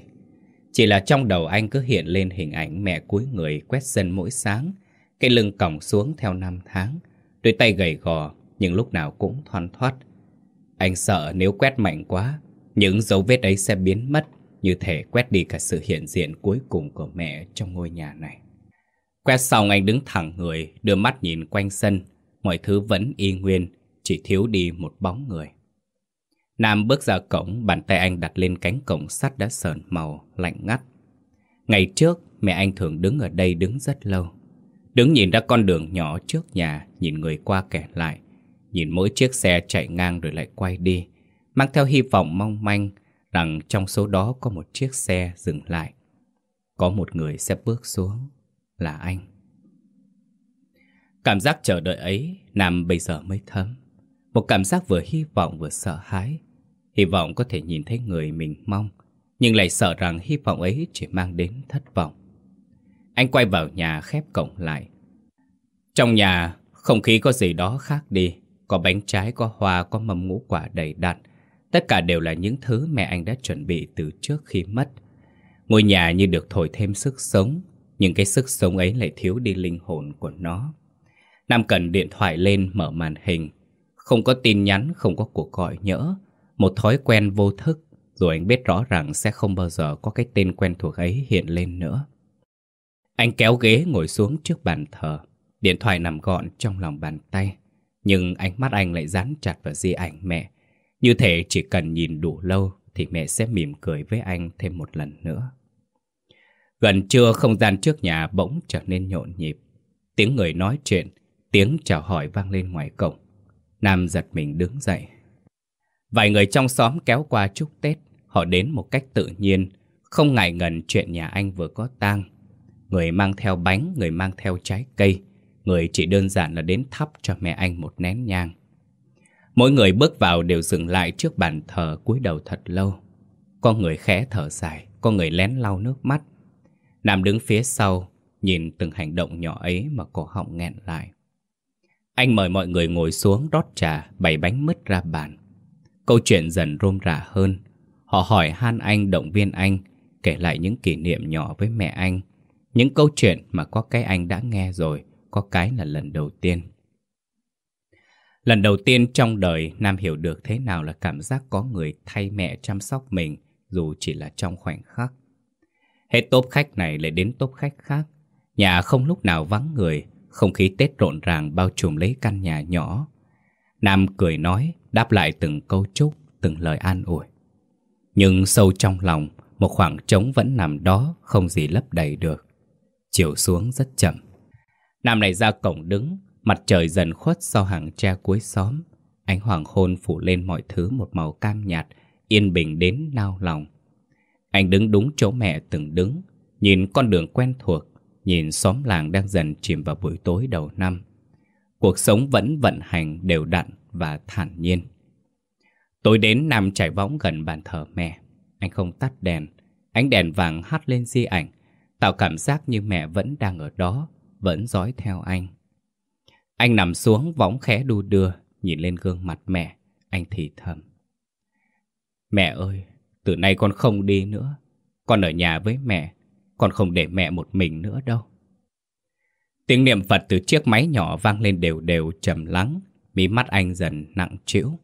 Chỉ là trong đầu anh cứ hiện lên hình ảnh mẹ cuối người quét sân mỗi sáng, cái lưng còng xuống theo năm tháng, đôi tay gầy gò nhưng lúc nào cũng thoăn thoát. Anh sợ nếu quét mạnh quá, những dấu vết ấy sẽ biến mất như thể quét đi cả sự hiện diện cuối cùng của mẹ trong ngôi nhà này. Quét xong anh đứng thẳng người, đưa mắt nhìn quanh sân, mọi thứ vẫn y nguyên, chỉ thiếu đi một bóng người. Nam bước ra cổng, bàn tay anh đặt lên cánh cổng sắt đã sờn màu, lạnh ngắt. Ngày trước, mẹ anh thường đứng ở đây đứng rất lâu. Đứng nhìn ra con đường nhỏ trước nhà, nhìn người qua kẻ lại, nhìn mỗi chiếc xe chạy ngang rồi lại quay đi, mang theo hy vọng mong manh rằng trong số đó có một chiếc xe dừng lại. Có một người sẽ bước xuống, là anh. Cảm giác chờ đợi ấy, Nam bây giờ mới thấm. Một cảm giác vừa hy vọng vừa sợ hãi. Hy vọng có thể nhìn thấy người mình mong, nhưng lại sợ rằng hy vọng ấy chỉ mang đến thất vọng. Anh quay vào nhà khép cổng lại. Trong nhà, không khí có gì đó khác đi. Có bánh trái, có hoa, có mâm ngũ quả đầy đặn. Tất cả đều là những thứ mẹ anh đã chuẩn bị từ trước khi mất. Ngôi nhà như được thổi thêm sức sống, nhưng cái sức sống ấy lại thiếu đi linh hồn của nó. Nam cần điện thoại lên mở màn hình. Không có tin nhắn, không có cuộc gọi nhỡ. Một thói quen vô thức, rồi anh biết rõ rằng sẽ không bao giờ có cái tên quen thuộc ấy hiện lên nữa. Anh kéo ghế ngồi xuống trước bàn thờ. Điện thoại nằm gọn trong lòng bàn tay. Nhưng ánh mắt anh lại dán chặt vào di ảnh mẹ. Như thể chỉ cần nhìn đủ lâu thì mẹ sẽ mỉm cười với anh thêm một lần nữa. Gần trưa không gian trước nhà bỗng trở nên nhộn nhịp. Tiếng người nói chuyện, tiếng chào hỏi vang lên ngoài cổng. Nam giật mình đứng dậy. Vài người trong xóm kéo qua chúc Tết. Họ đến một cách tự nhiên, không ngại ngần chuyện nhà anh vừa có tang. Người mang theo bánh, người mang theo trái cây. Người chỉ đơn giản là đến thắp cho mẹ anh một nén nhang. Mỗi người bước vào đều dừng lại trước bàn thờ cúi đầu thật lâu. Có người khẽ thở dài, có người lén lau nước mắt. Nam đứng phía sau, nhìn từng hành động nhỏ ấy mà cổ họng nghẹn lại. Anh mời mọi người ngồi xuống rót trà, bày bánh mứt ra bàn. Câu chuyện dần rôm rả hơn. Họ hỏi han anh, động viên anh, kể lại những kỷ niệm nhỏ với mẹ anh. Những câu chuyện mà có cái anh đã nghe rồi, có cái là lần đầu tiên. Lần đầu tiên trong đời Nam hiểu được thế nào là cảm giác có người thay mẹ chăm sóc mình dù chỉ là trong khoảnh khắc. Hết tốp khách này lại đến tốp khách khác. Nhà không lúc nào vắng người, không khí Tết rộn ràng bao trùm lấy căn nhà nhỏ. Nam cười nói, đáp lại từng câu chúc, từng lời an ủi. Nhưng sâu trong lòng, một khoảng trống vẫn nằm đó, không gì lấp đầy được. Chiều xuống rất chậm. Nam này ra cổng đứng, mặt trời dần khuất sau hàng tre cuối xóm. Ánh hoàng hôn phủ lên mọi thứ một màu cam nhạt, yên bình đến nao lòng. Anh đứng đúng chỗ mẹ từng đứng, nhìn con đường quen thuộc, nhìn xóm làng đang dần chìm vào buổi tối đầu năm. Cuộc sống vẫn vận hành đều đặn và thản nhiên. Tối đến nằm trải võng gần bàn thờ mẹ. Anh không tắt đèn, ánh đèn vàng hắt lên di ảnh, tạo cảm giác như mẹ vẫn đang ở đó, vẫn dõi theo anh. Anh nằm xuống võng khẽ đu đưa, nhìn lên gương mặt mẹ, anh thì thầm. Mẹ ơi, từ nay con không đi nữa. Con ở nhà với mẹ, con không để mẹ một mình nữa đâu. Tiếng niệm Phật từ chiếc máy nhỏ vang lên đều đều trầm lắng, mí mắt anh dần nặng trĩu.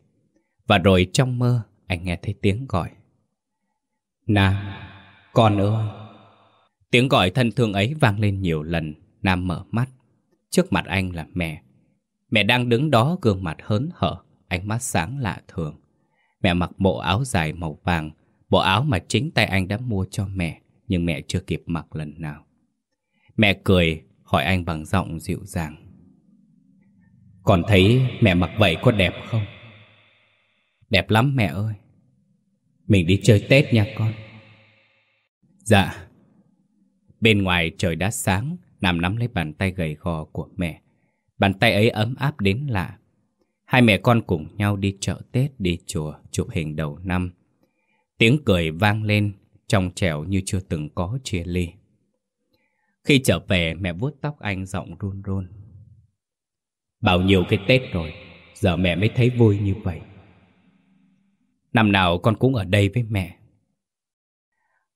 Và rồi trong mơ, anh nghe thấy tiếng gọi. Nam, con ơi! Tiếng gọi thân thương ấy vang lên nhiều lần, Nam mở mắt. Trước mặt anh là mẹ. Mẹ đang đứng đó gương mặt hớn hở, ánh mắt sáng lạ thường. Mẹ mặc bộ áo dài màu vàng, bộ áo mà chính tay anh đã mua cho mẹ, nhưng mẹ chưa kịp mặc lần nào. Mẹ cười, hỏi anh bằng giọng dịu dàng. Còn thấy mẹ mặc vậy có đẹp không? Đẹp lắm mẹ ơi. Mình đi chơi Tết nha con. Dạ. Bên ngoài trời đã sáng, nằm nắm lấy bàn tay gầy gò của mẹ. Bàn tay ấy ấm áp đến lạ. Hai mẹ con cùng nhau đi chợ Tết, đi chùa, chụp hình đầu năm. Tiếng cười vang lên, trong trẻo như chưa từng có chia ly. Khi trở về, mẹ vuốt tóc anh giọng run run. Bao nhiêu cái Tết rồi, giờ mẹ mới thấy vui như vậy. Năm nào con cũng ở đây với mẹ.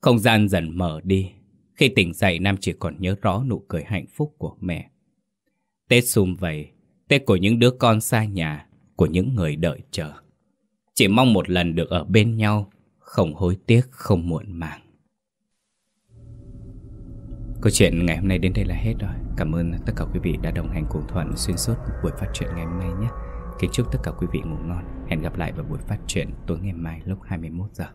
Không gian dần mở đi. Khi tỉnh dậy, Nam chỉ còn nhớ rõ nụ cười hạnh phúc của mẹ. Tết xùm vầy, Tết của những đứa con xa nhà, của những người đợi chờ. Chỉ mong một lần được ở bên nhau, không hối tiếc, không muộn màng. Câu chuyện ngày hôm nay đến đây là hết rồi. Cảm ơn tất cả quý vị đã đồng hành cùng Thuận xuyên suốt buổi phát truyện ngày hôm nay nhé. Kính chúc tất cả quý vị ngủ ngon. Hẹn gặp lại vào buổi phát truyện tối ngày mai lúc 21 giờ.